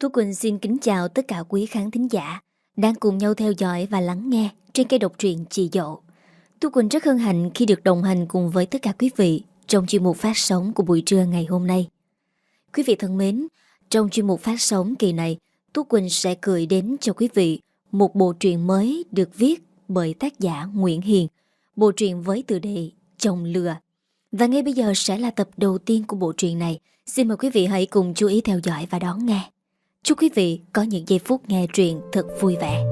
Tú Quỳnh xin kính chào tất cả quý khán thính giả đang cùng nhau theo dõi và lắng nghe trên kênh độc truyện Chị Dậu. Tú Quỳnh rất hân hạnh khi được đồng hành cùng với tất cả quý vị trong chuyên mục phát sóng của buổi trưa ngày hôm nay. Quý vị thân mến, trong chuyên mục phát sóng kỳ này, Tú Quỳnh sẽ gửi đến cho quý vị một bộ truyện mới được viết bởi tác giả Nguyễn Hiền, bộ truyện với tựa đề Chồng Lừa. Và ngay bây giờ sẽ là tập đầu tiên của bộ truyện này. Xin mời quý vị hãy cùng chú ý theo dõi và đón nghe. Chúc quý vị có những giây phút nghe truyện thật vui vẻ.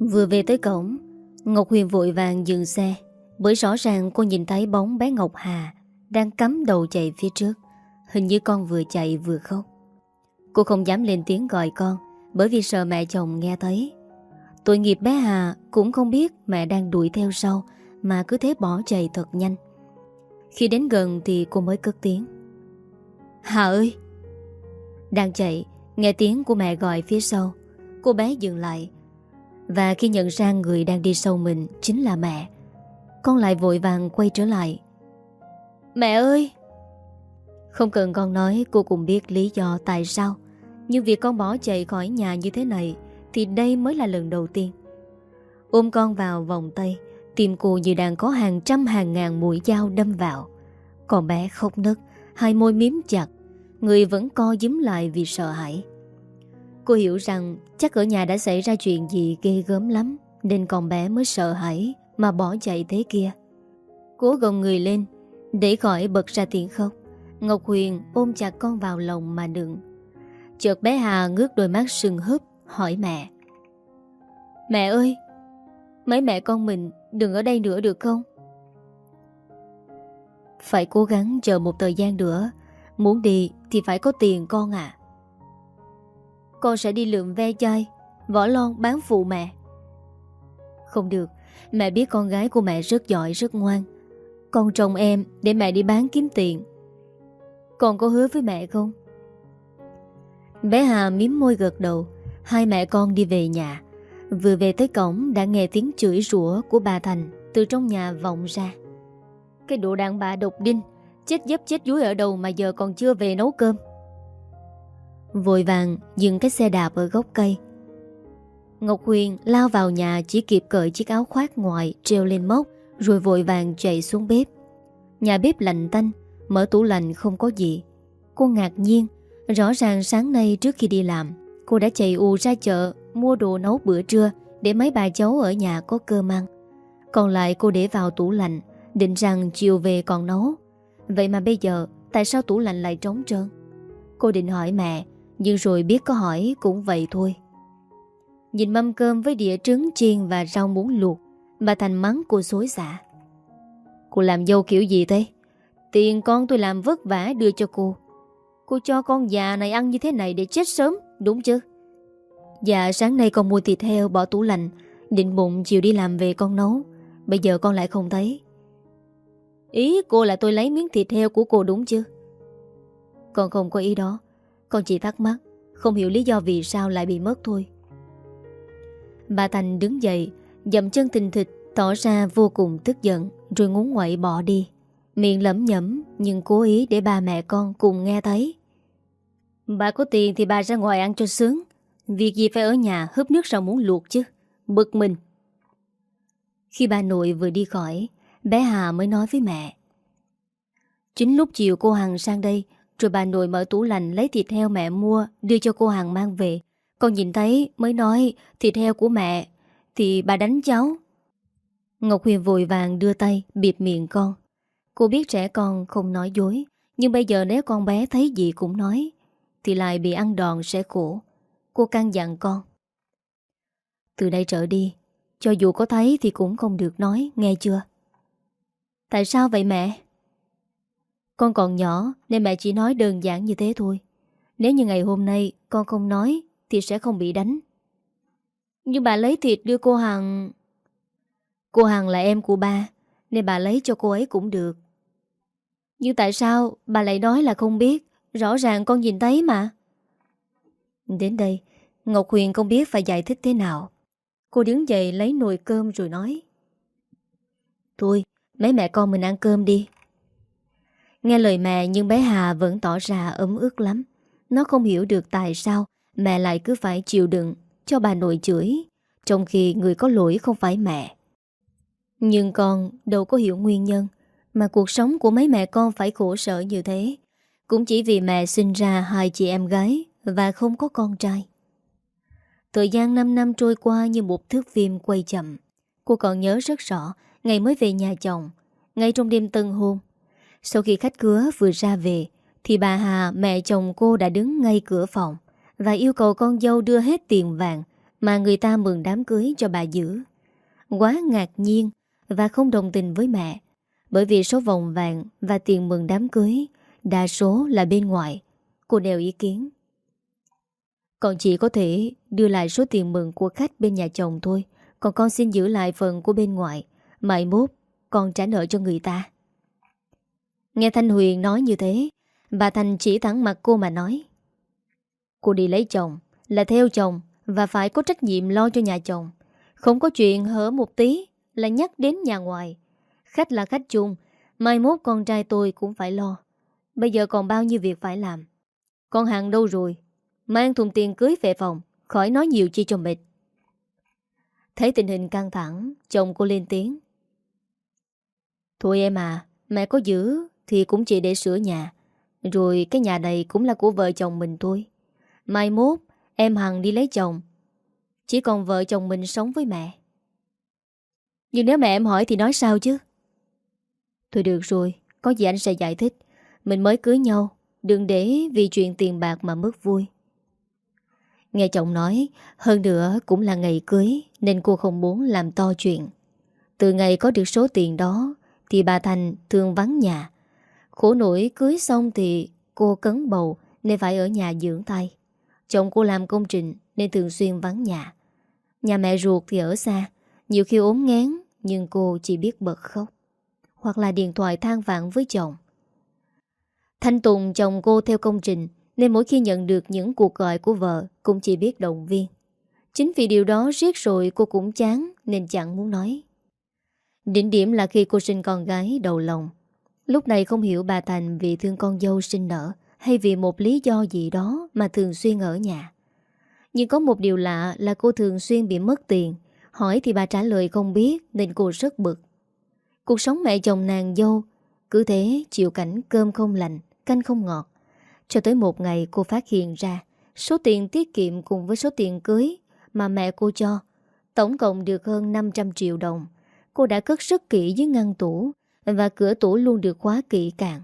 Vừa về tới cổng, Ngọc Huyền vội vàng dừng xe, bởi rõ ràng cô nhìn thấy bóng bé Ngọc Hà đang cắm đầu chạy phía trước. Hình như con vừa chạy vừa khóc. Cô không dám lên tiếng gọi con, bởi vì sợ mẹ chồng nghe thấy Tội nghiệp bé Hà cũng không biết mẹ đang đuổi theo sau mà cứ thế bỏ chạy thật nhanh. Khi đến gần thì cô mới cất tiếng. Hà ơi! Đang chạy, nghe tiếng của mẹ gọi phía sau. Cô bé dừng lại. Và khi nhận ra người đang đi sau mình chính là mẹ, con lại vội vàng quay trở lại. Mẹ ơi! Không cần con nói cô cũng biết lý do tại sao. Nhưng việc con bỏ chạy khỏi nhà như thế này thì đây mới là lần đầu tiên. Ôm con vào vòng tay, Tim cô như đang có hàng trăm hàng ngàn mũi dao đâm vào. Còn bé khóc nức Hai môi miếm chặt, Người vẫn co dím lại vì sợ hãi. Cô hiểu rằng Chắc ở nhà đã xảy ra chuyện gì ghê gớm lắm, Nên con bé mới sợ hãi Mà bỏ chạy thế kia. Cố gồng người lên, Để khỏi bật ra tiếng khóc. Ngọc Huyền ôm chặt con vào lòng mà đựng. Chợt bé Hà ngước đôi mắt sừng húp hỏi mẹ. Mẹ ơi, Mấy mẹ con mình đừng ở đây nữa được không? Phải cố gắng chờ một thời gian nữa, Muốn đi thì phải có tiền con à Con sẽ đi lượm ve chai, Vỏ lon bán phụ mẹ. Không được, Mẹ biết con gái của mẹ rất giỏi, rất ngoan. Con trông em để mẹ đi bán kiếm tiền. Con có hứa với mẹ không? Bé Hà miếm môi gật đầu. Hai mẹ con đi về nhà. Vừa về tới cổng, đã nghe tiếng chửi rủa của bà Thành Từ trong nhà vọng ra. Cái đồ đàn bà độc đinh, Chết dấp chết dúi ở đâu mà giờ còn chưa về nấu cơm? Vội vàng dừng cái xe đạp ở gốc cây. Ngọc Huyền lao vào nhà chỉ kịp cởi chiếc áo khoác ngoài treo lên mốc Rồi vội vàng chạy xuống bếp. Nhà bếp lạnh tanh, Mở tủ lạnh không có gì. Cô ngạc nhiên, Rõ ràng sáng nay trước khi đi làm Cô đã chạy ù ra chợ, Mua đồ nấu bữa trưa Để mấy bà cháu ở nhà có cơm ăn. Còn lại cô để vào tủ lạnh, Định rằng chiều về còn nấu. Vậy mà bây giờ, Tại sao tủ lạnh lại trống trơn? Cô định hỏi mẹ, Nhưng rồi biết có hỏi cũng vậy thôi. Nhìn mâm cơm với đĩa trứng, chiên Và rau muống luộc, Bà Thành mắng cô xối xả. Cô làm dâu kiểu gì thế? Tiền con tôi làm vất vả đưa cho cô. Cô cho con già này ăn như thế này để chết sớm. Đúng chứ? Dạ sáng nay con mua thịt heo, bỏ tủ lạnh, Định bụng chiều đi làm về con nấu. Bây giờ con lại không thấy. Ý cô là tôi lấy miếng thịt heo của cô đúng chứ? Con không có ý đó. Con chỉ thắc mắc, Không hiểu lý do vì sao lại bị mất thôi. Bà Thành đứng dậy, Dậm chân tình thịt Tỏ ra vô cùng tức giận, Rồi ngúng ngoậy bỏ đi. Miệng lẩm nhẩm, Nhưng cố ý để ba mẹ con cùng nghe thấy. Bà có tiền thì bà ra ngoài ăn cho sướng. Việc gì phải ở nhà hớp nước rau muốn luộc chứ? Bực mình. Khi bà nội vừa đi khỏi, Bé Hà mới nói với mẹ. Chính lúc chiều cô Hằng sang đây, Rồi bà nội mở tủ lạnh lấy thịt heo mẹ mua, Đưa cho cô Hằng mang về. Con nhìn thấy mới nói, thịt heo của mẹ, Thì bà đánh cháu. Ngọc Huyền vội vàng đưa tay bịt miệng con. Cô biết trẻ con không nói dối, Nhưng bây giờ nếu con bé thấy gì cũng nói. Thì lại bị ăn đòn sẽ khổ. Cô căn dặn con. Từ đây trở đi, Cho dù có thấy thì cũng không được nói, Nghe chưa? Tại sao vậy mẹ? Con còn nhỏ Nên mẹ chỉ nói đơn giản như thế thôi. Nếu như ngày hôm nay con không nói Thì sẽ không bị đánh. Nhưng bà lấy thịt đưa cô Hằng. Cô Hằng là em của ba, Nên bà lấy cho cô ấy cũng được. Nhưng tại sao bà lại nói là không biết? Rõ ràng con nhìn thấy mà Đến đây Ngọc Huyền không biết phải giải thích thế nào Cô đứng dậy lấy nồi cơm rồi nói Thôi, mấy mẹ con mình ăn cơm đi. Nghe lời mẹ nhưng bé Hà vẫn tỏ ra ấm ức lắm. Nó không hiểu được tại sao mẹ lại cứ phải chịu đựng cho bà nội chửi, trong khi người có lỗi không phải mẹ. Nhưng con đâu có hiểu nguyên nhân mà cuộc sống của mấy mẹ con phải khổ sở như thế. Cũng chỉ vì mẹ sinh ra hai chị em gái và không có con trai. Thời gian 5 năm trôi qua như một thước phim quay chậm. Cô còn nhớ rất rõ ngày mới về nhà chồng, ngay trong đêm tân hôn. Sau khi khách cứa vừa ra về, thì bà Hà, mẹ chồng cô đã đứng ngay cửa phòng và yêu cầu con dâu đưa hết tiền vàng mà người ta mừng đám cưới cho bà giữ. Quá ngạc nhiên và không đồng tình với mẹ, bởi vì số vòng vàng và tiền mừng đám cưới đa số là bên ngoài. Cô nêu ý kiến. Còn chỉ có thể đưa lại số tiền mừng của khách bên nhà chồng thôi, còn con xin giữ lại phần của bên ngoài. Mai mốt, con trả nợ cho người ta. Nghe Thanh Huyền nói như thế, bà Thanh chỉ thẳng mặt cô mà nói. Cô đi lấy chồng, là theo chồng và phải có trách nhiệm lo cho nhà chồng. Không có chuyện hở một tí là nhắc đến nhà ngoài. Khách là khách chung, mai mốt con trai tôi cũng phải lo. Bây giờ còn bao nhiêu việc phải làm. Con hàng đâu rồi? Mang thùng tiền cưới về phòng, khỏi nói nhiều chi cho mệt. Thấy tình hình căng thẳng, chồng cô lên tiếng. Thôi em à, mẹ có giữ thì cũng chỉ để sửa nhà. Rồi cái nhà này cũng là của vợ chồng mình thôi. Mai mốt, em Hằng đi lấy chồng. Chỉ còn vợ chồng mình sống với mẹ. Nhưng nếu mẹ em hỏi thì nói sao chứ? Thôi được rồi, có gì anh sẽ giải thích. Mình mới cưới nhau, đừng để vì chuyện tiền bạc mà mất vui. Nghe chồng nói, hơn nữa cũng là ngày cưới nên cô không muốn làm to chuyện. Từ ngày có được số tiền đó thì bà Thành thường vắng nhà. Khổ nổi cưới xong thì cô cấn bầu nên phải ở nhà dưỡng tay. Chồng cô làm công trình nên thường xuyên vắng nhà. Nhà mẹ ruột thì ở xa, nhiều khi ốm ngán nhưng cô chỉ biết bật khóc. Hoặc là điện thoại than vạn với chồng. Thanh Tùng chồng cô theo công trình, nên mỗi khi nhận được những cuộc gọi của vợ, cũng chỉ biết động viên. Chính vì điều đó riết rồi cô cũng chán, nên chẳng muốn nói. Đỉnh điểm là khi cô sinh con gái đầu lòng. Lúc này không hiểu bà Thành vì thương con dâu sinh nở, hay vì một lý do gì đó mà thường xuyên ở nhà. Nhưng có một điều lạ là cô thường xuyên bị mất tiền. Hỏi thì bà trả lời không biết, nên cô rất bực. Cuộc sống mẹ chồng nàng dâu cứ thế chịu cảnh cơm không lành, canh không ngọt. Cho tới một ngày cô phát hiện ra số tiền tiết kiệm cùng với số tiền cưới mà mẹ cô cho, tổng cộng được hơn 500 triệu đồng. Cô đã cất rất kỹ dưới ngăn tủ và cửa tủ luôn được khóa kỹ càng.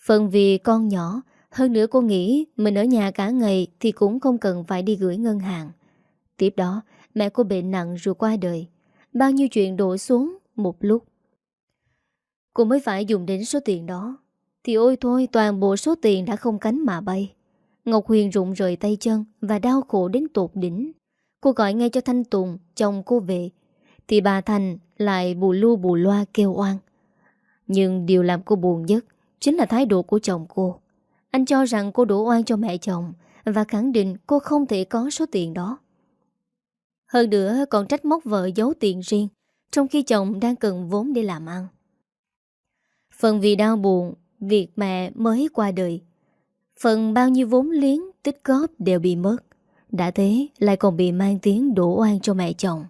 Phần vì con nhỏ, hơn nữa cô nghĩ mình ở nhà cả ngày thì cũng không cần phải đi gửi ngân hàng. Tiếp đó, mẹ cô bệnh nặng rồi qua đời. Bao nhiêu chuyện đổ xuống một lúc. Cô mới phải dùng đến số tiền đó. Thì ôi thôi toàn bộ số tiền đã không cánh mà bay. Ngọc Huyền rụng rời tay chân và đau khổ đến tột đỉnh. Cô gọi ngay cho Thanh Tùng, chồng cô về. Thì bà Thành lại bù lu bù loa kêu oan. Nhưng điều làm cô buồn nhất chính là thái độ của chồng cô. Anh cho rằng cô đổ oan cho mẹ chồng và khẳng định cô không thể có số tiền đó. Hơn nữa còn trách móc vợ giấu tiền riêng trong khi chồng đang cần vốn để làm ăn. Phần vì đau buồn, việc mẹ mới qua đời. Phần bao nhiêu vốn liếng, tích góp đều bị mất. Đã thế lại còn bị mang tiếng đổ oan cho mẹ chồng.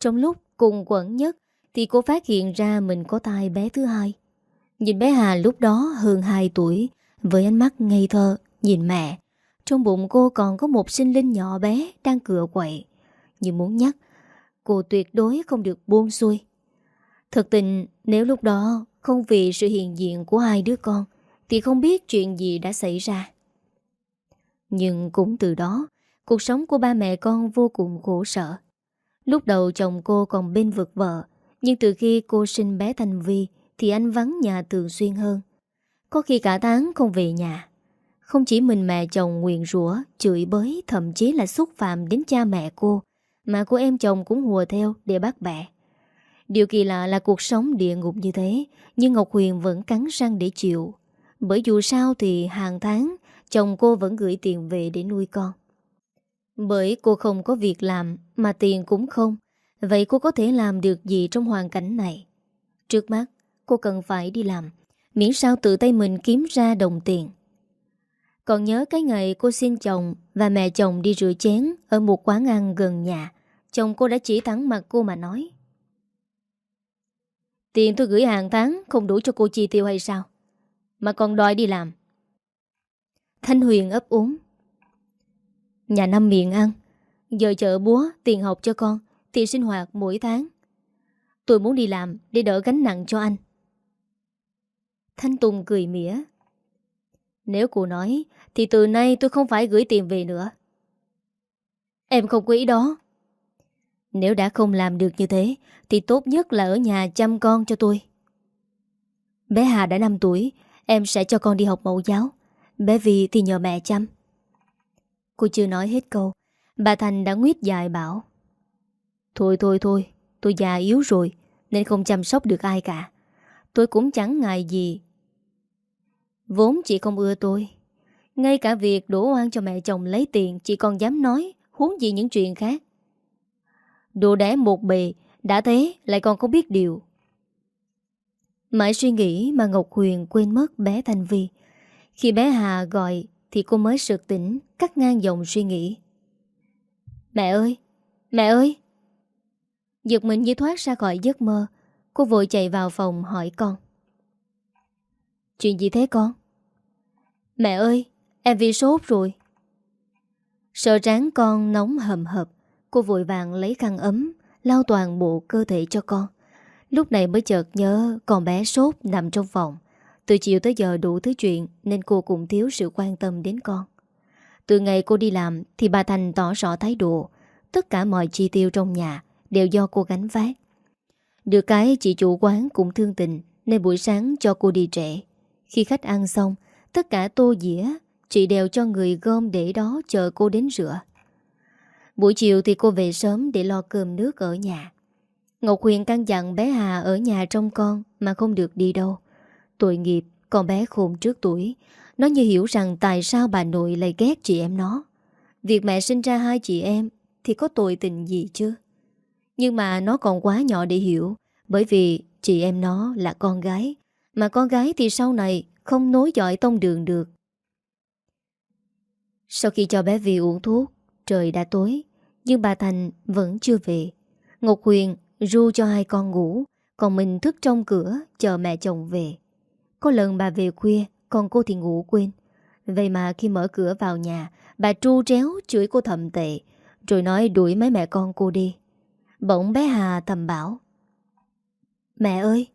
Trong lúc cùng quẩn nhất thì cô phát hiện ra mình có tai bé thứ hai. Nhìn bé Hà lúc đó hơn 2 tuổi, với ánh mắt ngây thơ, nhìn mẹ. Trong bụng cô còn có một sinh linh nhỏ bé đang cựa quậy. Nhưng muốn nhắc, cô tuyệt đối không được buông xuôi. Thực tình, nếu lúc đó không vì sự hiện diện của hai đứa con, thì không biết chuyện gì đã xảy ra. Nhưng cũng từ đó, cuộc sống của ba mẹ con vô cùng khổ sở. Lúc đầu chồng cô còn bên vực vợ, nhưng từ khi cô sinh bé Thành Vi thì anh vắng nhà thường xuyên hơn. Có khi cả tháng không về nhà. Không chỉ mình mẹ chồng nguyện rủa, chửi bới, thậm chí là xúc phạm đến cha mẹ cô, mà cô em chồng cũng hùa theo để bắt bẻ. Điều kỳ lạ là cuộc sống địa ngục như thế, nhưng Ngọc Huyền vẫn cắn răng để chịu. Bởi dù sao thì hàng tháng, chồng cô vẫn gửi tiền về để nuôi con. Bởi cô không có việc làm, mà tiền cũng không. Vậy cô có thể làm được gì trong hoàn cảnh này? Trước mắt cô cần phải đi làm Miễn sao tự tay mình kiếm ra đồng tiền Còn nhớ cái ngày cô xin chồng Và mẹ chồng đi rửa chén Ở một quán ăn gần nhà Chồng cô đã chỉ thẳng mặt cô mà nói Tiền tôi gửi hàng tháng Không đủ cho cô chi tiêu hay sao? Mà còn đòi đi làm. Thanh Huyền ấp úng. Nhà năm miệng ăn. Giờ chợ búa, tiền học cho con, Tiền sinh hoạt mỗi tháng. Tôi muốn đi làm để đỡ gánh nặng cho anh. Thanh Tùng cười mỉa. Nếu cô nói, Thì từ nay tôi không phải gửi tiền về nữa. Em không có ý đó. Nếu đã không làm được như thế, Thì tốt nhất là ở nhà chăm con cho tôi. Bé Hà đã 5 tuổi, Em sẽ cho con đi học mẫu giáo. Bé Vi thì nhờ mẹ chăm. Cô chưa nói hết câu, Bà Thành đã nguyết dài bảo. Thôi thôi thôi, Tôi già yếu rồi, Nên không chăm sóc được ai cả. Tôi cũng chẳng ngại gì. Vốn chị không ưa tôi. Ngay cả việc đổ oan cho mẹ chồng lấy tiền, Chị còn dám nói Huống gì những chuyện khác. Đồ đẻ một bề Đã thế lại còn không biết điều. Mãi suy nghĩ mà Ngọc Huyền quên mất bé Thanh Vi. Khi bé Hà gọi Thì cô mới sực tỉnh Cắt ngang dòng suy nghĩ. Mẹ ơi Mẹ ơi! Giật mình như thoát ra khỏi giấc mơ Cô vội chạy vào phòng hỏi con. Chuyện gì thế con? Mẹ ơi, em vì sốt rồi. Sợ trán con nóng hầm hập, cô vội vàng lấy khăn ấm, lau toàn bộ cơ thể cho con. Lúc này mới chợt nhớ con bé sốt nằm trong phòng. Từ chiều tới giờ đủ thứ chuyện nên cô cũng thiếu sự quan tâm đến con. Từ ngày cô đi làm thì bà Thành tỏ rõ thái độ. Tất cả mọi chi tiêu trong nhà đều do cô gánh vác. Được cái chị chủ quán cũng thương tình nên buổi sáng cho cô đi trễ. Khi khách ăn xong, Tất cả tô dĩa Chị đều cho người gom để đó chờ cô đến rửa Buổi chiều thì cô về sớm để lo cơm nước ở nhà. Ngọc Huyền căn dặn bé Hà ở nhà trong con Mà không được đi đâu. Tội nghiệp con bé khôn trước tuổi. Nó như hiểu rằng tại sao bà nội lại ghét chị em nó. Việc mẹ sinh ra hai chị em Thì có tội tình gì chứ? Nhưng mà nó còn quá nhỏ để hiểu Bởi vì chị em nó là con gái Mà con gái thì sau này không nối dõi tông đường được. Sau khi cho bé Vi uống thuốc, trời đã tối, nhưng bà Thành vẫn chưa về. Ngọc Huyền ru cho hai con ngủ, còn mình thức trong cửa chờ mẹ chồng về. Có lần bà về khuya, còn cô thì ngủ quên. Vậy mà khi mở cửa vào nhà, bà tru tréo chửi cô thầm tệ, rồi nói đuổi mấy mẹ con cô đi. Bỗng bé Hà thầm bảo. Mẹ ơi!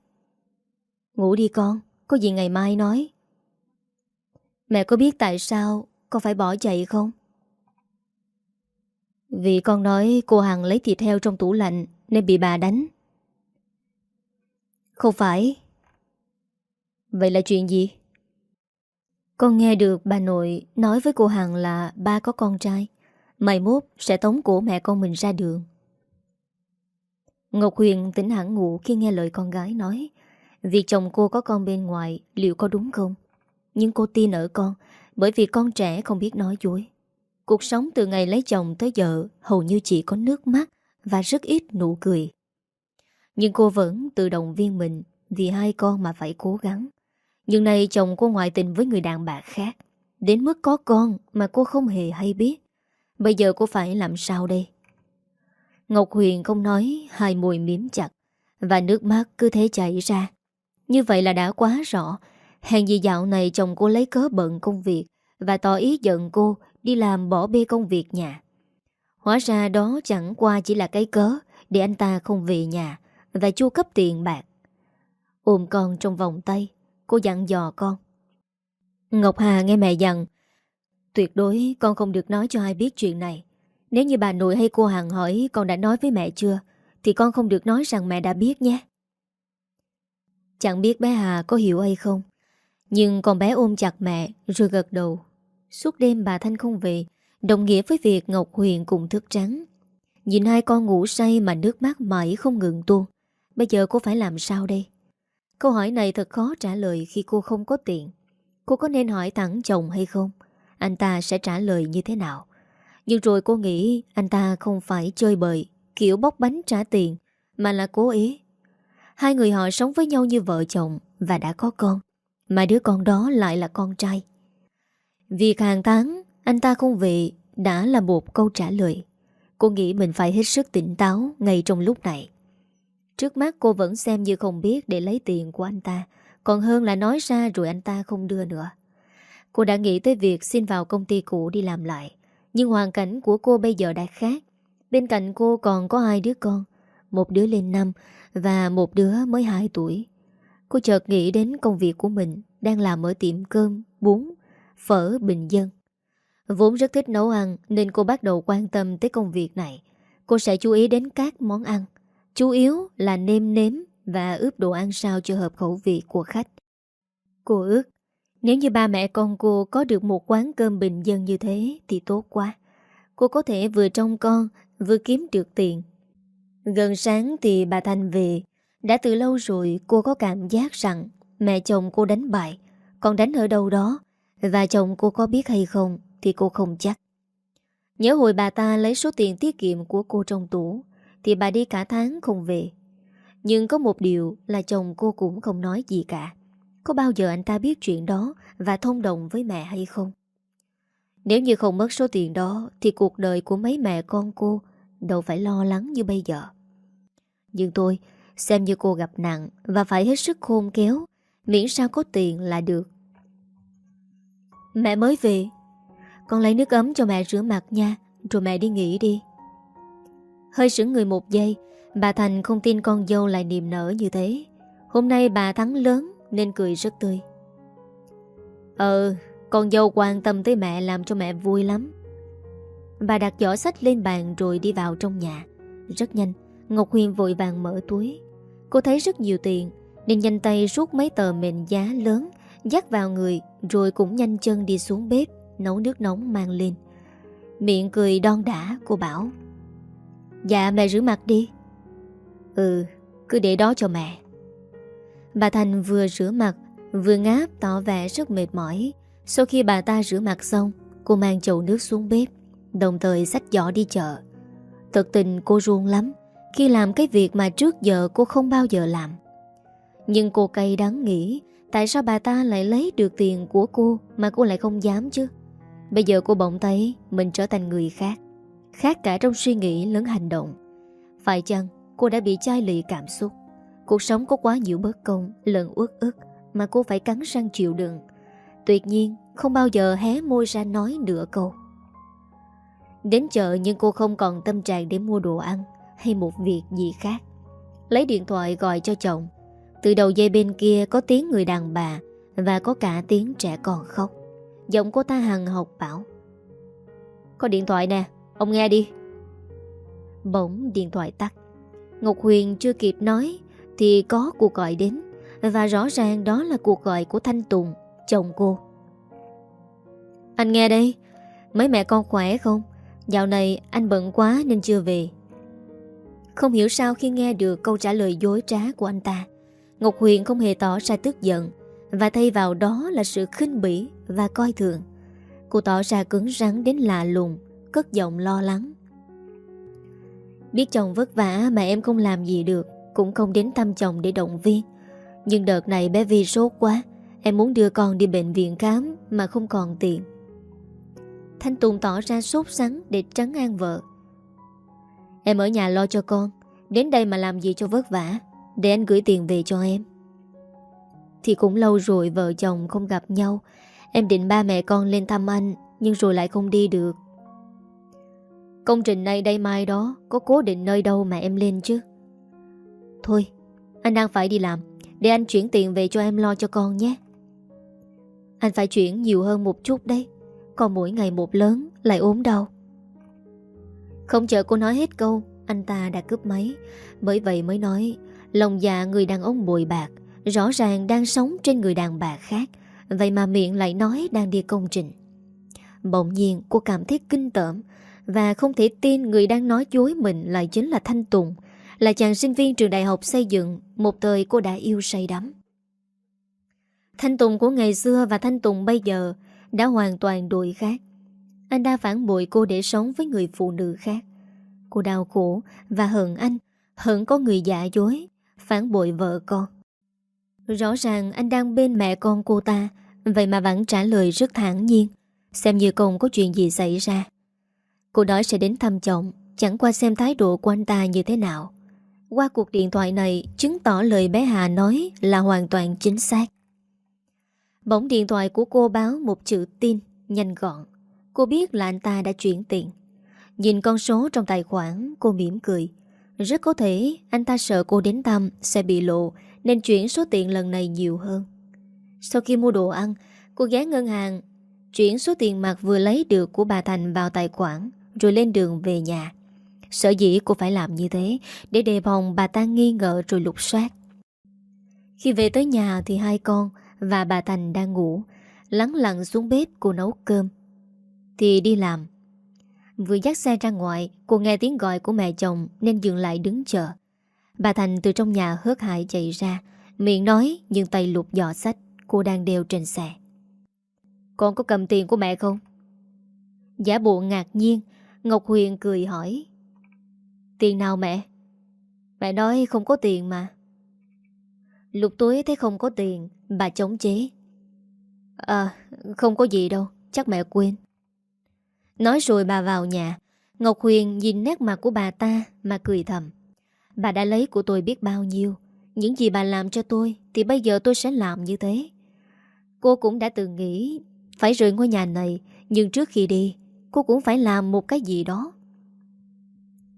Ngủ đi con, có gì ngày mai nói Mẹ có biết tại sao Con phải bỏ chạy không vì con nói cô Hằng lấy thịt heo trong tủ lạnh Nên bị bà đánh. Không phải. Vậy là chuyện gì? Con nghe được bà nội Nói với cô Hằng là ba có con trai. Mày mốt sẽ tống cổ mẹ con mình ra đường. Ngọc Huyền tỉnh hẳn ngủ khi nghe lời con gái nói. Việc chồng cô có con bên ngoài, liệu có đúng không? Nhưng cô tin ở con, Bởi vì con trẻ không biết nói dối. Cuộc sống từ ngày lấy chồng tới giờ Hầu như chỉ có nước mắt Và rất ít nụ cười. Nhưng cô vẫn tự động viên mình Vì hai con mà phải cố gắng. Nhưng nay chồng cô ngoại tình với người đàn bà khác, Đến mức có con Mà cô không hề hay biết. Bây giờ cô phải làm sao đây? Ngọc Huyền không nói, Hai mùi miếm chặt Và nước mắt cứ thế chảy ra. Như vậy là đã quá rõ, Hèn gì dạo này chồng cô lấy cớ bận công việc Và tỏ ý giận cô Đi làm bỏ bê công việc nhà. Hóa ra đó chẳng qua chỉ là cái cớ Để anh ta không về nhà Và chu cấp tiền bạc. Ôm con trong vòng tay, Cô dặn dò con. Ngọc Hà nghe mẹ dặn, Tuyệt đối con không được nói cho ai biết chuyện này. Nếu như bà nội hay cô hàng hỏi Con đã nói với mẹ chưa, Thì con không được nói rằng mẹ đã biết nhé. Chẳng biết bé Hà có hiểu hay không, Nhưng con bé ôm chặt mẹ, Rồi gật đầu. Suốt đêm bà Thanh không về, Đồng nghĩa với việc Ngọc Huyền cùng thức trắng. Nhìn hai con ngủ say mà nước mắt mãi không ngừng tuôn. Bây giờ cô phải làm sao đây? Câu hỏi này thật khó trả lời khi cô không có tiền Cô có nên hỏi thẳng chồng hay không? Anh ta sẽ trả lời như thế nào? Nhưng rồi cô nghĩ anh ta không phải chơi bời, Kiểu bóc bánh trả tiền, Mà là cố ý. Hai người họ sống với nhau như vợ chồng Và đã có con, Mà đứa con đó lại là con trai. Việc hàng tháng Anh ta không về Đã là một câu trả lời. Cô nghĩ mình phải hết sức tỉnh táo Ngay trong lúc này. Trước mắt cô vẫn xem như không biết Để lấy tiền của anh ta. Còn hơn là nói ra rồi anh ta không đưa nữa. Cô đã nghĩ tới việc xin vào công ty cũ đi làm lại. Nhưng hoàn cảnh của cô bây giờ đã khác. Bên cạnh cô còn có hai đứa con Một đứa lên năm Và một đứa mới 2 tuổi. Cô chợt nghĩ đến công việc của mình Đang làm ở tiệm cơm, bún, phở bình dân. Vốn rất thích nấu ăn Nên cô bắt đầu quan tâm tới công việc này. Cô sẽ chú ý đến các món ăn, Chủ yếu là nêm nếm Và ướp đồ ăn sao cho hợp khẩu vị của khách. Cô ước, Nếu như ba mẹ con cô có được một quán cơm bình dân như thế Thì tốt quá. Cô có thể vừa trông con, Vừa kiếm được tiền. Gần sáng thì bà Thanh về. Đã từ lâu rồi cô có cảm giác rằng Mẹ chồng cô đánh bại. Còn đánh ở đâu đó và chồng cô có biết hay không Thì cô không chắc. Nhớ hồi bà ta lấy số tiền tiết kiệm của cô trong tủ, Thì bà đi cả tháng không về. Nhưng có một điều là chồng cô cũng không nói gì cả. Có bao giờ anh ta biết chuyện đó Và thông đồng với mẹ hay không? Nếu như không mất số tiền đó, Thì cuộc đời của mấy mẹ con cô Đâu phải lo lắng như bây giờ. Nhưng tôi Xem như cô gặp nặng Và phải hết sức khôn kéo Miễn sao có tiền là được. Mẹ mới về. Con lấy nước ấm cho mẹ rửa mặt nha, Rồi mẹ đi nghỉ đi. Hơi sững người một giây, Bà Thành không tin con dâu lại niềm nở như thế. Hôm nay bà thắng lớn, Nên cười rất tươi. Ờ Con dâu quan tâm tới mẹ làm cho mẹ vui lắm. Bà đặt giỏ sách lên bàn rồi đi vào trong nhà. Rất nhanh, Ngọc Huyền vội vàng mở túi. Cô thấy rất nhiều tiền, Nên nhanh tay rút mấy tờ mệnh giá lớn Dắt vào người, Rồi cũng nhanh chân đi xuống bếp, Nấu nước nóng mang lên. Miệng cười đon đã cô bảo Dạ mẹ rửa mặt đi. Ừ cứ để đó cho mẹ. Bà Thành vừa rửa mặt, Vừa ngáp tỏ vẻ rất mệt mỏi. Sau khi bà ta rửa mặt xong, Cô mang chậu nước xuống bếp, Đồng thời xách giỏ đi chợ. Thật tình cô ruông lắm, Khi làm cái việc mà trước giờ cô không bao giờ làm. Nhưng cô cay đắng nghĩ Tại sao bà ta lại lấy được tiền của cô Mà cô lại không dám chứ? Bây giờ cô bỗng thấy Mình trở thành người khác Khác cả trong suy nghĩ lẫn hành động. Phải chăng cô đã bị chai lị cảm xúc? Cuộc sống có quá nhiều bất công lần uất ức Mà cô phải cắn răng chịu đựng. Tuyệt nhiên, không bao giờ hé môi ra nói nửa câu. Đến chợ nhưng cô không còn tâm trạng để mua đồ ăn Hay một việc gì khác. Lấy điện thoại gọi cho chồng từ đầu dây bên kia có tiếng người đàn bà Và có cả tiếng trẻ con khóc. Giọng cô ta hằng học bảo, Có điện thoại nè, Ông nghe đi. Bỗng điện thoại tắt. Ngọc Huyền chưa kịp nói Thì có cuộc gọi đến Và rõ ràng đó là cuộc gọi của Thanh Tùng, Chồng cô. Anh nghe đây, Mấy mẹ con khỏe không? Dạo này anh bận quá nên chưa về. Không hiểu sao khi nghe được câu trả lời dối trá của anh ta Ngọc Huyền không hề tỏ ra tức giận Và thay vào đó là sự khinh bỉ và coi thường. Cô tỏ ra cứng rắn đến lạ lùng, Cất giọng lo lắng. Biết chồng vất vả mà em không làm gì được, Cũng không đến thăm chồng để động viên. Nhưng đợt này bé Vi sốt quá, Em muốn đưa con đi bệnh viện khám Mà không còn tiền. Thanh Tùng tỏ ra sốt sắng để trấn an vợ. Em ở nhà lo cho con, Đến đây mà làm gì cho vất vả? Để anh gửi tiền về cho em. Thì cũng lâu rồi vợ chồng không gặp nhau. Em định ba mẹ con lên thăm anh, Nhưng rồi lại không đi được. Công trình này đây mai đó, Có cố định nơi đâu mà em lên chứ? Thôi, Anh đang phải đi làm, Để anh chuyển tiền về cho em lo cho con nhé. Anh phải chuyển nhiều hơn một chút đấy, còn mỗi ngày một lớn, Lại ốm đau. Không chờ cô nói hết câu, Anh ta đã cướp máy. Bởi vậy mới nói Lòng dạ người đàn ông bồi bạc Rõ ràng đang sống trên người đàn bà khác Vậy mà miệng lại nói đang đi công trình Bỗng nhiên cô cảm thấy kinh tởm Và không thể tin người đang nói dối mình lại chính là Thanh Tùng Là chàng sinh viên trường đại học xây dựng Một thời cô đã yêu say đắm Thanh Tùng của ngày xưa và Thanh Tùng bây giờ đã hoàn toàn đổi khác. Anh đã phản bội cô để sống với người phụ nữ khác. Cô đau khổ và hận anh, hận có người giả dối, phản bội vợ con. Rõ ràng anh đang bên mẹ con cô ta, vậy mà vẫn trả lời rất thản nhiên, xem như không có chuyện gì xảy ra. Cô nói sẽ đến thăm chồng, chẳng qua xem thái độ của anh ta như thế nào. Qua cuộc điện thoại này chứng tỏ lời bé Hà nói là hoàn toàn chính xác. Bỗng điện thoại của cô báo một chữ tin, nhanh gọn. Cô biết là anh ta đã chuyển tiền. Nhìn con số trong tài khoản, cô mỉm cười. Rất có thể anh ta sợ cô đến thăm sẽ bị lộ nên chuyển số tiền lần này nhiều hơn. Sau khi mua đồ ăn, cô ghé ngân hàng chuyển số tiền mặt vừa lấy được của bà Thành vào tài khoản rồi lên đường về nhà. Sở dĩ cô phải làm như thế để đề phòng bà ta nghi ngờ rồi lục soát. Khi về tới nhà thì hai con và bà Thành đang ngủ, lắng lặng xuống bếp cô nấu cơm. Thì đi làm. Vừa dắt xe ra ngoài, cô nghe tiếng gọi của mẹ chồng nên dừng lại đứng chờ. Bà Thành từ trong nhà hớt hại chạy ra, miệng nói nhưng tay lục giỏ sách cô đang đeo trên xe. Con có cầm tiền của mẹ không? Giả bộ ngạc nhiên, Ngọc Huyền cười hỏi. Tiền nào mẹ? Mẹ nói không có tiền mà. Lục túi thấy không có tiền, bà chống chế. À, không có gì đâu, chắc mẹ quên. Nói rồi bà vào nhà, Ngọc Huyền nhìn nét mặt của bà ta mà cười thầm. Bà đã lấy của tôi biết bao nhiêu, những gì bà làm cho tôi thì bây giờ tôi sẽ làm như thế. Cô cũng đã từng nghĩ phải rời ngôi nhà này, nhưng trước khi đi, cô cũng phải làm một cái gì đó.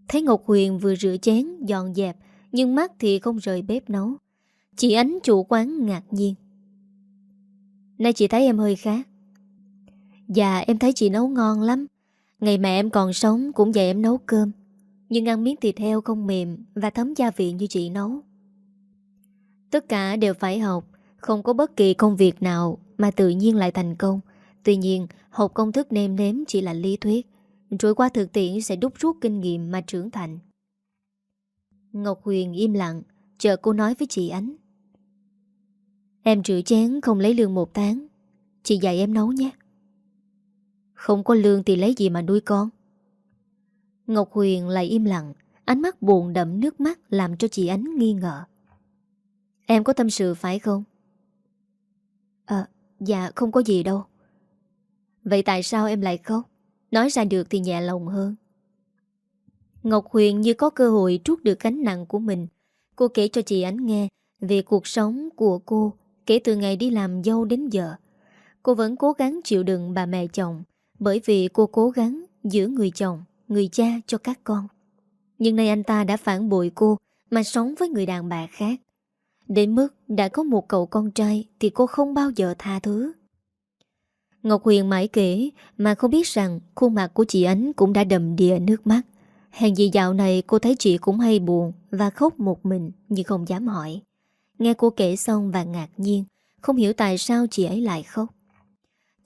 Thấy Ngọc Huyền vừa rửa chén, dọn dẹp, nhưng mắt thì không rời bếp nấu. Chị Ánh chủ quán ngạc nhiên. Nay chị thấy em hơi khác. Dạ em thấy chị nấu ngon lắm. Ngày mẹ em còn sống cũng dạy em nấu cơm. Nhưng ăn miếng thịt heo không mềm và thấm gia vị như chị nấu. Tất cả đều phải học, không có bất kỳ công việc nào mà tự nhiên lại thành công. Tuy nhiên, học công thức nêm nếm chỉ là lý thuyết. trôi qua thực tiễn sẽ đúc rút kinh nghiệm mà trưởng thành. Ngọc Huyền im lặng, chờ cô nói với chị Ánh. Em rửa chén không lấy lương một tháng. Chị dạy em nấu nhé. Không có lương thì lấy gì mà nuôi con. Ngọc Huyền lại im lặng, ánh mắt buồn đậm nước mắt làm cho chị Ánh nghi ngờ. Em có tâm sự phải không? À, dạ không có gì đâu. Vậy tại sao em lại khóc? Nói ra được thì nhẹ lòng hơn. Ngọc Huyền như có cơ hội trút được gánh nặng của mình. Cô kể cho chị Ánh nghe về cuộc sống của cô kể từ ngày đi làm dâu đến giờ. Cô vẫn cố gắng chịu đựng bà mẹ chồng bởi vì cô cố gắng giữ người chồng, người cha cho các con. Nhưng nay anh ta đã phản bội cô mà sống với người đàn bà khác. Đến mức đã có một cậu con trai thì cô không bao giờ tha thứ. Ngọc Huyền mãi kể mà không biết rằng khuôn mặt của chị Ánh cũng đã đầm đìa nước mắt. Hèn gì dạo này cô thấy chị cũng hay buồn và khóc một mình nhưng không dám hỏi. Nghe cô kể xong và ngạc nhiên, không hiểu tại sao chị ấy lại khóc.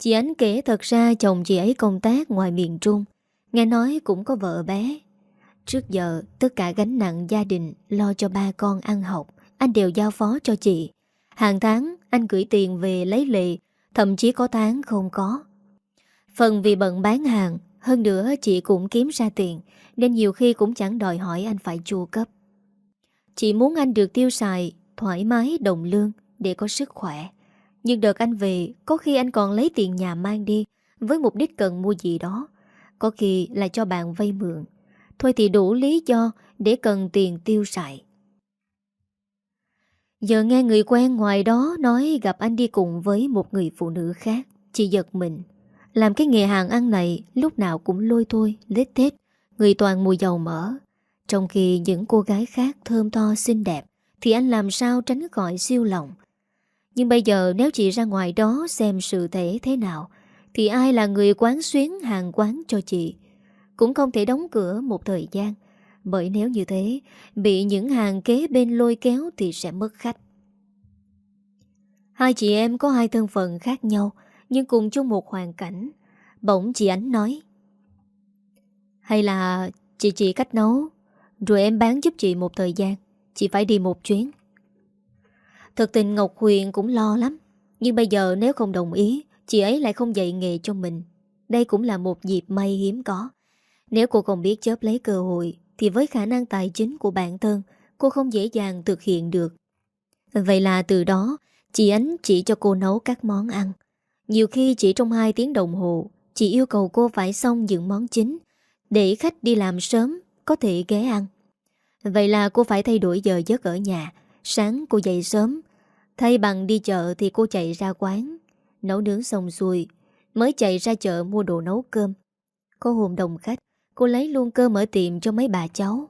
Chị Ánh kể thật ra chồng chị ấy công tác ngoài miền Trung, nghe nói cũng có vợ bé. Trước giờ, tất cả gánh nặng gia đình lo cho ba con ăn học, anh đều giao phó cho chị. Hàng tháng, anh gửi tiền về lấy lệ, thậm chí có tháng không có. Phần vì bận bán hàng, hơn nữa chị cũng kiếm ra tiền, nên nhiều khi cũng chẳng đòi hỏi anh phải chu cấp. Chị muốn anh được tiêu xài, thoải mái, đồng lương, để có sức khỏe. Nhưng đợt anh về, có khi anh còn lấy tiền nhà mang đi, với mục đích cần mua gì đó. Có khi là cho bạn vay mượn. Thôi thì đủ lý do để cần tiền tiêu xài. Giờ nghe người quen ngoài đó nói gặp anh đi cùng với một người phụ nữ khác. Chị giật mình. Làm cái nghề hàng ăn này lúc nào cũng lôi thôi, lết tết, người toàn mùi dầu mỡ. Trong khi những cô gái khác thơm to xinh đẹp, thì anh làm sao tránh khỏi siêu lòng. Nhưng bây giờ nếu chị ra ngoài đó xem sự thể thế nào, thì ai là người quán xuyến hàng quán cho chị? Cũng không thể đóng cửa một thời gian, bởi nếu như thế, bị những hàng kế bên lôi kéo thì sẽ mất khách. Hai chị em có hai thân phận khác nhau, nhưng cùng chung một hoàn cảnh. Bỗng chị Ánh nói. Hay là chị chỉ cách nấu, rồi em bán giúp chị một thời gian, chị phải đi một chuyến. Thực tình Ngọc Huyền cũng lo lắm, nhưng bây giờ nếu không đồng ý, chị ấy lại không dạy nghề cho mình. Đây cũng là một dịp may hiếm có. Nếu cô không biết chớp lấy cơ hội, thì với khả năng tài chính của bản thân, Cô không dễ dàng thực hiện được Vậy là từ đó Chị Ánh chỉ cho cô nấu các món ăn Nhiều khi chỉ trong 2 tiếng đồng hồ Chị yêu cầu cô phải xong những món chính Để khách đi làm sớm Có thể ghé ăn Vậy là cô phải thay đổi giờ giấc ở nhà Sáng cô dậy sớm. Thay bằng đi chợ thì cô chạy ra quán. Nấu nướng xong xuôi, Mới chạy ra chợ mua đồ nấu cơm. Có hôm đồng khách, Cô lấy luôn cơm ở tiệm cho mấy bà cháu.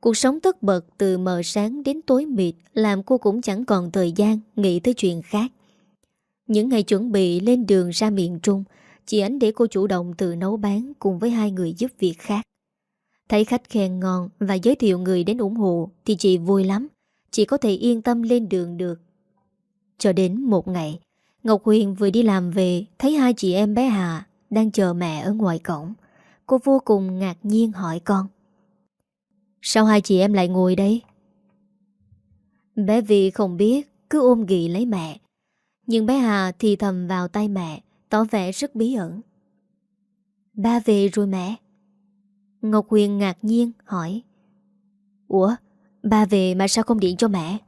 Cuộc sống tất bật từ mờ sáng đến tối mịt, Làm cô cũng chẳng còn thời gian Nghĩ tới chuyện khác. Những ngày chuẩn bị lên đường ra miền Trung Chị Ánh để cô chủ động tự nấu bán Cùng với hai người giúp việc khác. Thấy khách khen ngon Và giới thiệu người đến ủng hộ Thì chị vui lắm chỉ có thể yên tâm lên đường được. Cho đến một ngày, Ngọc Huyền vừa đi làm về, Thấy hai chị em bé Hà Đang chờ mẹ ở ngoài cổng. Cô vô cùng ngạc nhiên hỏi con, Sao hai chị em lại ngồi đây? Bé Vi không biết, Cứ ôm ghì lấy mẹ. Nhưng bé Hà thì thầm vào tay mẹ, Tỏ vẻ rất bí ẩn. Ba về rồi mẹ. Ngọc Huyền ngạc nhiên hỏi, Ủa Ba về mà sao không điện cho mẹ?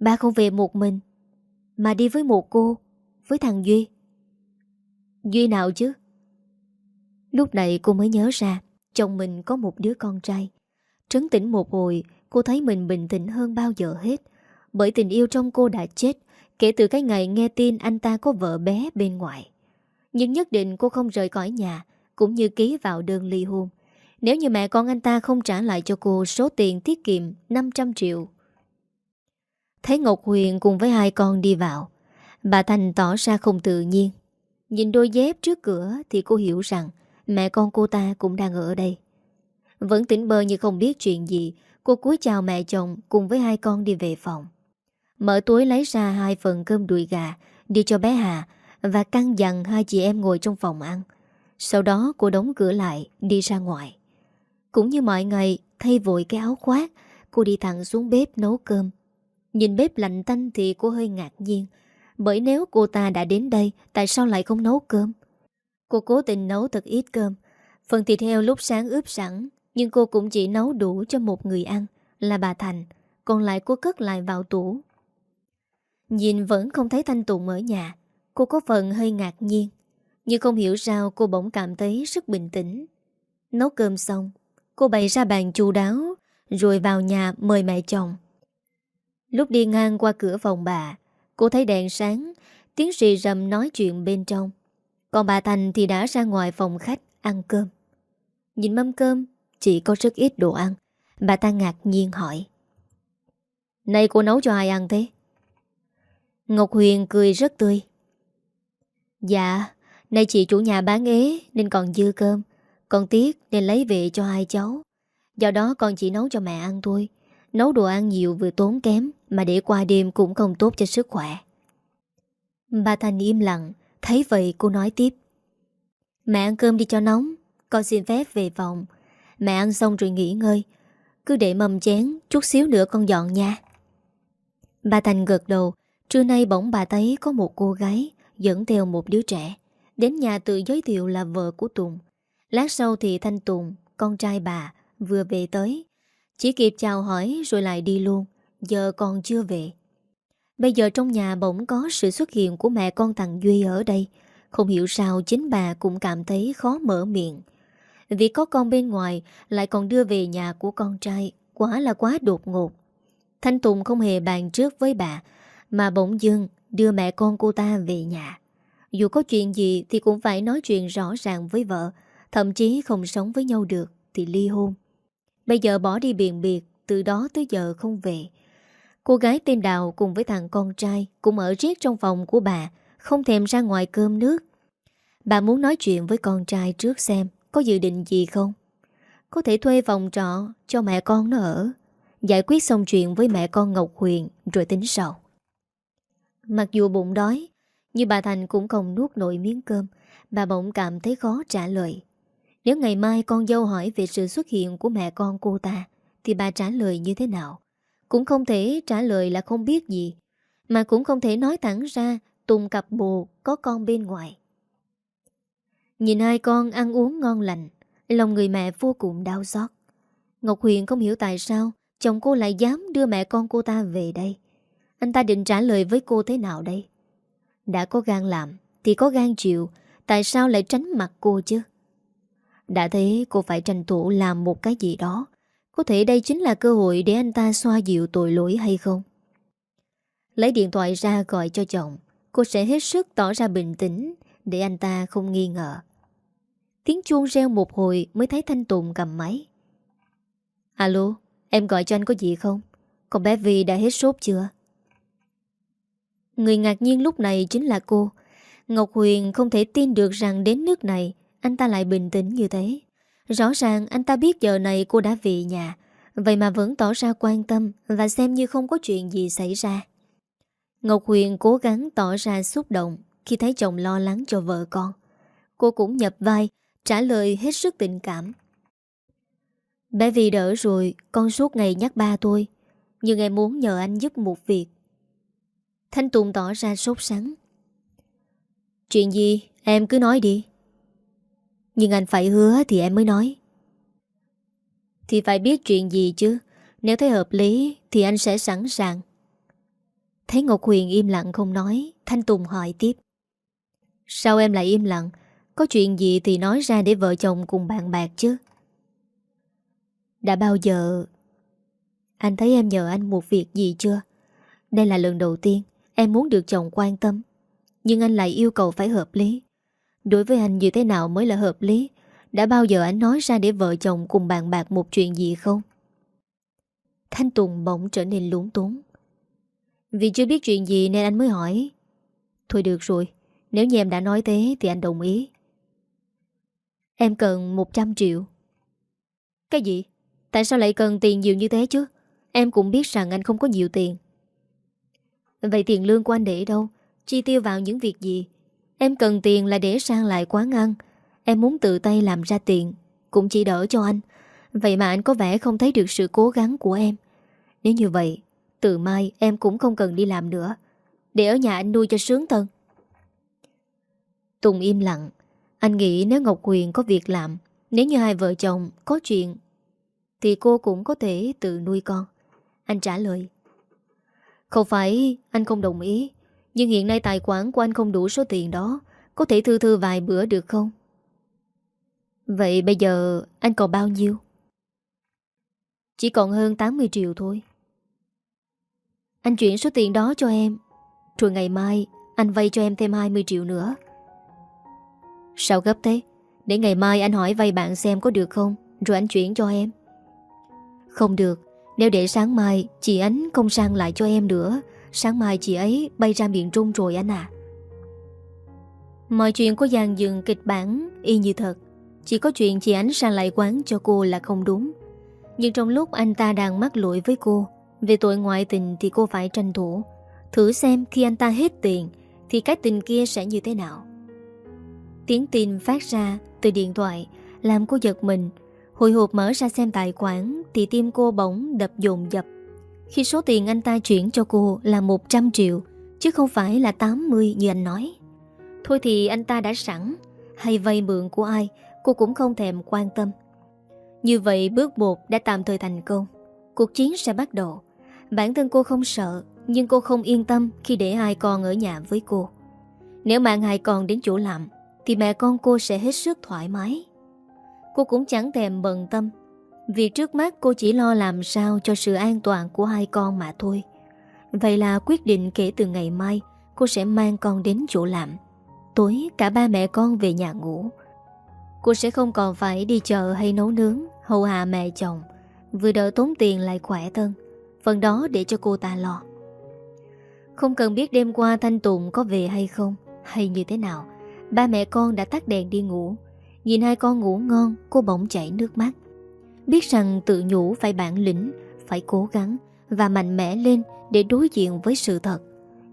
Ba không về một mình, Mà đi với một cô, Với thằng Duy. Duy nào chứ? Lúc này cô mới nhớ ra, Chồng mình có một đứa con trai. Trấn tĩnh một hồi, Cô thấy mình bình tĩnh hơn bao giờ hết. Bởi tình yêu trong cô đã chết, Kể từ cái ngày nghe tin anh ta có vợ bé bên ngoài. Nhưng nhất định cô không rời khỏi nhà, Cũng như ký vào đơn ly hôn. Nếu như mẹ con anh ta không trả lại cho cô Số tiền tiết kiệm 500 triệu. Thấy Ngọc Huyền cùng với hai con đi vào, Bà Thành tỏ ra không tự nhiên. Nhìn đôi dép trước cửa Thì cô hiểu rằng Mẹ con cô ta cũng đang ở đây. Vẫn tỉnh bơ như không biết chuyện gì, Cô cúi chào mẹ chồng Cùng với hai con đi về phòng. Mở túi lấy ra hai phần cơm đùi gà Đi cho bé Hà Và căn dặn hai chị em ngồi trong phòng ăn. Sau đó cô đóng cửa lại, Đi ra ngoài. Cũng như mọi ngày, Thay vội cái áo khoác, Cô đi thẳng xuống bếp nấu cơm. Nhìn bếp lạnh tanh thì cô hơi ngạc nhiên, Bởi nếu cô ta đã đến đây, Tại sao lại không nấu cơm? Cô cố tình nấu thật ít cơm, Phần thịt heo lúc sáng ướp sẵn, Nhưng cô cũng chỉ nấu đủ cho một người ăn, Là bà Thành, Còn lại cô cất lại vào tủ. Nhìn vẫn không thấy Thanh Tùng ở nhà, Cô có phần hơi ngạc nhiên, Nhưng không hiểu sao cô bỗng cảm thấy rất bình tĩnh. Nấu cơm xong Cô bày ra bàn chu đáo Rồi vào nhà mời mẹ chồng Lúc đi ngang qua cửa phòng bà Cô thấy đèn sáng Tiếng rì rầm nói chuyện bên trong còn bà Thành thì đã ra ngoài phòng khách ăn cơm. Nhìn mâm cơm, chỉ có rất ít đồ ăn. Bà ta ngạc nhiên hỏi. Này cô nấu cho ai ăn thế? Ngọc Huyền cười rất tươi. Dạ, nay chị chủ nhà bán ế nên còn dư cơm con tiếc nên lấy về cho hai cháu. Do đó con chỉ nấu cho mẹ ăn thôi. Nấu đồ ăn nhiều vừa tốn kém mà để qua đêm cũng không tốt cho sức khỏe. Bà Thành im lặng, Thấy vậy cô nói tiếp. Mẹ ăn cơm đi cho nóng Con xin phép về phòng. Mẹ ăn xong rồi nghỉ ngơi. Cứ để mầm chén Chút xíu nữa con dọn nha. Bà Thành gật đầu. Trưa nay bỗng bà thấy có một cô gái Dẫn theo một đứa trẻ. Đến nhà tự giới thiệu là vợ của Tùng. Lát sau thì Thanh Tùng, Con trai bà, vừa về tới. Chỉ kịp chào hỏi rồi lại đi luôn. Giờ còn chưa về. Bây giờ trong nhà bỗng có sự xuất hiện của mẹ con thằng Duy ở đây. Không hiểu sao chính bà cũng cảm thấy khó mở miệng. Vì có con bên ngoài, lại còn đưa về nhà của con trai. Quá là quá đột ngột. Thanh Tùng không hề bàn trước với bà, Mà bỗng dưng đưa mẹ con cô ta về nhà. Dù có chuyện gì thì cũng phải nói chuyện rõ ràng với vợ. Thậm chí không sống với nhau được Thì ly hôn. Bây giờ bỏ đi biện biệt, Từ đó tới giờ không về. Cô gái tên Đào cùng với thằng con trai Cũng ở riết trong phòng của bà, Không thèm ra ngoài cơm nước. Bà muốn nói chuyện với con trai trước xem Có dự định gì không. Có thể thuê phòng trọ cho mẹ con nó ở. Giải quyết xong chuyện với mẹ con Ngọc Huyền Rồi tính sau. Mặc dù bụng đói, Nhưng bà Thành cũng không nuốt nổi miếng cơm. Bà bỗng cảm thấy khó trả lời. Nếu ngày mai con dâu hỏi về sự xuất hiện của mẹ con cô ta Thì bà trả lời như thế nào cũng không thể trả lời là không biết gì Mà cũng không thể nói thẳng ra Tùng cặp bồ có con bên ngoài Nhìn hai con ăn uống ngon lành Lòng người mẹ vô cùng đau xót Ngọc Huyền không hiểu tại sao chồng cô lại dám đưa mẹ con cô ta về đây. Anh ta định trả lời với cô thế nào đây? Đã có gan làm thì có gan chịu, tại sao lại tránh mặt cô chứ? Đã thế cô phải tranh thủ làm một cái gì đó. Có thể đây chính là cơ hội để anh ta xoa dịu tội lỗi hay không? Lấy điện thoại ra gọi cho chồng, cô sẽ hết sức tỏ ra bình tĩnh để anh ta không nghi ngờ. Tiếng chuông reo một hồi mới thấy Thanh Tùng cầm máy. Alo, em gọi cho anh có gì không? Con bé Vi đã hết sốt chưa? Người ngạc nhiên lúc này chính là cô. Ngọc Huyền không thể tin được rằng đến nước này anh ta lại bình tĩnh như thế. Rõ ràng anh ta biết giờ này cô đã về nhà, vậy mà vẫn tỏ ra quan tâm và xem như không có chuyện gì xảy ra. Ngọc Huyền cố gắng tỏ ra xúc động khi thấy chồng lo lắng cho vợ con. Cô cũng nhập vai, trả lời hết sức tình cảm. Bé vì đỡ rồi, con suốt ngày nhắc ba tôi. Nhưng em muốn nhờ anh giúp một việc. Thanh Tùng tỏ ra sốt sắng. Chuyện gì? Em cứ nói đi. Nhưng anh phải hứa thì em mới nói. Thì phải biết chuyện gì chứ. Nếu thấy hợp lý thì anh sẽ sẵn sàng. Thấy Ngọc Huyền im lặng không nói, Thanh Tùng hỏi tiếp. Sao em lại im lặng? Có chuyện gì thì nói ra để vợ chồng cùng bàn bạc chứ. Đã bao giờ Anh thấy em nhờ anh một việc gì chưa Đây là lần đầu tiên Em muốn được chồng quan tâm Nhưng anh lại yêu cầu phải hợp lý Đối với anh như thế nào mới là hợp lý? Đã bao giờ anh nói ra để vợ chồng Cùng bàn bạc một chuyện gì không? Thanh Tùng bỗng trở nên lúng túng. Vì chưa biết chuyện gì nên anh mới hỏi. Thôi được rồi, Nếu như em đã nói thế thì anh đồng ý. Em cần 100 triệu. Cái gì? Tại sao lại cần tiền nhiều như thế chứ? Em cũng biết rằng anh không có nhiều tiền. Vậy tiền lương của anh để đâu? Chi tiêu vào những việc gì? Em cần tiền là để sang lại quán ăn. Em muốn tự tay làm ra tiền, Cũng chỉ đỡ cho anh. Vậy mà anh có vẻ không thấy được sự cố gắng của em. Nếu như vậy, Từ mai em cũng không cần đi làm nữa. Để ở nhà anh nuôi cho sướng thân. Tùng im lặng. Anh nghĩ nếu Ngọc Huyền có việc làm, Nếu như hai vợ chồng có chuyện, thì cô cũng có thể tự nuôi con. Anh trả lời. Không phải, anh không đồng ý. Nhưng hiện nay tài khoản của anh không đủ số tiền đó. Có thể thư thư vài bữa được không? Vậy bây giờ anh còn bao nhiêu? Chỉ còn hơn 80 triệu thôi. Anh chuyển số tiền đó cho em. Rồi ngày mai, Anh vay cho em thêm 20 triệu nữa. Sao gấp thế? Để ngày mai anh hỏi vay bạn xem có được không? Rồi anh chuyển cho em. Không được. Nếu để sáng mai, chị Ánh không sang lại cho em nữa Sáng mai chị ấy bay ra miền Trung rồi anh à Mọi chuyện có dàn dừng kịch bản y như thật. Chỉ có chuyện chị Ánh sang lại quán cho cô là không đúng. Nhưng trong lúc anh ta đang mắc lỗi với cô, Về tội ngoại tình thì cô phải tranh thủ. Thử xem khi anh ta hết tiền Thì cái tình kia sẽ như thế nào. Tiếng tin phát ra từ điện thoại, Làm cô giật mình. Hồi hộp mở ra xem tài khoản Thì tim cô bỗng đập dồn dập. Khi số tiền anh ta chuyển cho cô là 100 triệu, Chứ không phải là 80 như anh nói. Thôi thì anh ta đã sẵn, Hay vay mượn của ai, Cô cũng không thèm quan tâm. Như vậy bước một đã tạm thời thành công. Cuộc chiến sẽ bắt đầu. Bản thân cô không sợ, Nhưng cô không yên tâm khi để hai con ở nhà với cô. Nếu mang hai con đến chỗ làm, Thì mẹ con cô sẽ hết sức thoải mái. Cô cũng chẳng thèm bận tâm vì trước mắt cô chỉ lo làm sao cho sự an toàn của hai con mà thôi. Vậy là quyết định kể từ ngày mai, Cô sẽ mang con đến chỗ làm. Tối, cả ba mẹ con về nhà ngủ. Cô sẽ không còn phải đi chợ hay nấu nướng, Hầu hạ mẹ chồng. Vừa đỡ tốn tiền lại khỏe thân, Phần đó để cho cô ta lo. Không cần biết đêm qua Thanh Tùng có về hay không, Hay như thế nào, Ba mẹ con đã tắt đèn đi ngủ. Nhìn hai con ngủ ngon, Cô bỗng chảy nước mắt. Biết rằng tự nhủ phải bản lĩnh, Phải cố gắng và mạnh mẽ lên Để đối diện với sự thật.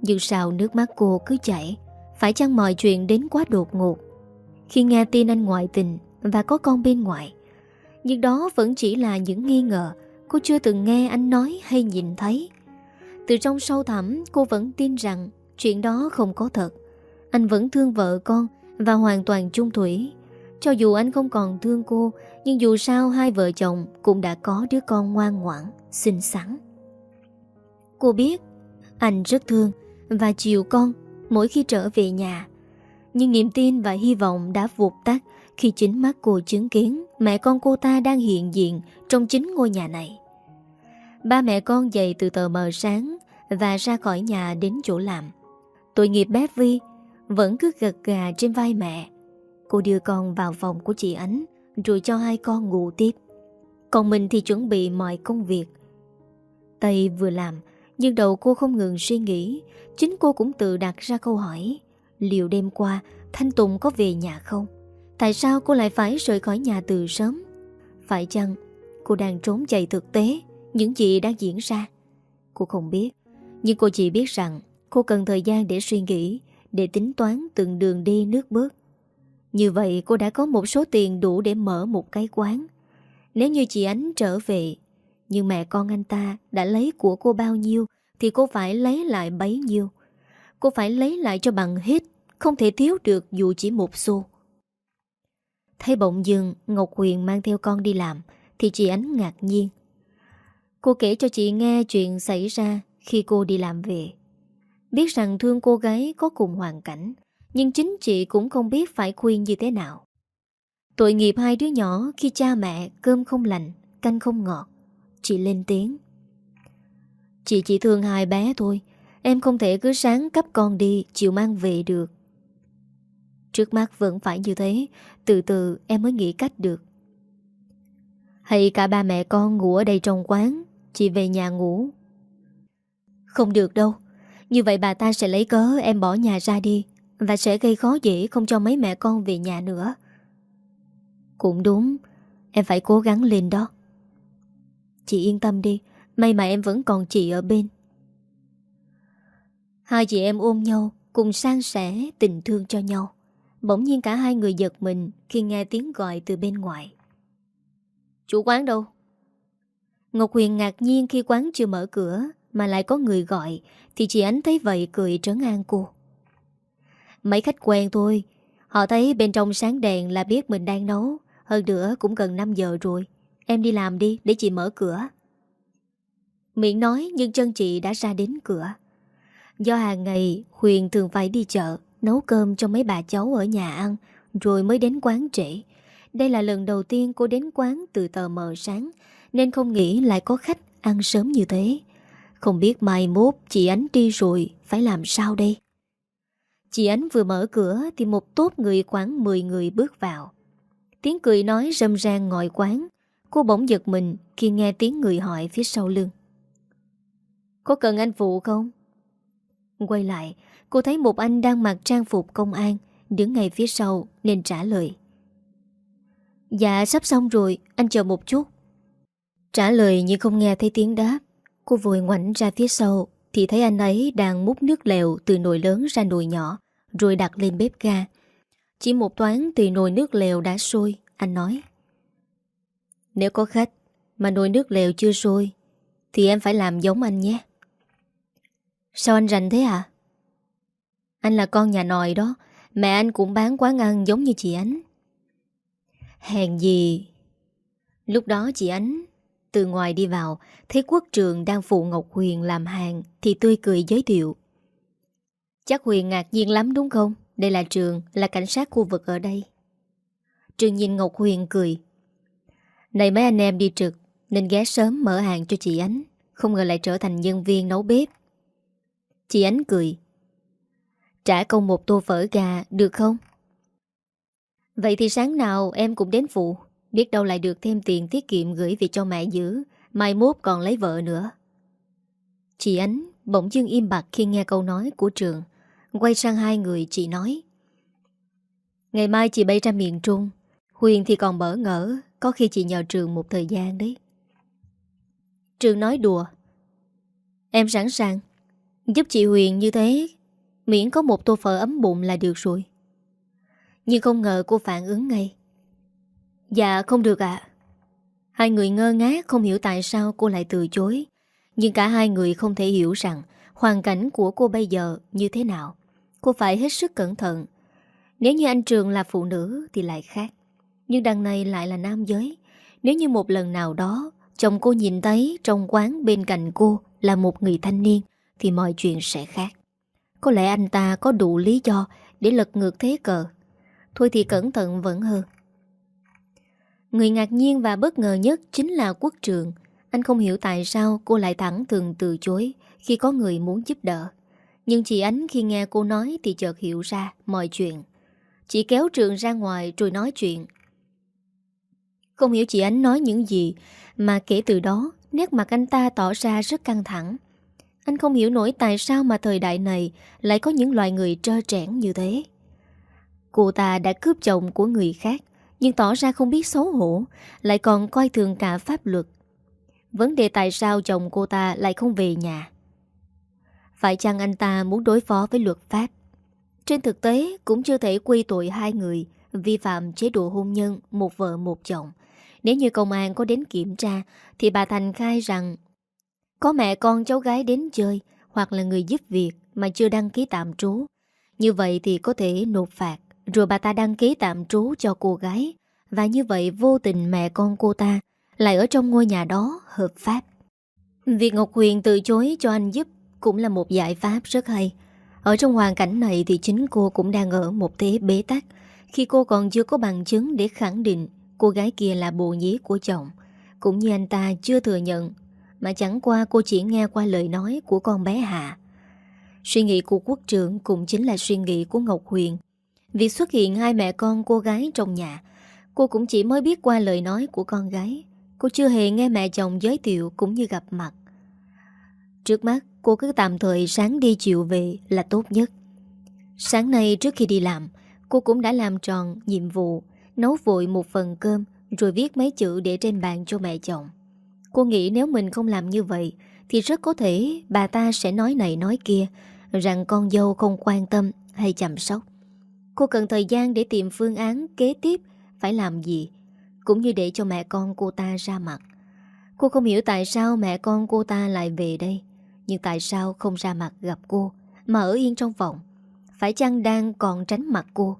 Nhưng sao nước mắt cô cứ chảy, Phải chăng mọi chuyện đến quá đột ngột? Khi nghe tin anh ngoại tình Và có con bên ngoài, Nhưng đó vẫn chỉ là những nghi ngờ Cô chưa từng nghe anh nói hay nhìn thấy. Từ trong sâu thẳm, Cô vẫn tin rằng Chuyện đó không có thật. Anh vẫn thương vợ con Và hoàn toàn chung thủy. Cho dù anh không còn thương cô nhưng dù sao hai vợ chồng Cũng đã có đứa con ngoan ngoãn, Xinh xắn. Cô biết, anh rất thương Và chiều con mỗi khi trở về nhà. Nhưng niềm tin và hy vọng đã vụt tắt Khi chính mắt cô chứng kiến Mẹ con cô ta đang hiện diện Trong chính ngôi nhà này. Ba mẹ con dậy từ tờ mờ sáng Và ra khỏi nhà đến chỗ làm. Tội nghiệp bé Vi Vẫn cứ gật gà trên vai mẹ. Cô đưa con vào phòng của chị Ánh. Rồi cho hai con ngủ tiếp. Còn mình thì chuẩn bị mọi công việc. Tay vừa làm, Nhưng đầu cô không ngừng suy nghĩ. Chính cô cũng tự đặt ra câu hỏi, Liệu đêm qua Thanh Tùng có về nhà không? Tại sao cô lại phải rời khỏi nhà từ sớm? Phải chăng Cô đang trốn chạy thực tế Những gì đang diễn ra? Cô không biết, Nhưng cô chỉ biết rằng Cô cần thời gian để suy nghĩ, Để tính toán từng đường đi nước bước. Như vậy cô đã có một số tiền đủ để mở một cái quán. Nếu như chị Ánh trở về, Nhưng mẹ con anh ta đã lấy của cô bao nhiêu Thì cô phải lấy lại bấy nhiêu. Cô phải lấy lại cho bằng hết, Không thể thiếu được dù chỉ một xu Thấy bỗng dừng Ngọc Huyền mang theo con đi làm, Thì chị Ánh ngạc nhiên. Cô kể cho chị nghe chuyện xảy ra Khi cô đi làm về. Biết rằng thương cô gái có cùng hoàn cảnh nhưng chính chị cũng không biết phải khuyên như thế nào. Tội nghiệp hai đứa nhỏ khi cha mẹ cơm không lành, canh không ngọt. Chị lên tiếng. Chị chỉ thương hai bé thôi. Em không thể cứ sáng cấp con đi Chịu mang về được. Trước mắt vẫn phải như thế Từ từ em mới nghĩ cách được. Hay cả ba mẹ con ngủ ở đây trong quán Chị về nhà ngủ. Không được đâu. Như vậy bà ta sẽ lấy cớ em bỏ nhà ra đi. Và sẽ gây khó dễ không cho mấy mẹ con về nhà nữa. Cũng đúng, Em phải cố gắng lên đó. Chị yên tâm đi, May mà em vẫn còn chị ở bên. Hai chị em ôm nhau, Cùng san sẻ tình thương cho nhau. Bỗng nhiên cả hai người giật mình Khi nghe tiếng gọi từ bên ngoài. Chủ quán đâu? Ngọc Huyền ngạc nhiên khi quán chưa mở cửa mà lại có người gọi, Thì chị Ánh thấy vậy cười trấn an cô. Mấy khách quen thôi. Họ thấy bên trong sáng đèn là biết mình đang nấu. Hơn nữa cũng gần 5 giờ rồi. Em đi làm đi, để chị mở cửa. Miệng nói nhưng chân chị đã ra đến cửa. Do hàng ngày Huyền thường phải đi chợ, Nấu cơm cho mấy bà cháu ở nhà ăn, Rồi mới đến quán trễ. Đây là lần đầu tiên cô đến quán từ tờ mờ sáng, Nên không nghĩ lại có khách ăn sớm như thế. Không biết mai mốt chị Ánh đi rồi Phải làm sao đây? Chị Ánh vừa mở cửa Thì một tốt người khoảng 10 người bước vào. Tiếng cười nói râm ran ngồi quán. Cô bỗng giật mình Khi nghe tiếng người hỏi phía sau lưng. Có cần anh phụ không? Quay lại, Cô thấy một anh đang mặc trang phục công an, Đứng ngay phía sau nên trả lời. Dạ sắp xong rồi, Anh chờ một chút. Trả lời nhưng không nghe thấy tiếng đáp. Cô vội ngoảnh ra phía sau thì thấy anh ấy đang múc nước lèo Từ nồi lớn ra nồi nhỏ, Rồi đặt lên bếp ga. Chỉ một toán thì nồi nước lèo đã sôi, Anh nói. Nếu có khách mà nồi nước lèo chưa sôi, Thì em phải làm giống anh nhé. Sao anh rành thế à Anh là con nhà nòi đó, Mẹ anh cũng bán quán ăn giống như chị Ánh. Hèn gì? Lúc đó chị Ánh từ ngoài đi vào, thấy quốc trường đang phụ Ngọc Huyền làm hàng thì tươi cười giới thiệu. Chắc Huyền ngạc nhiên lắm đúng không? Đây là trường, là cảnh sát khu vực ở đây. Trường nhìn Ngọc Huyền cười. Này mấy anh em đi trực, nên ghé sớm mở hàng cho chị Ánh, không ngờ lại trở thành nhân viên nấu bếp. Chị Ánh cười. Trả công một tô phở gà, được không? Vậy thì sáng nào em cũng đến phụ. Biết đâu lại được thêm tiền tiết kiệm gửi về cho mẹ giữ Mai mốt còn lấy vợ nữa. Chị Ánh bỗng dưng im bặt khi nghe câu nói của trường. Quay sang hai người, chị nói, Ngày mai chị bay ra miền Trung. Huyền thì còn bỡ ngỡ, Có khi chị nhờ trường một thời gian đấy. Trường nói đùa, Em sẵn sàng. Giúp chị Huyền như thế, Miễn có một tô phở ấm bụng là được rồi. Nhưng không ngờ cô phản ứng ngay. Dạ không được ạ. Hai người ngơ ngác, không hiểu tại sao cô lại từ chối. Nhưng cả hai người không thể hiểu rằng Hoàn cảnh của cô bây giờ như thế nào. Cô phải hết sức cẩn thận. Nếu như anh Trường là phụ nữ Thì lại khác. Nhưng đằng này lại là nam giới. Nếu như một lần nào đó, Chồng cô nhìn thấy trong quán bên cạnh cô Là một người thanh niên, Thì mọi chuyện sẽ khác. Có lẽ anh ta có đủ lý do Để lật ngược thế cờ. Thôi thì cẩn thận vẫn hơn. Người ngạc nhiên và bất ngờ nhất Chính là quốc trường. Anh không hiểu tại sao cô lại thẳng thường từ chối Khi có người muốn giúp đỡ. Nhưng chị Ánh khi nghe cô nói Thì chợt hiểu ra mọi chuyện. Chị kéo trường ra ngoài rồi nói chuyện. Không hiểu chị Ánh nói những gì, Mà kể từ đó, Nét mặt anh ta tỏ ra rất căng thẳng. Anh không hiểu nổi tại sao mà thời đại này Lại có những loài người trơ trẽn như thế. Cô ta đã cướp chồng của người khác. Nhưng tỏ ra không biết xấu hổ, Lại còn coi thường cả pháp luật Vấn đề tại sao chồng cô ta lại không về nhà Phải chăng anh ta muốn đối phó với luật pháp trên thực tế, cũng chưa thể quy tội hai người vi phạm chế độ hôn nhân một vợ một chồng. Nếu như công an có đến kiểm tra, thì bà Thành khai rằng có mẹ con cháu gái đến chơi hoặc là người giúp việc mà chưa đăng ký tạm trú. Như vậy thì có thể nộp phạt rồi bà ta đăng ký tạm trú cho cô gái và như vậy vô tình mẹ con cô ta lại ở trong ngôi nhà đó hợp pháp. Việc Ngọc Huyền từ chối cho anh giúp cũng là một giải pháp rất hay. Ở trong hoàn cảnh này thì chính cô cũng đang ở một thế bế tắc khi cô còn chưa có bằng chứng để khẳng định cô gái kia là bồ nhí của chồng. Cũng như anh ta chưa thừa nhận, mà chẳng qua cô chỉ nghe qua lời nói của con bé Hạ. Suy nghĩ của quốc trưởng cũng chính là suy nghĩ của Ngọc Huyền. Việc xuất hiện hai mẹ con cô gái trong nhà, cô cũng chỉ mới biết qua lời nói của con gái. Cô chưa hề nghe mẹ chồng giới thiệu cũng như gặp mặt. Trước mắt, cô cứ tạm thời sáng đi chiều về là tốt nhất. Sáng nay trước khi đi làm, cô cũng đã làm tròn nhiệm vụ, nấu vội một phần cơm rồi viết mấy chữ để trên bàn cho mẹ chồng. Cô nghĩ nếu mình không làm như vậy thì rất có thể bà ta sẽ nói này nói kia rằng con dâu không quan tâm hay chăm sóc. Cô cần thời gian để tìm phương án kế tiếp phải làm gì, cũng như để cho mẹ con cô ta ra mặt. Cô không hiểu tại sao mẹ con cô ta lại về đây. Nhưng tại sao không ra mặt gặp cô Mà ở yên trong phòng Phải chăng đang còn tránh mặt cô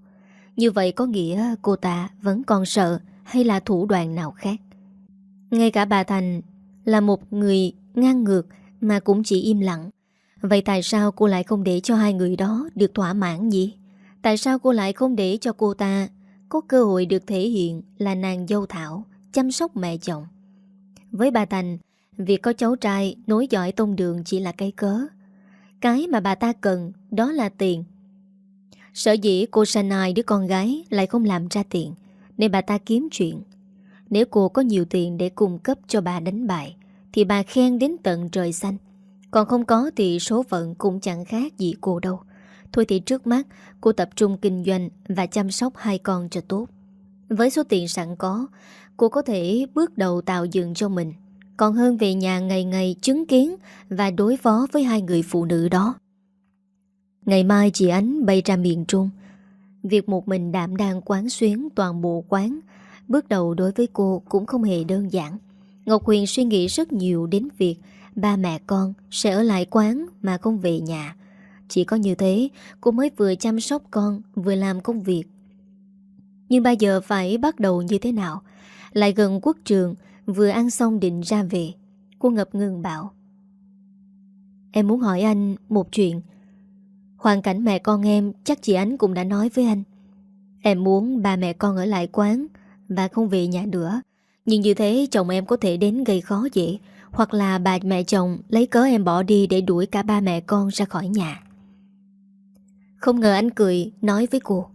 Như vậy có nghĩa cô ta vẫn còn sợ Hay là thủ đoạn nào khác Ngay cả bà Thành Là một người ngang ngược Mà cũng chỉ im lặng Vậy tại sao cô lại không để cho hai người đó Được thỏa mãn gì Tại sao cô lại không để cho cô ta? Có cơ hội được thể hiện Là nàng dâu thảo, Chăm sóc mẹ chồng. Với bà Thành, Việc có cháu trai nối dõi tông đường chỉ là cái cớ. Cái mà bà ta cần đó là tiền. Sở dĩ cô sanh ai đứa con gái lại không làm ra tiền, Nên bà ta kiếm chuyện. Nếu cô có nhiều tiền để cung cấp cho bà đánh bại, Thì bà khen đến tận trời xanh. Còn không có thì số phận cũng chẳng khác gì cô đâu. Thôi thì trước mắt cô tập trung kinh doanh và chăm sóc hai con cho tốt Với số tiền sẵn có Cô có thể bước đầu tạo dựng cho mình còn hơn về nhà ngày ngày chứng kiến và đối phó với hai người phụ nữ đó. Ngày mai chị Ánh bay ra miền Trung. Việc một mình đảm đang quán xuyến toàn bộ quán, bước đầu đối với cô cũng không hề đơn giản. Ngọc Huyền suy nghĩ rất nhiều đến việc ba mẹ con sẽ ở lại quán mà không về nhà. Chỉ có như thế, cô mới vừa chăm sóc con, vừa làm công việc. Nhưng bây giờ phải bắt đầu như thế nào? Lại gần quốc trường, Vừa ăn xong định ra về. Cô ngập ngừng bảo. Em muốn hỏi anh một chuyện. Hoàn cảnh mẹ con em Chắc chị Ánh cũng đã nói với anh. Em muốn ba mẹ con ở lại quán Và không về nhà nữa. Nhưng như thế chồng em có thể đến gây khó dễ. Hoặc là bà mẹ chồng Lấy cớ em bỏ đi để đuổi cả ba mẹ con ra khỏi nhà. Không ngờ anh cười, Nói với cô.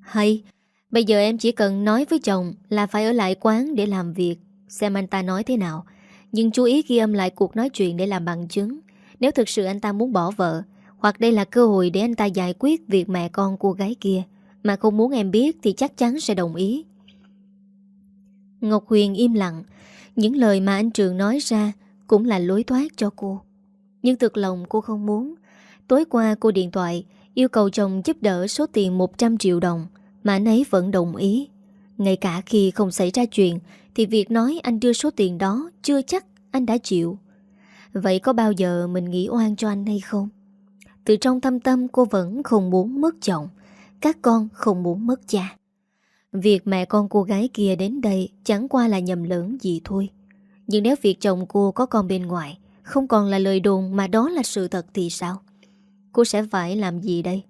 Hay, Bây giờ em chỉ cần nói với chồng Là phải ở lại quán để làm việc. Xem anh ta nói thế nào. Nhưng chú ý ghi âm lại cuộc nói chuyện để làm bằng chứng. Nếu thực sự anh ta muốn bỏ vợ, Hoặc đây là cơ hội để anh ta giải quyết Việc mẹ con cô gái kia, Mà không muốn em biết thì chắc chắn sẽ đồng ý. Ngọc Huyền im lặng. Những lời mà anh Trường nói ra Cũng là lối thoát cho cô. Nhưng thực lòng cô không muốn. Tối qua cô điện thoại Yêu cầu chồng giúp đỡ số tiền 100 triệu đồng Mà anh ấy vẫn đồng ý Ngay cả khi không xảy ra chuyện, thì việc nói anh đưa số tiền đó Chưa chắc anh đã chịu Vậy có bao giờ mình nghĩ oan cho anh hay không? Từ trong thâm tâm, cô vẫn không muốn mất chồng, Các con không muốn mất cha Việc mẹ con cô gái kia đến đây chẳng qua là nhầm lẫn gì thôi. Nhưng nếu việc chồng cô có con bên ngoài, không còn là lời đồn mà đó là sự thật thì sao? Cô sẽ phải làm gì đây?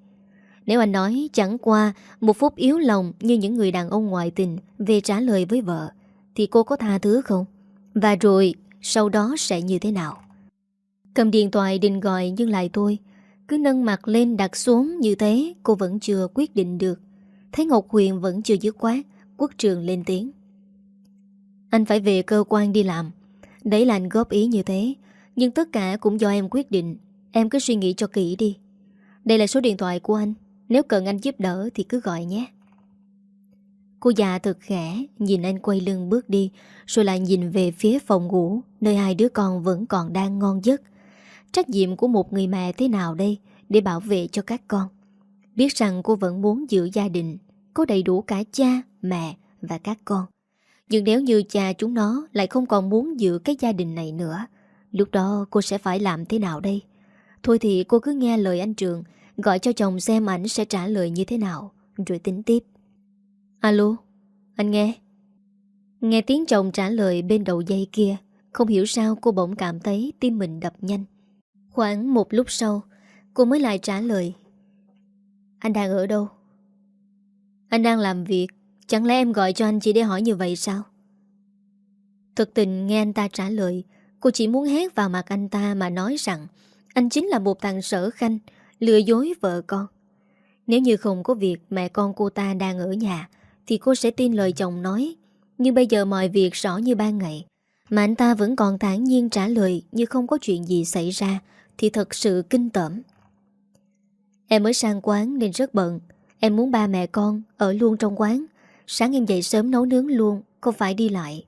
Nếu anh nói chẳng qua một phút yếu lòng như những người đàn ông ngoại tình về trả lời với vợ, thì cô có tha thứ không? Và rồi, sau đó sẽ như thế nào? Cầm điện thoại định gọi nhưng lại thôi. Cứ nâng mặt lên đặt xuống như thế, cô vẫn chưa quyết định được. Thấy Ngọc Huyền vẫn chưa dứt quát Quốc trường lên tiếng Anh phải về cơ quan đi làm Đấy là anh góp ý như thế, Nhưng tất cả cũng do em quyết định Em cứ suy nghĩ cho kỹ đi. Đây là số điện thoại của anh. Nếu cần anh giúp đỡ thì cứ gọi nhé. Cô già thật khẽ Nhìn anh quay lưng bước đi Rồi lại nhìn về phía phòng ngủ Nơi hai đứa con vẫn còn đang ngon giấc. Trách nhiệm của một người mẹ thế nào đây Để bảo vệ cho các con? Biết rằng cô vẫn muốn giữ gia đình Có đầy đủ cả cha, mẹ và các con. Nhưng nếu như cha chúng nó Lại không còn muốn giữ cái gia đình này nữa Lúc đó cô sẽ phải làm thế nào đây? Thôi thì cô cứ nghe lời anh Trường Gọi cho chồng xem ảnh sẽ trả lời như thế nào Rồi tính tiếp Alo, anh nghe Nghe tiếng chồng trả lời bên đầu dây kia Không hiểu sao cô bỗng cảm thấy tim mình đập nhanh Khoảng một lúc sau Cô mới lại trả lời anh đang ở đâu? Anh đang làm việc Chẳng lẽ em gọi cho anh chỉ để hỏi như vậy sao? Thực tình nghe anh ta trả lời Cô chỉ muốn hét vào mặt anh ta mà nói rằng anh chính là một thằng sở khanh, Lừa dối vợ con. Nếu như không có việc mẹ con cô ta đang ở nhà, Thì cô sẽ tin lời chồng nói. Nhưng bây giờ mọi việc rõ như ban ngày, Mà anh ta vẫn còn thản nhiên trả lời Như không có chuyện gì xảy ra, Thì thật sự kinh tởm. Em mới sang quán nên rất bận. Em muốn ba mẹ con ở luôn trong quán. Sáng em dậy sớm nấu nướng luôn, Không phải đi lại.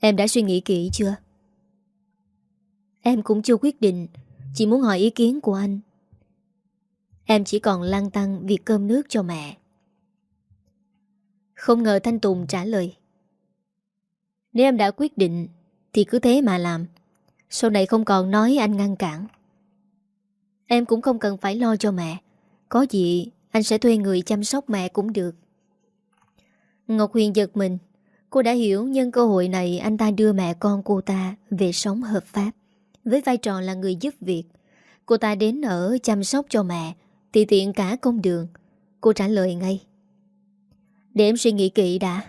Em đã suy nghĩ kỹ chưa? Em cũng chưa quyết định, Chỉ muốn hỏi ý kiến của anh. Em chỉ còn lăng tăng việc cơm nước cho mẹ. Không ngờ Thanh Tùng trả lời. Nếu em đã quyết định, Thì cứ thế mà làm. Sau này không còn nói anh ngăn cản. Em cũng không cần phải lo cho mẹ. Có gì, anh sẽ thuê người chăm sóc mẹ cũng được. Ngọc Huyền giật mình. Cô đã hiểu nhân cơ hội này anh ta đưa mẹ con cô ta về sống hợp pháp. Với vai trò là người giúp việc. Cô ta đến ở chăm sóc cho mẹ Thì tiện cả công đường. Cô trả lời ngay. Để em suy nghĩ kỹ đã.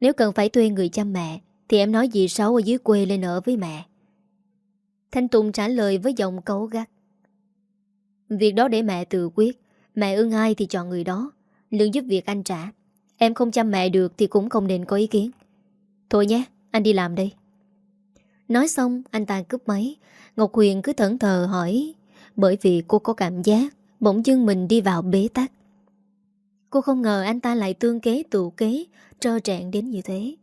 Nếu cần phải thuê người chăm mẹ Thì em nói gì xấu ở dưới quê lên ở với mẹ. Thanh Tùng trả lời với giọng cấu gắt. Việc đó để mẹ tự quyết. Mẹ ưng ai thì chọn người đó. Lương giúp việc anh trả. Em không chăm mẹ được thì cũng không nên có ý kiến. Thôi nhé, anh đi làm đây. Nói xong, anh ta cướp máy. Ngọc Huyền cứ thẫn thờ hỏi, Bởi vì cô có cảm giác Bỗng dưng mình đi vào bế tắc. Cô không ngờ anh ta lại tương kế tụ kế Trơ trạng đến như thế.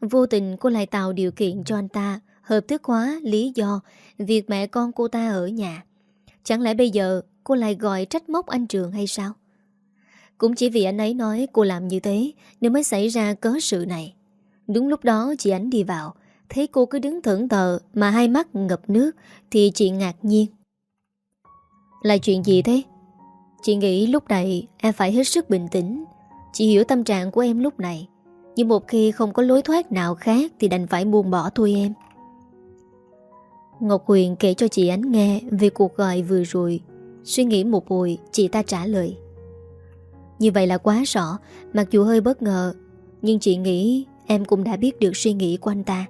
Vô tình cô lại tạo điều kiện cho anh ta Hợp thức hóa lý do Việc mẹ con cô ta ở nhà. Chẳng lẽ bây giờ cô lại gọi trách móc anh Trường hay sao? Cũng chỉ vì anh ấy nói cô làm như thế Nên mới xảy ra cớ sự này. Đúng lúc đó, chị ánh đi vào. Thấy cô cứ đứng thẫn thờ Mà hai mắt ngập nước Thì chị ngạc nhiên Là chuyện gì thế? Chị nghĩ lúc này em phải hết sức bình tĩnh Chị hiểu tâm trạng của em lúc này Nhưng một khi không có lối thoát nào khác Thì đành phải buông bỏ thôi em Ngọc Huyền kể cho chị Ánh nghe về cuộc gọi vừa rồi. Suy nghĩ một hồi, chị ta trả lời. Như vậy là quá rõ, mặc dù hơi bất ngờ, nhưng chị nghĩ em cũng đã biết được suy nghĩ của anh ta.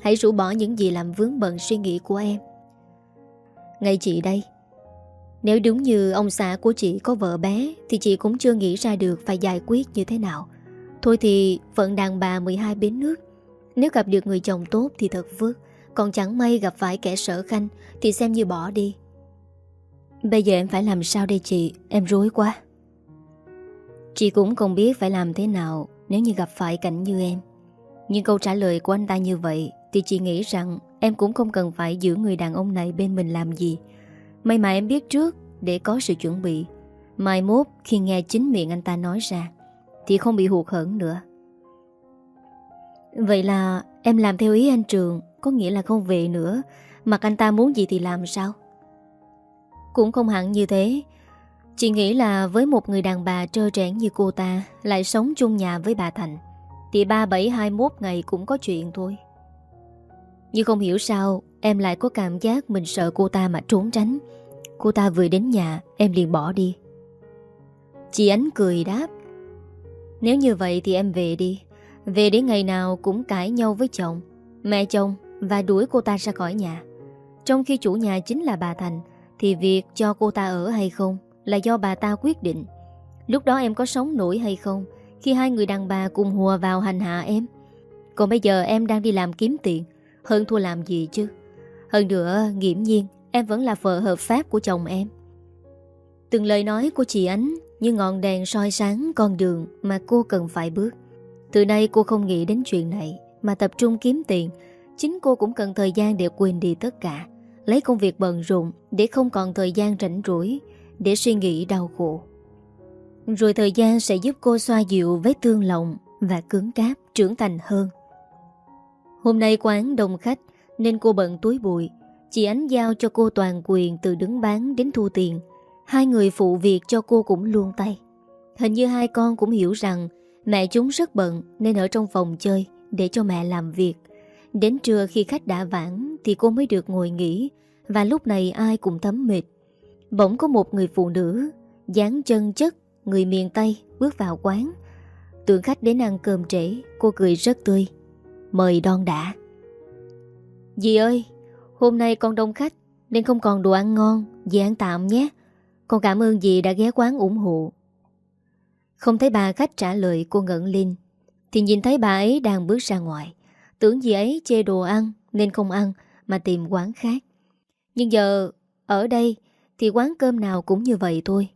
Hãy rũ bỏ những gì làm vướng bận suy nghĩ của em. Ngay chị đây, nếu đúng như ông xã của chị có vợ bé thì chị cũng chưa nghĩ ra được phải giải quyết như thế nào. Thôi thì phận đàn bà 12 bến nước. Nếu gặp được người chồng tốt thì thật phước. Còn chẳng may gặp phải kẻ sở khanh Thì xem như bỏ đi Bây giờ em phải làm sao đây chị Em rối quá Chị cũng không biết phải làm thế nào Nếu như gặp phải cảnh như em Nhưng câu trả lời của anh ta như vậy thì chị nghĩ rằng em cũng không cần phải giữ người đàn ông này bên mình làm gì. May mà em biết trước Để có sự chuẩn bị. Mai mốt khi nghe chính miệng anh ta nói ra, Thì không bị hụt hẫng nữa. Vậy là em làm theo ý anh Trường, có nghĩa là không về nữa. Mặc anh ta muốn gì thì làm sao? Cũng không hẳn như thế. Chị nghĩ là với một người đàn bà trơ trẽn như cô ta, Lại sống chung nhà với bà Thành, Thì 3721 ngày cũng có chuyện thôi. Nhưng không hiểu sao, Em lại có cảm giác mình sợ cô ta mà trốn tránh. Cô ta vừa đến nhà, Em liền bỏ đi. Chị Ánh cười đáp, Nếu như vậy thì em về đi. Về đến ngày nào cũng cãi nhau với chồng, Mẹ chồng Và đuổi cô ta ra khỏi nhà. Trong khi chủ nhà chính là bà Thành, Thì việc cho cô ta ở hay không Là do bà ta quyết định. Lúc đó em có sống nổi hay không, Khi hai người đàn bà cùng hùa vào hành hạ em? Còn bây giờ em đang đi làm kiếm tiền hơn thua làm gì chứ? Hơn nữa, nghiễm nhiên, Em vẫn là vợ hợp pháp của chồng em. Từng lời nói của chị Ánh Như ngọn đèn soi sáng con đường Mà cô cần phải bước. Từ nay cô không nghĩ đến chuyện này, Mà tập trung kiếm tiền. Chính cô cũng cần thời gian để quên đi tất cả, Lấy công việc bận rộn Để không còn thời gian rảnh rỗi, Để suy nghĩ đau khổ. Rồi thời gian sẽ giúp cô xoa dịu vết thương lòng Và cứng cáp trưởng thành hơn. Hôm nay quán đông khách, Nên cô bận túi bụi. Chị Ánh giao cho cô toàn quyền từ đứng bán đến thu tiền. Hai người phụ việc cho cô cũng luôn tay. Hình như hai con cũng hiểu rằng Mẹ chúng rất bận Nên ở trong phòng chơi Để cho mẹ làm việc. Đến trưa khi khách đã vãn Thì cô mới được ngồi nghỉ Và lúc này ai cũng thấm mệt. Bỗng có một người phụ nữ, dáng chân chất, Người miền Tây bước vào quán. Tưởng khách đến ăn cơm trễ, Cô cười rất tươi. Mời đon đã. Dì ơi, Hôm nay con đông khách Nên không còn đồ ăn ngon, Dì ăn tạm nhé. Con cảm ơn dì đã ghé quán ủng hộ. Không thấy bà khách trả lời, cô ngẩn lên. Thì nhìn thấy bà ấy đang bước ra ngoài. Tưởng dì ấy chê đồ ăn Nên không ăn Mà tìm quán khác. Nhưng giờ, ở đây Thì quán cơm nào cũng như vậy thôi.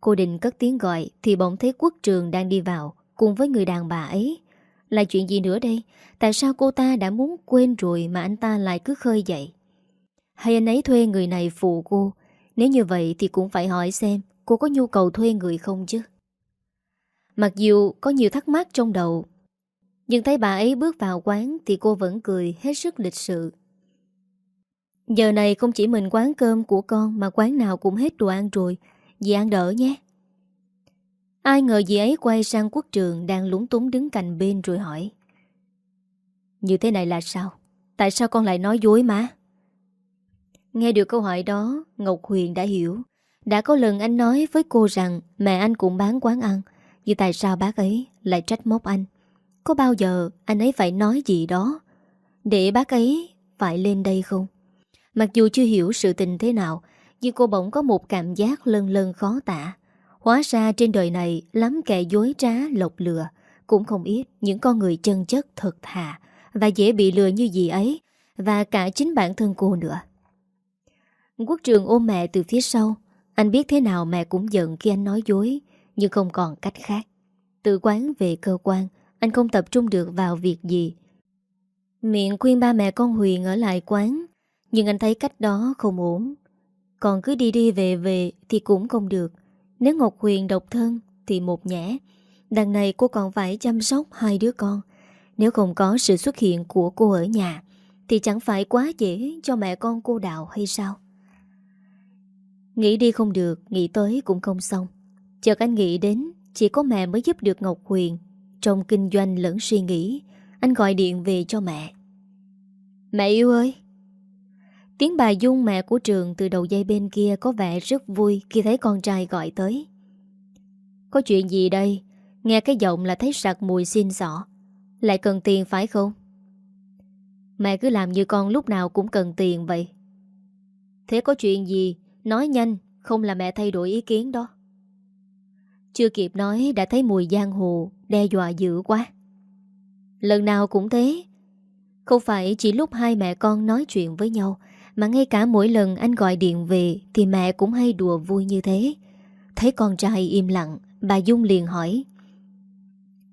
Cô định cất tiếng gọi Thì bỗng thấy quốc trường đang đi vào Cùng với người đàn bà ấy. Là chuyện gì nữa đây? Tại sao cô ta đã muốn quên rồi Mà anh ta lại cứ khơi dậy? Hay anh ấy thuê người này phụ cô? Nếu như vậy thì cũng phải hỏi xem Cô có nhu cầu thuê người không chứ. Mặc dù có nhiều thắc mắc trong đầu, Nhưng thấy bà ấy bước vào quán Thì cô vẫn cười hết sức lịch sự. Giờ này không chỉ mình quán cơm của con Mà quán nào cũng hết đồ ăn rồi. Dì ăn đỡ nhé. Ai ngờ dì ấy quay sang quốc trường Đang lúng túng đứng cạnh bên rồi hỏi Như thế này là sao Tại sao con lại nói dối má Nghe được câu hỏi đó, Ngọc Huyền đã hiểu. Đã có lần anh nói với cô rằng mẹ anh cũng bán quán ăn, nhưng tại sao bác ấy lại trách móc anh? Có bao giờ anh ấy phải nói gì đó để bác ấy phải lên đây không? Mặc dù chưa hiểu sự tình thế nào, nhưng cô bỗng có một cảm giác lân lân khó tả. Hóa ra trên đời này lắm kẻ dối trá lộc lừa, cũng không ít những con người chân chất thật thà. Và dễ bị lừa như gì ấy, và cả chính bản thân cô nữa. Quốc trường ôm mẹ từ phía sau. Anh biết thế nào mẹ cũng giận khi anh nói dối Nhưng không còn cách khác. Từ quán về cơ quan Anh không tập trung được vào việc gì. Miệng khuyên ba mẹ con Huyền ở lại quán Nhưng anh thấy cách đó không ổn. Còn cứ đi đi về về Thì cũng không được. Nếu Ngọc Huyền độc thân Thì một nhẽ Đằng này cô còn phải chăm sóc hai đứa con Nếu không có sự xuất hiện của cô ở nhà Thì chẳng phải quá dễ cho mẹ con cô đạo hay sao Nghĩ đi không được, nghĩ tới cũng không xong. Chợt anh nghĩ đến, chỉ có mẹ mới giúp được Ngọc Huyền. Trong kinh doanh lẫn suy nghĩ, anh gọi điện về cho mẹ. Mẹ yêu ơi! Tiếng bà Dung, mẹ của Trường, từ đầu dây bên kia có vẻ rất vui khi thấy con trai gọi tới. Có chuyện gì đây? Nghe cái giọng là thấy sặc mùi xin xỏ. Lại cần tiền phải không? Mẹ cứ làm như con lúc nào cũng cần tiền vậy. Thế có chuyện gì Nói nhanh, Không là mẹ thay đổi ý kiến đó Chưa kịp nói, đã thấy mùi giang hồ Đe dọa dữ quá Lần nào cũng thế Không phải chỉ lúc hai mẹ con nói chuyện với nhau mà ngay cả mỗi lần anh gọi điện về Thì mẹ cũng hay đùa vui như thế. Thấy con trai im lặng, Bà Dung liền hỏi.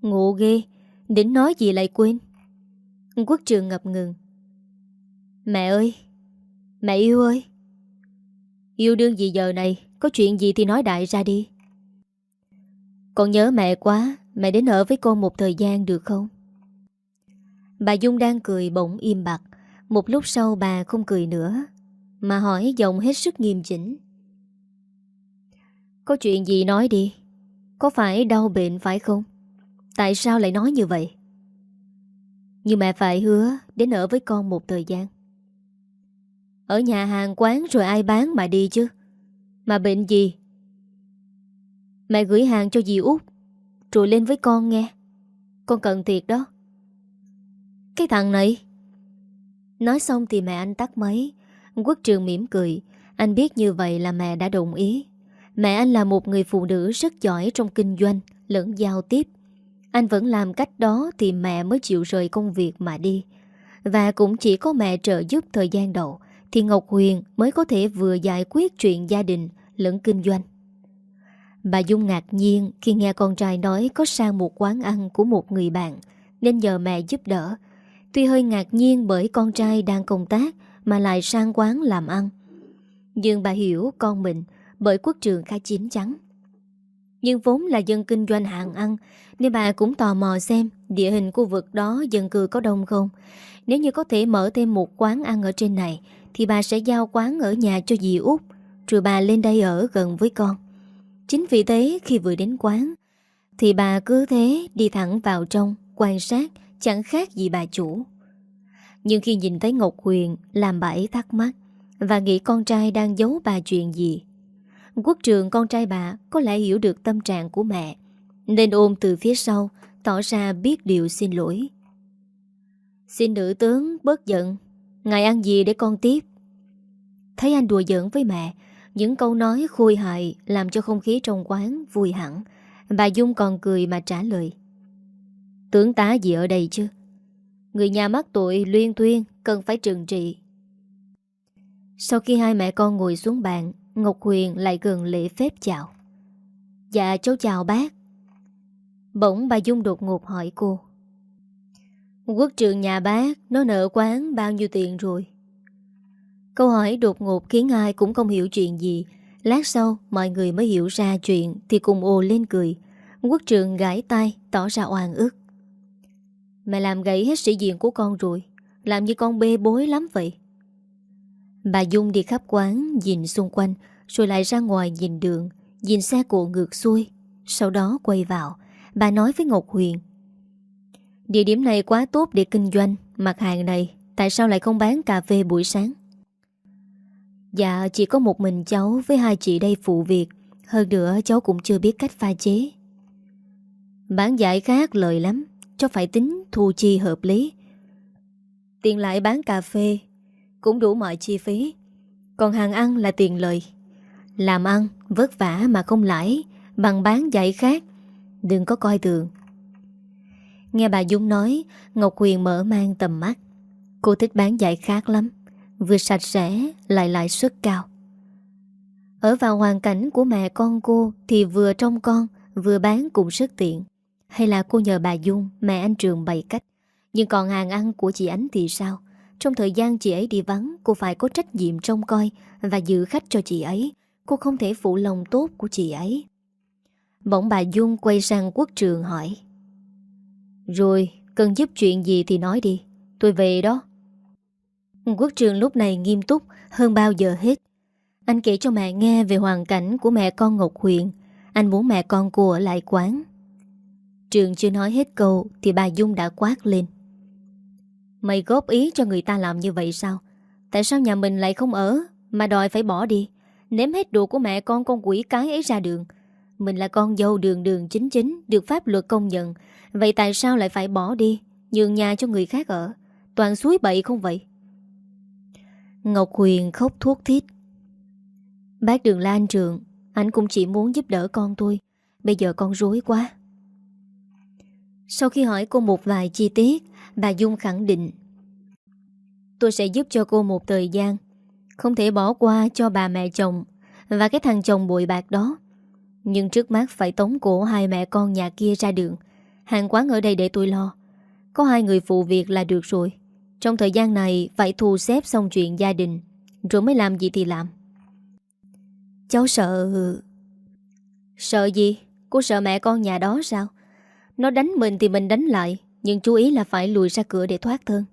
Ngộ ghê, Định nói gì lại quên? Quốc trường ngập ngừng. Mẹ ơi, Mẹ yêu ơi. Yêu đương gì giờ này, Có chuyện gì thì nói đại ra đi. Con nhớ mẹ quá, Mẹ đến ở với con một thời gian được không? Bà Dung đang cười bỗng im bặt. Một lúc sau bà không cười nữa, Mà hỏi giọng hết sức nghiêm chỉnh. Có chuyện gì nói đi, Có phải đau bệnh phải không? Tại sao lại nói như vậy? Nhưng mẹ phải hứa Đến ở với con một thời gian. Ở nhà hàng quán rồi ai bán mà đi chứ? Mà bệnh gì? Mẹ gửi hàng cho dì út, Rồi lên với con nghe, Con cần thiệt đó. Cái thằng này Nói xong thì mẹ anh tắt máy Quốc trường mỉm cười Anh biết như vậy là mẹ đã đồng ý Mẹ anh là một người phụ nữ rất giỏi trong kinh doanh, lẫn giao tiếp. Anh vẫn làm cách đó thì mẹ mới chịu rời công việc mà đi. Và cũng chỉ có mẹ trợ giúp thời gian đầu, thì Ngọc Huyền mới có thể vừa giải quyết chuyện gia đình lẫn kinh doanh. Bà Dung ngạc nhiên khi nghe con trai nói có sang một quán ăn của một người bạn, nên nhờ mẹ giúp đỡ. Tuy hơi ngạc nhiên bởi con trai đang công tác mà lại sang quán làm ăn. Nhưng bà hiểu con mình bởi quốc trường khá chín chắn. Nhưng vốn là dân kinh doanh hàng ăn, nên bà cũng tò mò xem địa hình khu vực đó dân cư có đông không. Nếu như có thể mở thêm một quán ăn ở trên này, thì bà sẽ giao quán ở nhà cho dì út, rồi bà lên đây ở gần với con. Chính vì thế, khi vừa đến quán, thì bà cứ thế đi thẳng vào trong, quan sát chẳng khác gì bà chủ. Nhưng khi nhìn thấy Ngọc Huyền, làm bà ấy thắc mắc và nghĩ con trai đang giấu bà chuyện gì. Quốc trường con trai bà có lẽ hiểu được tâm trạng của mẹ, Nên ôm từ phía sau, Tỏ ra biết điều xin lỗi. Xin nữ tướng bớt giận, Ngài ăn gì để con tiếp? Thấy anh đùa giỡn với mẹ, Những câu nói khôi hại Làm cho không khí trong quán vui hẳn. Bà Dung còn cười mà trả lời. Tướng tá gì ở đây chứ? Người nhà mắc tội luyên tuyên Cần phải trừng trị. Sau khi hai mẹ con ngồi xuống bàn, Ngọc Huyền lại gần lễ phép chào. Dạ cháu chào bác. Bỗng bà Dung đột ngột hỏi cô. Quốc trường nhà bác, Nó nợ quán bao nhiêu tiền rồi? Câu hỏi đột ngột khiến ai cũng không hiểu chuyện gì. Lát sau, mọi người mới hiểu ra chuyện Thì cùng ồ lên cười. Quốc trường gãi tay, tỏ ra oan ức. Mẹ làm gãy hết sĩ diện của con rồi. Làm như con bê bối lắm vậy. Bà Dung đi khắp quán, Nhìn xung quanh, Rồi lại ra ngoài nhìn đường, Nhìn xe cộ ngược xuôi. Sau đó quay vào, Bà nói với Ngọc Huyền. Địa điểm này quá tốt để kinh doanh, Mặt hàng này, Tại sao lại không bán cà phê buổi sáng? Dạ chỉ có một mình cháu Với hai chị đây phụ việc. Hơn nữa, cháu cũng chưa biết cách pha chế. Bán giải khác lời lắm. Cho phải tính thu chi hợp lý Tiền lại bán cà phê cũng đủ mọi chi phí. Còn hàng ăn là tiền lời. Làm ăn, vất vả mà không lãi, bằng bán dạy khác. Đừng có coi thường. Nghe bà Dung nói, Ngọc Huyền mở mang tầm mắt. Cô thích bán dạy khác lắm. Vừa sạch sẽ, lại lãi suất cao. Ở vào hoàn cảnh của mẹ con cô thì vừa trong con, vừa bán cũng rất tiện. Hay là cô nhờ bà Dung, mẹ anh Trường bày cách. Nhưng còn hàng ăn của chị Ánh thì sao? Trong thời gian chị ấy đi vắng Cô phải có trách nhiệm trông coi Và giữ khách cho chị ấy. Cô không thể phụ lòng tốt của chị ấy. Bỗng bà Dung quay sang quốc trường hỏi. Rồi Cần giúp chuyện gì thì nói đi. Tôi về đó. Quốc trường lúc này nghiêm túc Hơn bao giờ hết. Anh kể cho mẹ nghe về hoàn cảnh của mẹ con Ngọc Huyền. Anh muốn mẹ con cô ở lại quán. Trường chưa nói hết câu Thì bà Dung đã quát lên. Mày góp ý cho người ta làm như vậy sao? Tại sao nhà mình lại không ở? Mà đòi phải bỏ đi. Ném hết đồ của mẹ con con quỷ cái ấy ra đường. Mình là con dâu đường đường chính chính, Được pháp luật công nhận. Vậy tại sao lại phải bỏ đi, Nhường nhà cho người khác ở? Toàn suối bậy không vậy? Ngọc Huyền khóc thuốc thiết Bác đường Lan Trường, Anh cũng chỉ muốn giúp đỡ con tôi Bây giờ con rối quá. Sau khi hỏi cô một vài chi tiết, Bà Dung khẳng định, Tôi sẽ giúp cho cô một thời gian, Không thể bỏ qua cho bà mẹ chồng Và cái thằng chồng bội bạc đó. Nhưng trước mắt phải tống cổ hai mẹ con nhà kia ra đường. Hàng quán ở đây để tôi lo. Có hai người phụ việc là được rồi. Trong thời gian này phải thu xếp xong chuyện gia đình, Rồi mới làm gì thì làm. Cháu sợ... Sợ gì? Cô sợ mẹ con nhà đó sao? Nó đánh mình thì mình đánh lại, nhưng chú ý là phải lùi ra cửa để thoát thân.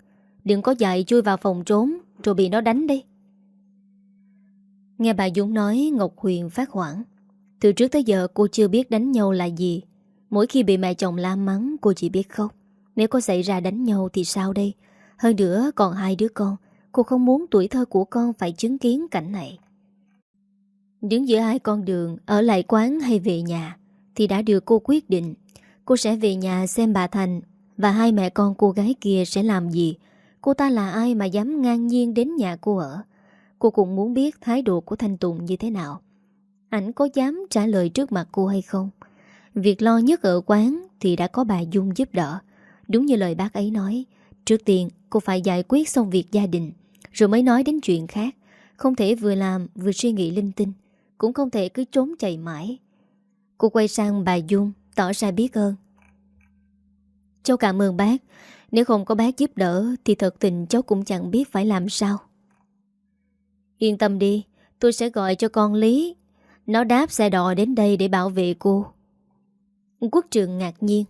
Đừng có dạy chui vào phòng trốn, Rồi bị nó đánh đi. Nghe bà Dũng nói, Ngọc Huyền phát hoảng. Từ trước tới giờ, cô chưa biết đánh nhau là gì. Mỗi khi bị mẹ chồng la mắng, Cô chỉ biết khóc. Nếu có xảy ra đánh nhau thì sao đây? Hơn nữa, còn hai đứa con. Cô không muốn tuổi thơ của con phải chứng kiến cảnh này. Đứng giữa hai con đường, Ở lại quán hay về nhà, Thì đã được cô quyết định. Cô sẽ về nhà xem bà Thành Và hai mẹ con cô gái kia sẽ làm gì. Cô ta là ai mà dám ngang nhiên đến nhà cô ở? Cô cũng muốn biết thái độ của Thanh Tùng như thế nào. Ảnh có dám trả lời trước mặt cô hay không? Việc lo nhất ở quán Thì đã có bà Dung giúp đỡ. Đúng như lời bác ấy nói, Trước tiên cô phải giải quyết xong việc gia đình, Rồi mới nói đến chuyện khác. Không thể vừa làm vừa suy nghĩ linh tinh, Cũng không thể cứ trốn chạy mãi. Cô quay sang bà Dung. Tỏ ra biết ơn. Cháu cảm ơn bác. Nếu không có bác giúp đỡ, Thì thật tình cháu cũng chẳng biết phải làm sao. Yên tâm đi, Tôi sẽ gọi cho con Lý. Nó đáp xe đò đến đây để bảo vệ cô. Quốc trường ngạc nhiên.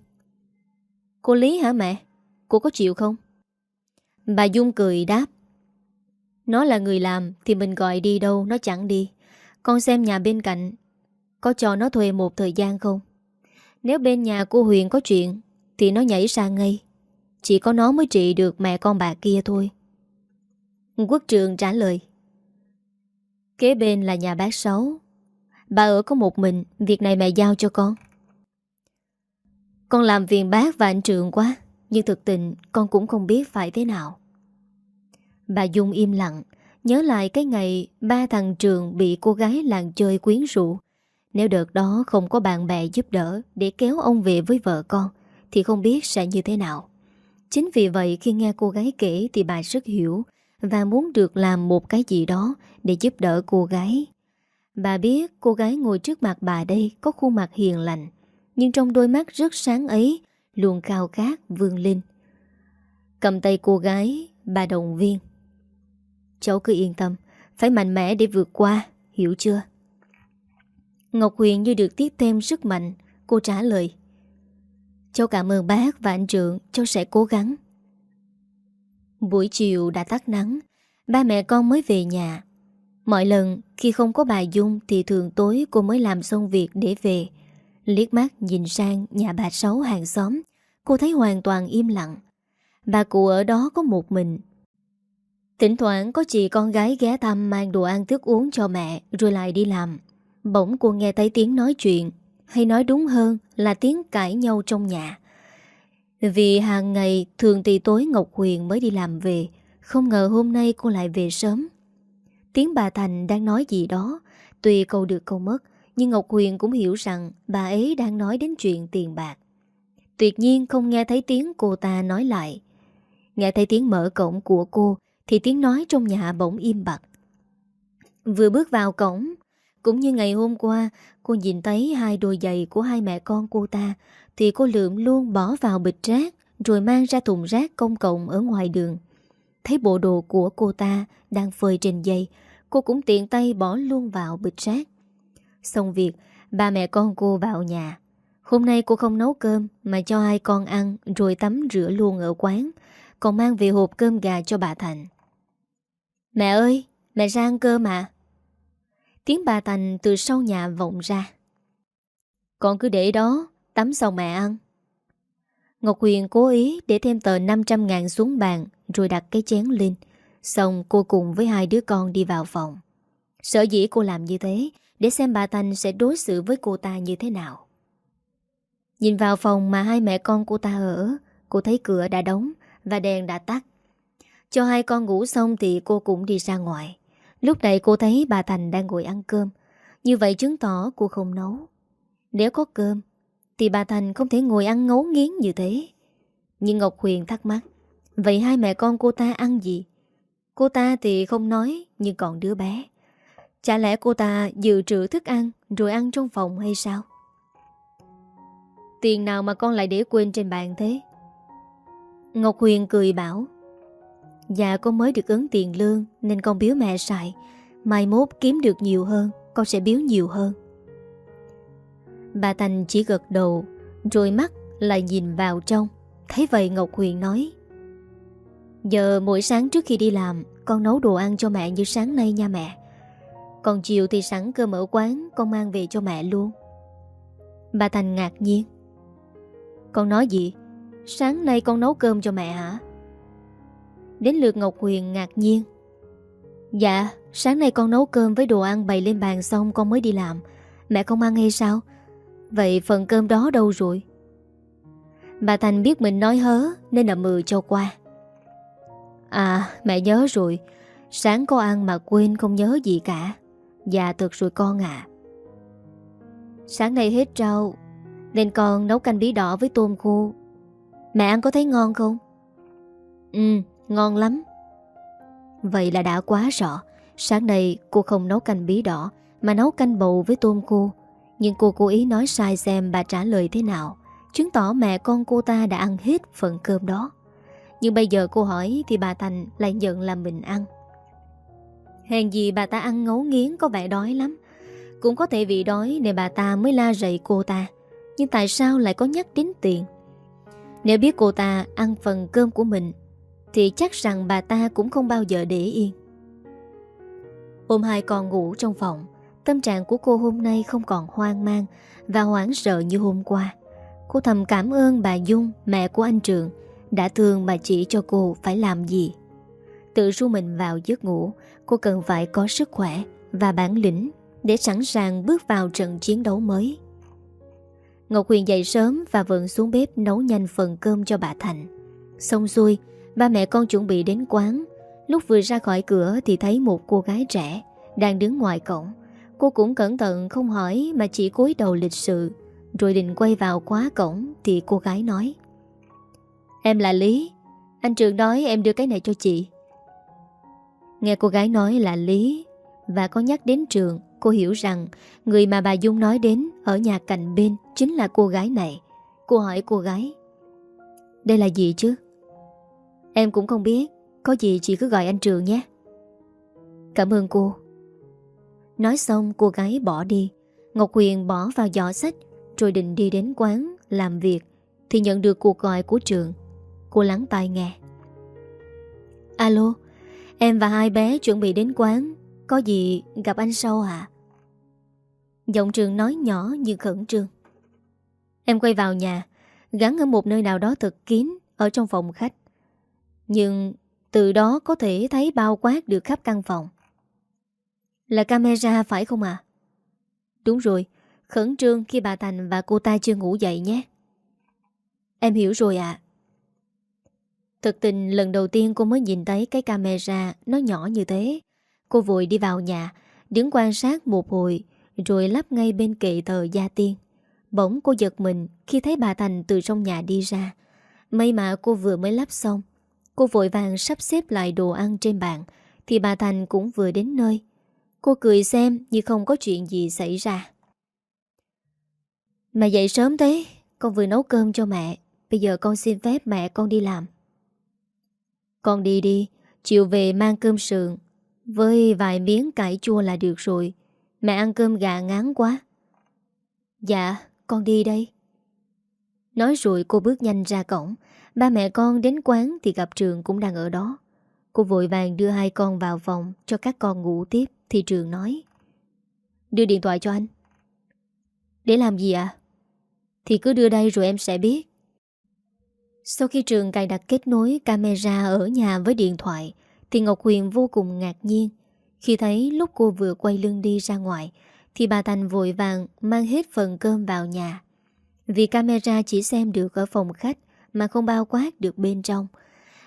Cô Lý hả mẹ? Cô có chịu không? Bà Dung cười đáp. Nó là người làm, Thì mình gọi đi đâu, nó chẳng đi. Con xem nhà bên cạnh, Có cho nó thuê một thời gian không? Nếu bên nhà cô Huyền có chuyện, Thì nó nhảy ra ngay. Chỉ có nó mới trị được mẹ con bà kia thôi. Quốc trường trả lời. Kế bên là nhà bác Sáu. Bà ở có một mình, Việc này mẹ giao cho con. Con làm phiền bác và anh Trường quá, Nhưng thực tình con cũng không biết phải thế nào. Bà Dung im lặng, Nhớ lại cái ngày Ba thằng Trường bị cô gái làng chơi quyến rũ nếu đợt đó không có bạn bè giúp đỡ Để kéo ông về với vợ con Thì không biết sẽ như thế nào Chính vì vậy khi nghe cô gái kể Thì bà rất hiểu và muốn được làm một cái gì đó để giúp đỡ cô gái. Bà biết cô gái ngồi trước mặt bà đây có khuôn mặt hiền lành, nhưng trong đôi mắt rất sáng ấy luôn cao khát vương linh. Cầm tay cô gái, bà động viên. Cháu cứ yên tâm, phải mạnh mẽ để vượt qua, hiểu chưa? Ngọc Huyền như được tiếp thêm sức mạnh, cô trả lời. Cháu cảm ơn bác và anh Trượng, cháu sẽ cố gắng. Buổi chiều đã tắt nắng Ba mẹ con mới về nhà. Mọi lần khi không có bà Dung Thì thường tối cô mới làm xong việc để về. Liếc mắt nhìn sang nhà bà Sáu hàng xóm Cô thấy hoàn toàn im lặng. Bà cụ ở đó có một mình. Thỉnh thoảng có chị con gái ghé thăm mang đồ ăn thức uống cho mẹ Rồi lại đi làm. Bỗng cô nghe thấy tiếng nói chuyện, Hay nói đúng hơn là tiếng cãi nhau trong nhà. Vì hàng ngày thường thì tối Ngọc Huyền mới đi làm về, Không ngờ hôm nay cô lại về sớm. Tiếng bà Thành đang nói gì đó, Tuy câu được câu mất, Nhưng Ngọc Huyền cũng hiểu rằng Bà ấy đang nói đến chuyện tiền bạc. Tuyệt nhiên không nghe thấy tiếng cô ta nói lại. Nghe thấy tiếng mở cổng của cô, Thì tiếng nói trong nhà bỗng im bặt. Vừa bước vào cổng cũng như ngày hôm qua, Cô nhìn thấy hai đôi giày của hai mẹ con cô ta, thì cô lượm luôn bỏ vào bịch rác, Rồi mang ra thùng rác công cộng ở ngoài đường. Thấy bộ đồ của cô ta Đang phơi trên dây Cô cũng tiện tay bỏ luôn vào bịch rác. Xong việc, Ba mẹ con cô vào nhà. Hôm nay cô không nấu cơm, Mà cho hai con ăn, Rồi tắm rửa luôn ở quán, Còn mang về hộp cơm gà cho bà Thành. Mẹ ơi, Mẹ ra ăn cơm à Tiếng bà Thành từ sau nhà vọng ra. Con cứ để đó, Tắm xong mẹ ăn. Ngọc Huyền cố ý để thêm tờ 500 ngàn xuống bàn, Rồi đặt cái chén lên. Xong cô cùng với hai đứa con đi vào phòng. Sở dĩ cô làm như thế, Để xem bà Thành sẽ đối xử với cô ta như thế nào. Nhìn vào phòng mà hai mẹ con cô ta ở, Cô thấy cửa đã đóng Và đèn đã tắt. Cho hai con ngủ xong thì cô cũng đi ra ngoài. Lúc này cô thấy bà Thành đang ngồi ăn cơm Như vậy chứng tỏ cô không nấu Nếu có cơm, thì bà Thành không thể ngồi ăn ngấu nghiến như thế Nhưng Ngọc Huyền thắc mắc, Vậy hai mẹ con cô ta ăn gì? Cô ta thì không nói, Nhưng còn đứa bé Chả lẽ cô ta dự trữ thức ăn Rồi ăn trong phòng hay sao? Tiền nào mà con lại để quên trên bàn thế? Ngọc Huyền cười bảo Dạ con mới được ứng tiền lương Nên con biếu mẹ xài. Mai mốt kiếm được nhiều hơn, Con sẽ biếu nhiều hơn. Bà Thành chỉ gật đầu, Rồi mắt lại nhìn vào trong. Thấy vậy Ngọc Huyền nói, Giờ mỗi sáng trước khi đi làm, Con nấu đồ ăn cho mẹ như sáng nay nha mẹ. Còn chiều thì sẵn cơm ở quán, Con mang về cho mẹ luôn. Bà Thành ngạc nhiên, Con nói gì? Sáng nay con nấu cơm cho mẹ hả? Đến lượt Ngọc Huyền ngạc nhiên. Dạ Sáng nay con nấu cơm với đồ ăn bày lên bàn xong con mới đi làm. Mẹ không ăn hay sao? Vậy phần cơm đó đâu rồi? Bà Thành biết mình nói hớ Nên là mừ cho qua. À mẹ nhớ rồi. Sáng có ăn mà quên không nhớ gì cả. Dạ thật rồi con ạ. Sáng nay hết rau Nên con nấu canh bí đỏ với tôm khô. Mẹ ăn có thấy ngon không? Ừ, ngon lắm. Vậy là đã quá rõ. Sáng nay cô không nấu canh bí đỏ, Mà nấu canh bầu với tôm khô. Nhưng cô cố ý nói sai xem bà trả lời thế nào, Chứng tỏ mẹ con cô ta đã ăn hết phần cơm đó. Nhưng bây giờ cô hỏi Thì bà Thành lại nhận là mình ăn. Hèn gì bà ta ăn ngấu nghiến có vẻ đói lắm. Cũng có thể vì đói nên bà ta mới la rầy cô ta. Nhưng tại sao lại có nhắc đến tiền? Nếu biết cô ta ăn phần cơm của mình thì chắc rằng bà ta cũng không bao giờ để yên. Ôm hai con ngủ trong phòng, Tâm trạng của cô hôm nay không còn hoang mang Và hoảng sợ như hôm qua. Cô thầm cảm ơn bà Dung, Mẹ của anh Trường, Đã thương mà chỉ cho cô phải làm gì. Tự ru mình vào giấc ngủ, Cô cần phải có sức khỏe Và bản lĩnh Để sẵn sàng bước vào trận chiến đấu mới. Ngọc Huyền dậy sớm Và vượng xuống bếp nấu nhanh phần cơm cho bà Thành. Xong xuôi Ba mẹ con chuẩn bị đến quán. Lúc vừa ra khỏi cửa thì thấy một cô gái trẻ Đang đứng ngoài cổng. Cô cũng cẩn thận không hỏi Mà chỉ cúi đầu lịch sự. Rồi định quay vào khóa cổng Thì cô gái nói, Em là Lý. Anh Trường nói em đưa cái này cho chị. Nghe cô gái nói là Lý Và có nhắc đến Trường, Cô hiểu rằng Người mà bà Dung nói đến Ở nhà cạnh bên Chính là cô gái này. Cô hỏi cô gái, Đây là gì chứ? Em cũng không biết. Có gì chị cứ gọi anh Trường nhé. Cảm ơn cô. Nói xong, cô gái bỏ đi. Ngọc Huyền bỏ vào giỏ sách, Rồi định đi đến quán làm việc, Thì nhận được cuộc gọi của Trường. Cô lắng tai nghe. Alo, Em và hai bé chuẩn bị đến quán. Có gì gặp anh sau hả? Giọng Trường nói nhỏ như khẩn trương. Em quay vào nhà, Gắn ở một nơi nào đó thật kín Ở trong phòng khách. Nhưng từ đó có thể thấy bao quát được khắp căn phòng Là camera phải không à Đúng rồi Khẩn trương khi bà Thành và cô ta chưa ngủ dậy nhé Em hiểu rồi ạ Thực tình lần đầu tiên cô mới nhìn thấy cái camera nó nhỏ như thế. Cô vội đi vào nhà, đứng quan sát một hồi, rồi lắp ngay bên kệ thờ gia tiên. Bỗng cô giật mình khi thấy bà Thành từ trong nhà đi ra. May mà cô vừa mới lắp xong. Cô vội vàng sắp xếp lại đồ ăn trên bàn, thì bà Thành cũng vừa đến nơi. Cô cười xem như không có chuyện gì xảy ra. Mẹ dậy sớm thế, con vừa nấu cơm cho mẹ. Bây giờ con xin phép mẹ con đi làm. Con đi đi, chiều về mang cơm sườn, với vài miếng cải chua là được rồi. Mẹ ăn cơm gà ngán quá. Dạ, con đi đây. Nói rồi cô bước nhanh ra cổng. Ba mẹ con đến quán thì gặp Trường cũng đang ở đó. Cô vội vàng đưa hai con vào phòng cho các con ngủ tiếp, thì Trường nói. Đưa điện thoại cho anh. Để làm gì ạ? À? Thì cứ đưa đây rồi em sẽ biết. Sau khi Trường cài đặt kết nối camera ở nhà với điện thoại, thì Ngọc Huyền vô cùng ngạc nhiên khi thấy lúc cô vừa quay lưng đi ra ngoài, thì bà Thành vội vàng mang hết phần cơm vào nhà. Vì camera chỉ xem được ở phòng khách mà không bao quát được bên trong.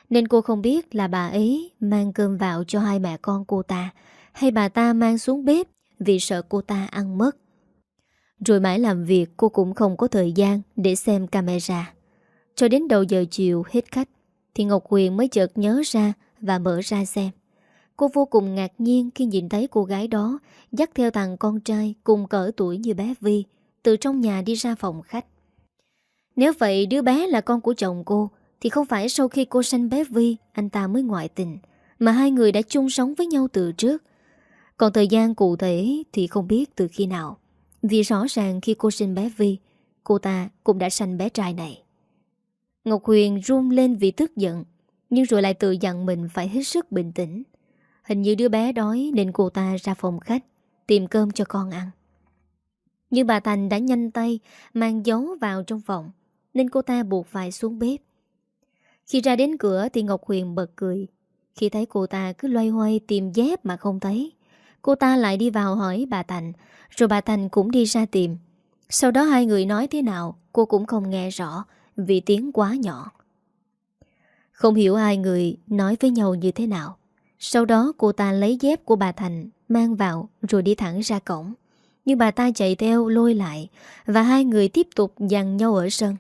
Nên cô không biết là bà ấy mang cơm vào cho hai mẹ con cô ta, hay bà ta mang xuống bếp vì sợ cô ta ăn mất. Rồi mãi làm việc, cô cũng không có thời gian để xem camera. Cho đến đầu giờ chiều hết khách, Thì Ngọc Huyền mới chợt nhớ ra Và mở ra xem Cô vô cùng ngạc nhiên khi nhìn thấy cô gái đó Dắt theo thằng con trai Cùng cỡ tuổi như bé Vi Từ trong nhà đi ra phòng khách nếu vậy đứa bé là con của chồng cô, Thì không phải sau khi cô sanh bé Vi, Anh ta mới ngoại tình, Mà hai người đã chung sống với nhau từ trước. Còn thời gian cụ thể Thì không biết từ khi nào, Vì rõ ràng khi cô sinh bé Vi, Cô ta cũng đã sanh bé trai này. Ngọc Huyền run lên vì tức giận, Nhưng rồi lại tự dặn mình phải hết sức bình tĩnh. Hình như đứa bé đói Nên cô ta ra phòng khách, Tìm cơm cho con ăn. Nhưng bà Thành đã nhanh tay Mang dấu vào trong phòng nên cô ta buộc phải xuống bếp. Khi ra đến cửa thì Ngọc Huyền bật cười. Khi thấy cô ta cứ loay hoay tìm dép mà không thấy, Cô ta lại đi vào hỏi bà Thành, Rồi bà Thành cũng đi ra tìm. Sau đó hai người nói thế nào, Cô cũng không nghe rõ, Vì tiếng quá nhỏ. Không hiểu hai người nói với nhau như thế nào. Sau đó cô ta lấy dép của bà Thành Mang vào, rồi đi thẳng ra cổng. Nhưng bà ta chạy theo lôi lại, Và hai người tiếp tục dằn nhau ở sân.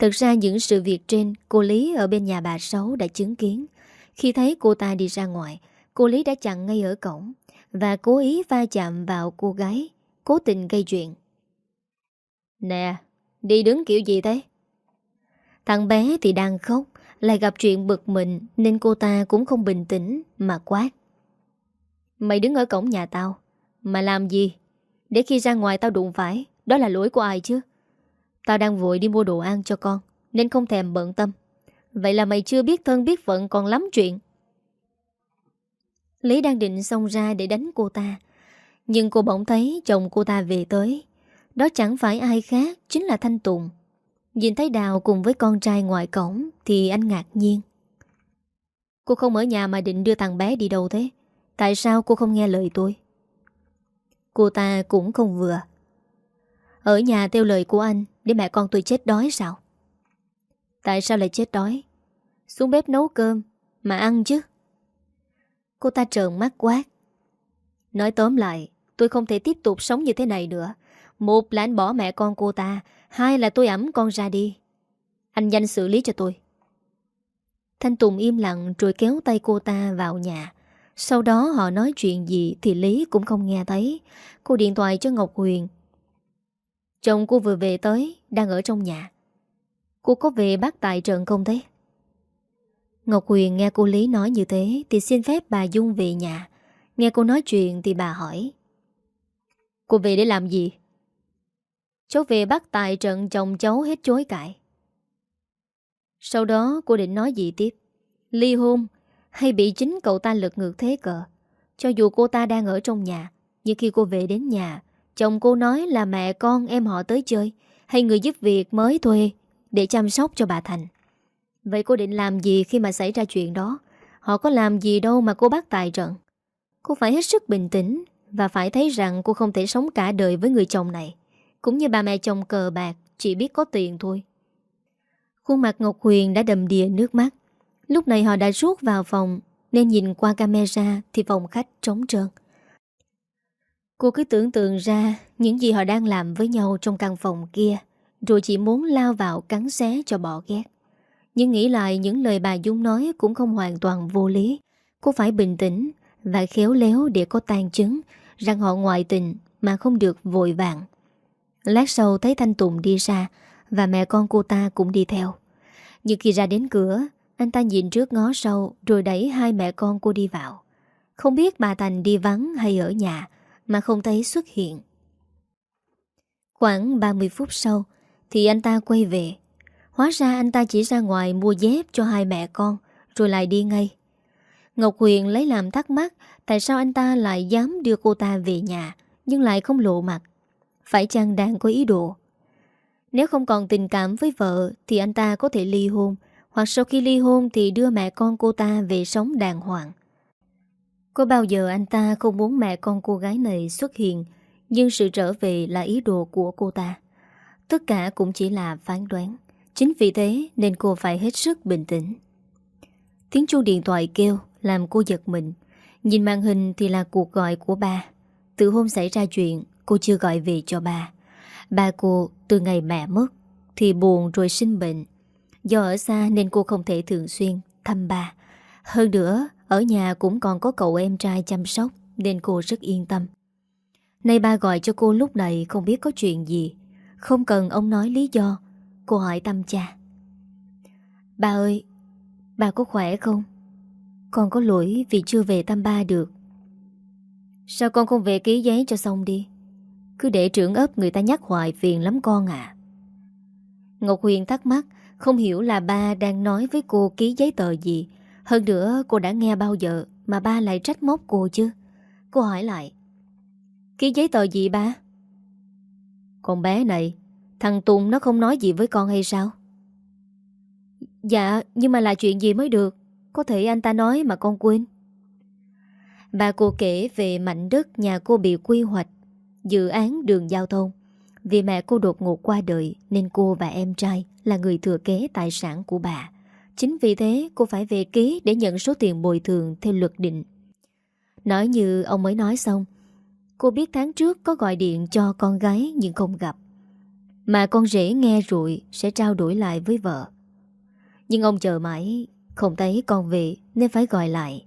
Thực ra những sự việc trên, Cô Lý ở bên nhà bà Sáu đã chứng kiến. Khi thấy cô ta đi ra ngoài, Cô Lý đã chặn ngay ở cổng Và cố ý va chạm vào cô gái, Cố tình gây chuyện. Nè, Đi đứng kiểu gì thế? Thằng bé thì đang khóc, Lại gặp chuyện bực mình Nên cô ta cũng không bình tĩnh Mà quát. Mày đứng ở cổng nhà tao, Mà làm gì? Để khi ra ngoài tao đụng phải, Đó là lỗi của ai chứ? Tao đang vội đi mua đồ ăn cho con, Nên không thèm bận tâm. Vậy là mày chưa biết thân biết phận còn lắm chuyện. Lý đang định xông ra để đánh cô ta, Nhưng cô bỗng thấy chồng cô ta về tới. Đó chẳng phải ai khác, Chính là Thanh Tùng. Nhìn thấy Đào cùng với con trai ngoài cổng Thì anh ngạc nhiên. Cô không ở nhà mà định đưa thằng bé đi đâu thế? Tại sao cô không nghe lời tôi? Cô ta cũng không vừa. Ở nhà theo lời của anh để mẹ con tôi chết đói sao? Tại sao lại chết đói? Xuống bếp nấu cơm, Mà ăn chứ. Cô ta trợn mắt quát. Nói tóm lại, Tôi không thể tiếp tục sống như thế này nữa. Một là anh bỏ mẹ con cô ta, Hai là tôi ẩm con ra đi. Anh nhanh xử lý cho tôi. Thanh Tùng im lặng rồi kéo tay cô ta vào nhà. Sau đó họ nói chuyện gì Thì Lý cũng không nghe thấy. Cô điện thoại cho Ngọc Huyền Chồng cô vừa về tới, Đang ở trong nhà. Cô có về bác tại trận không thế? Ngọc Huyền nghe cô Lý nói như thế Thì xin phép bà Dung về nhà. Nghe cô nói chuyện thì bà hỏi. Cô về để làm gì? Cháu về bác tại trận chồng cháu hết chối cãi. Sau đó cô định nói gì tiếp? Ly hôn, Hay bị chính cậu ta lật ngược thế cờ? Cho dù cô ta đang ở trong nhà, Nhưng khi cô về đến nhà Chồng cô nói là mẹ con em họ tới chơi, Hay người giúp việc mới thuê Để chăm sóc cho bà Thành. Vậy cô định làm gì khi mà xảy ra chuyện đó? Họ có làm gì đâu mà cô bắt tài trận? Cô phải hết sức bình tĩnh Và phải thấy rằng cô không thể sống cả đời với người chồng này. Cũng như bà mẹ chồng cờ bạc, Chỉ biết có tiền thôi. Khuôn mặt Ngọc Huyền đã đầm đìa nước mắt. Lúc này họ đã rút vào phòng, Nên nhìn qua camera Thì phòng khách trống trơn. Cô cứ tưởng tượng ra Những gì họ đang làm với nhau trong căn phòng kia Rồi chỉ muốn lao vào cắn xé cho bỏ ghét nhưng nghĩ lại những lời bà Dung nói cũng không hoàn toàn vô lý. Cô phải bình tĩnh và khéo léo để có tan chứng rằng họ ngoại tình mà không được vội vàng. Lát sau thấy Thanh Tùng đi ra và mẹ con cô ta cũng đi theo. Nhưng khi ra đến cửa, anh ta nhìn trước ngó sau rồi đẩy hai mẹ con cô đi vào. Không biết bà Thành đi vắng hay ở nhà mà không thấy xuất hiện. Khoảng 30 phút sau, thì anh ta quay về. Hóa ra anh ta chỉ ra ngoài mua dép cho hai mẹ con, Rồi lại đi ngay. Ngọc Huyền lấy làm thắc mắc Tại sao anh ta lại dám đưa cô ta về nhà, Nhưng lại không lộ mặt. Phải chăng đang có ý đồ? Nếu không còn tình cảm với vợ, Thì anh ta có thể ly hôn, Hoặc sau khi ly hôn thì đưa mẹ con cô ta về sống đàng hoàng. Có bao giờ anh ta không muốn mẹ con cô gái này xuất hiện, Nhưng sự trở về là ý đồ của cô ta? Tất cả cũng chỉ là phán đoán. Chính vì thế nên cô phải hết sức bình tĩnh. Tiếng chuông điện thoại kêu, Làm cô giật mình. Nhìn màn hình thì là cuộc gọi của ba Từ hôm xảy ra chuyện, Cô chưa gọi về cho ba Ba cô, từ ngày mẹ mất, Thì buồn rồi sinh bệnh. Do ở xa nên cô không thể thường xuyên thăm ba Hơn nữa ở nhà cũng còn có cậu em trai chăm sóc, Nên cô rất yên tâm. Nay ba gọi cho cô lúc này không biết có chuyện gì. Không cần ông nói lý do, Cô hỏi tâm cha. Ba ơi Bà có khỏe không? Con có lỗi vì chưa về thăm ba được. Sao con không về ký giấy cho xong đi? Cứ để trưởng ấp người ta nhắc hoài phiền lắm con à. Ngọc Huyền thắc mắc, Không hiểu là ba đang nói với cô ký giấy tờ gì hơn nữa cô đã nghe bao giờ Mà ba lại trách móc cô chứ Cô hỏi lại Ký giấy tờ gì ba? Con bé này, thằng Tùng nó không nói gì với con hay sao? Dạ, nhưng mà là chuyện gì mới được? Có thể anh ta nói mà con quên. Bà cô kể về mảnh đất nhà cô bị quy hoạch, dự án đường giao thông. Vì mẹ cô đột ngột qua đời nên cô và em trai là người thừa kế tài sản của bà. Chính vì thế cô phải về ký để nhận số tiền bồi thường theo luật định. Nói như ông mới nói xong, cô biết tháng trước có gọi điện cho con gái nhưng không gặp. Mà con rể nghe rồi sẽ trao đổi lại với vợ. Nhưng ông chờ mãi, không thấy con về nên phải gọi lại.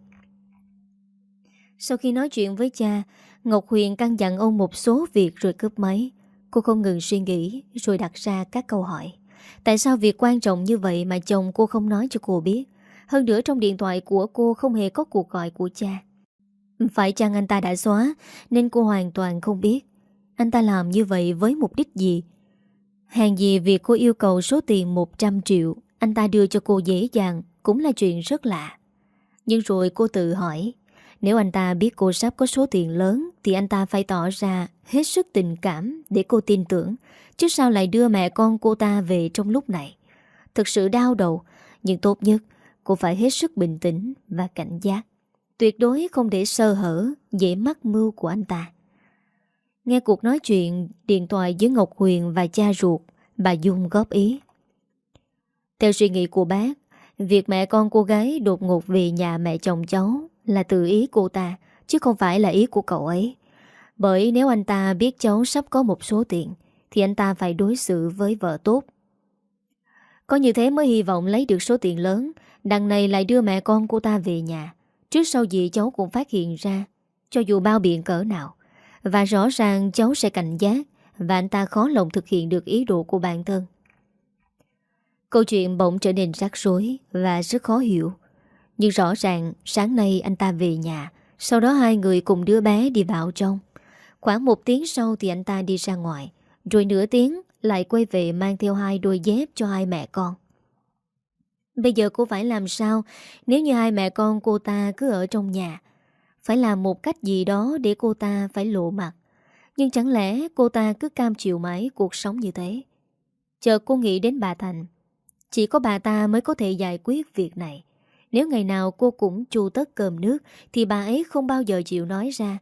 Sau khi nói chuyện với cha, Ngọc Huyền căn dặn ông một số việc rồi cướp máy. Cô không ngừng suy nghĩ rồi đặt ra các câu hỏi. Tại sao việc quan trọng như vậy mà chồng cô không nói cho cô biết? Hơn nữa trong điện thoại của cô không hề có cuộc gọi của cha. Phải chăng anh ta đã xóa, nên cô hoàn toàn không biết. Anh ta làm như vậy với mục đích gì? Hàng gì việc cô yêu cầu số tiền 100 triệu, anh ta đưa cho cô dễ dàng, cũng là chuyện rất lạ. Nhưng rồi cô tự hỏi, nếu anh ta biết cô sắp có số tiền lớn thì anh ta phải tỏ ra hết sức tình cảm để cô tin tưởng. Chứ sao lại đưa mẹ con cô ta về trong lúc này? Thực sự đau đầu, nhưng tốt nhất cô phải hết sức bình tĩnh và cảnh giác. Tuyệt đối không để sơ hở, dễ mắc mưu của anh ta. Nghe cuộc nói chuyện điện thoại giữa Ngọc Huyền và cha ruột, bà Dung góp ý. Theo suy nghĩ của bác, việc mẹ con cô gái đột ngột về nhà mẹ chồng cháu là từ ý cô ta, chứ không phải là ý của cậu ấy. Bởi nếu anh ta biết cháu sắp có một số tiền, thì anh ta phải đối xử với vợ tốt. Có như thế mới hy vọng lấy được số tiền lớn, đằng này lại đưa mẹ con cô ta về nhà. Trước sau gì cháu cũng phát hiện ra, cho dù bao biện cỡ nào. Và rõ ràng cháu sẽ cảnh giác, và anh ta khó lòng thực hiện được ý đồ của bản thân. Câu chuyện bỗng trở nên rắc rối và rất khó hiểu. Nhưng rõ ràng sáng nay anh ta về nhà Sau đó hai người cùng đứa bé đi vào trong Khoảng một tiếng sau thì anh ta đi ra ngoài rồi nửa tiếng, lại quay về mang theo hai đôi dép cho hai mẹ con. Bây giờ cô phải làm sao Nếu như hai mẹ con cô ta cứ ở trong nhà? Phải làm một cách gì đó để cô ta phải lộ mặt. Nhưng chẳng lẽ cô ta cứ cam chịu mãi cuộc sống như thế? Chờ cô nghĩ đến bà Thành, Chỉ có bà ta mới có thể giải quyết việc này. Nếu ngày nào cô cũng chu tất cơm nước, Thì bà ấy không bao giờ chịu nói ra.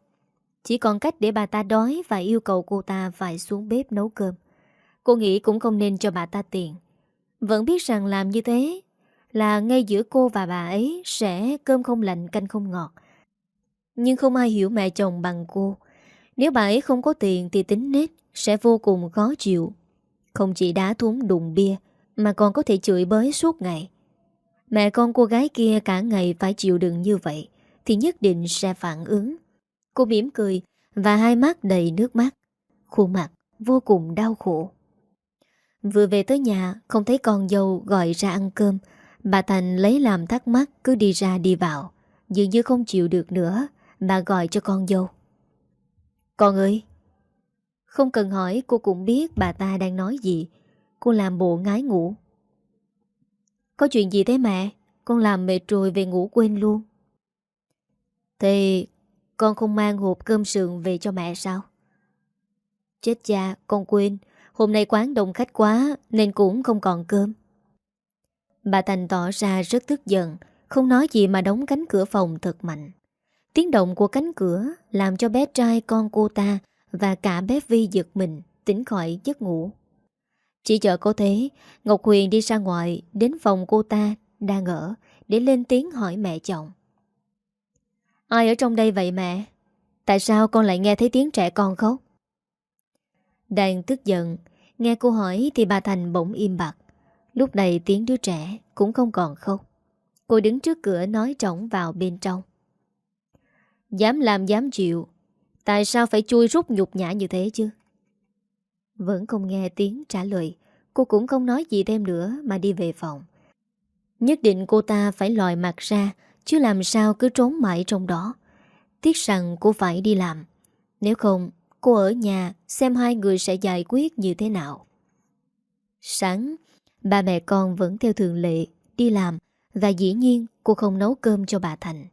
Chỉ còn cách để bà ta đói Và yêu cầu cô ta phải xuống bếp nấu cơm. Cô nghĩ cũng không nên cho bà ta tiền. Vẫn biết rằng làm như thế Là ngay giữa cô và bà ấy Sẽ cơm không lạnh, canh không ngọt. Nhưng không ai hiểu mẹ chồng bằng cô. Nếu bà ấy không có tiền Thì tính nết sẽ vô cùng khó chịu. Không chỉ đá thúng đụng bia Mà còn có thể chửi bới suốt ngày. Mẹ con cô gái kia cả ngày phải chịu đựng như vậy Thì nhất định sẽ phản ứng. Cô mỉm cười Và hai mắt đầy nước mắt. Khuôn mặt vô cùng đau khổ. Vừa về tới nhà, Không thấy con dâu gọi ra ăn cơm. Bà Thành lấy làm thắc mắc Cứ đi ra đi vào. Dường như không chịu được nữa, Bà gọi cho con dâu. Con ơi. Không cần hỏi, cô cũng biết bà ta đang nói gì. Cô làm bộ ngái ngủ. Có chuyện gì thế mẹ? Con làm mệt rồi về ngủ quên luôn. Thì con không mang hộp cơm sườn về cho mẹ sao? Chết cha, con quên. Hôm nay quán đông khách quá nên cũng không còn cơm. Bà Thành tỏ ra rất tức giận, không nói gì mà đóng cánh cửa phòng thật mạnh. Tiếng động của cánh cửa làm cho bé trai con cô ta và cả bé Vi giật mình, tỉnh khỏi giấc ngủ. Chỉ chờ có thế, Ngọc Huyền đi ra ngoài đến phòng cô ta đang ở để lên tiếng hỏi mẹ chồng. Ai ở trong đây vậy mẹ? Tại sao con lại nghe thấy tiếng trẻ con khóc? Đang tức giận, nghe cô hỏi thì bà Thành bỗng im bặt. Lúc này tiếng đứa trẻ cũng không còn khóc. Cô đứng trước cửa nói trỏng vào bên trong. Dám làm dám chịu, tại sao phải chui rút nhục nhã như thế chứ? Vẫn không nghe tiếng trả lời Cô cũng không nói gì thêm nữa Mà đi về phòng Nhất định cô ta phải lòi mặt ra Chứ làm sao cứ trốn mãi trong đó Tiếc rằng cô phải đi làm Nếu không Cô ở nhà xem hai người sẽ giải quyết như thế nào Sáng Ba mẹ con vẫn theo thường lệ Đi làm Và dĩ nhiên cô không nấu cơm cho bà Thành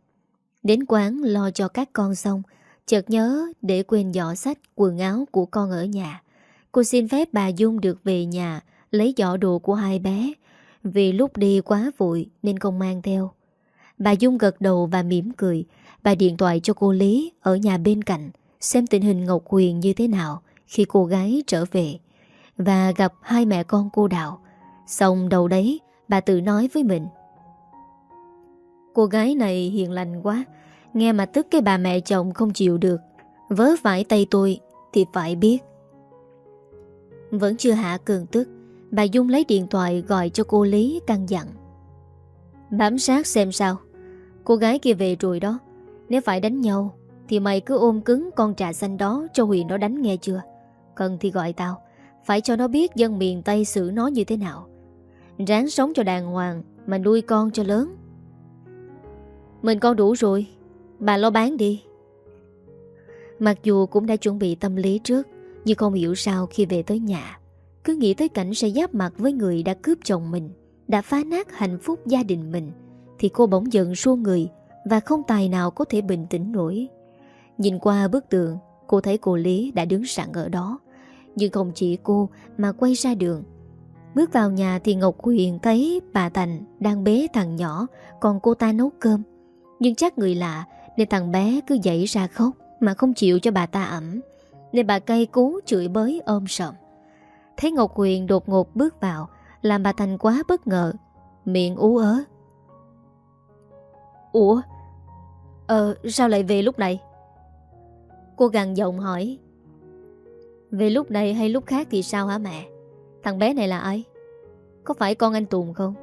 Đến quán lo cho các con xong Chợt nhớ để quên giỏ sách, quần áo của con ở nhà. Cô xin phép bà Dung được về nhà lấy giỏ đồ của hai bé. Vì lúc đi quá vội nên không mang theo. Bà Dung gật đầu và mỉm cười. Bà điện thoại cho cô Lý ở nhà bên cạnh, xem tình hình Ngọc Huyền như thế nào khi cô gái trở về. Và gặp hai mẹ con cô Đạo. Xong đầu đấy, bà tự nói với mình. Cô gái này hiền lành quá, Nghe mà tức cái bà mẹ chồng không chịu được Vớ phải tay tôi Thì phải biết Vẫn chưa hạ cường tức, Bà Dung lấy điện thoại gọi cho cô Lý căng dặn Bám sát xem sao Cô gái kia về rồi đó. Nếu phải đánh nhau, Thì mày cứ ôm cứng con trà xanh đó Cho Huyền nó đánh nghe chưa? Cần thì gọi tao, Phải cho nó biết dân miền Tây xử nó như thế nào. Ráng sống cho đàng hoàng Mà nuôi con cho lớn. Mình con đủ rồi, Bà lo bán đi. Mặc dù cũng đã chuẩn bị tâm lý trước, Nhưng không hiểu sao khi về tới nhà, Cứ nghĩ tới cảnh sẽ giáp mặt với người đã cướp chồng mình, Đã phá nát hạnh phúc gia đình mình thì cô bỗng giận xua người Và không tài nào có thể bình tĩnh nổi. Nhìn qua bức tường, Cô thấy cô Lý đã đứng sẵn ở đó. Nhưng không chỉ cô mà quay ra đường. Bước vào nhà thì Ngọc Huyền thấy bà Thành đang bế thằng nhỏ, Còn cô ta nấu cơm. Nhưng chắc người lạ, nên thằng bé cứ dậy ra khóc Mà không chịu cho bà ta ẩm. Nên bà cây cố chửi bới ôm sợm Thấy Ngọc Huyền đột ngột bước vào, Làm bà Thành quá bất ngờ. Miệng ú ớ Ủa? Ờ sao lại về lúc này? Cô gằn giọng hỏi. Về lúc này hay lúc khác thì sao hả mẹ? Thằng bé này là ai? Có phải con anh Tùng không?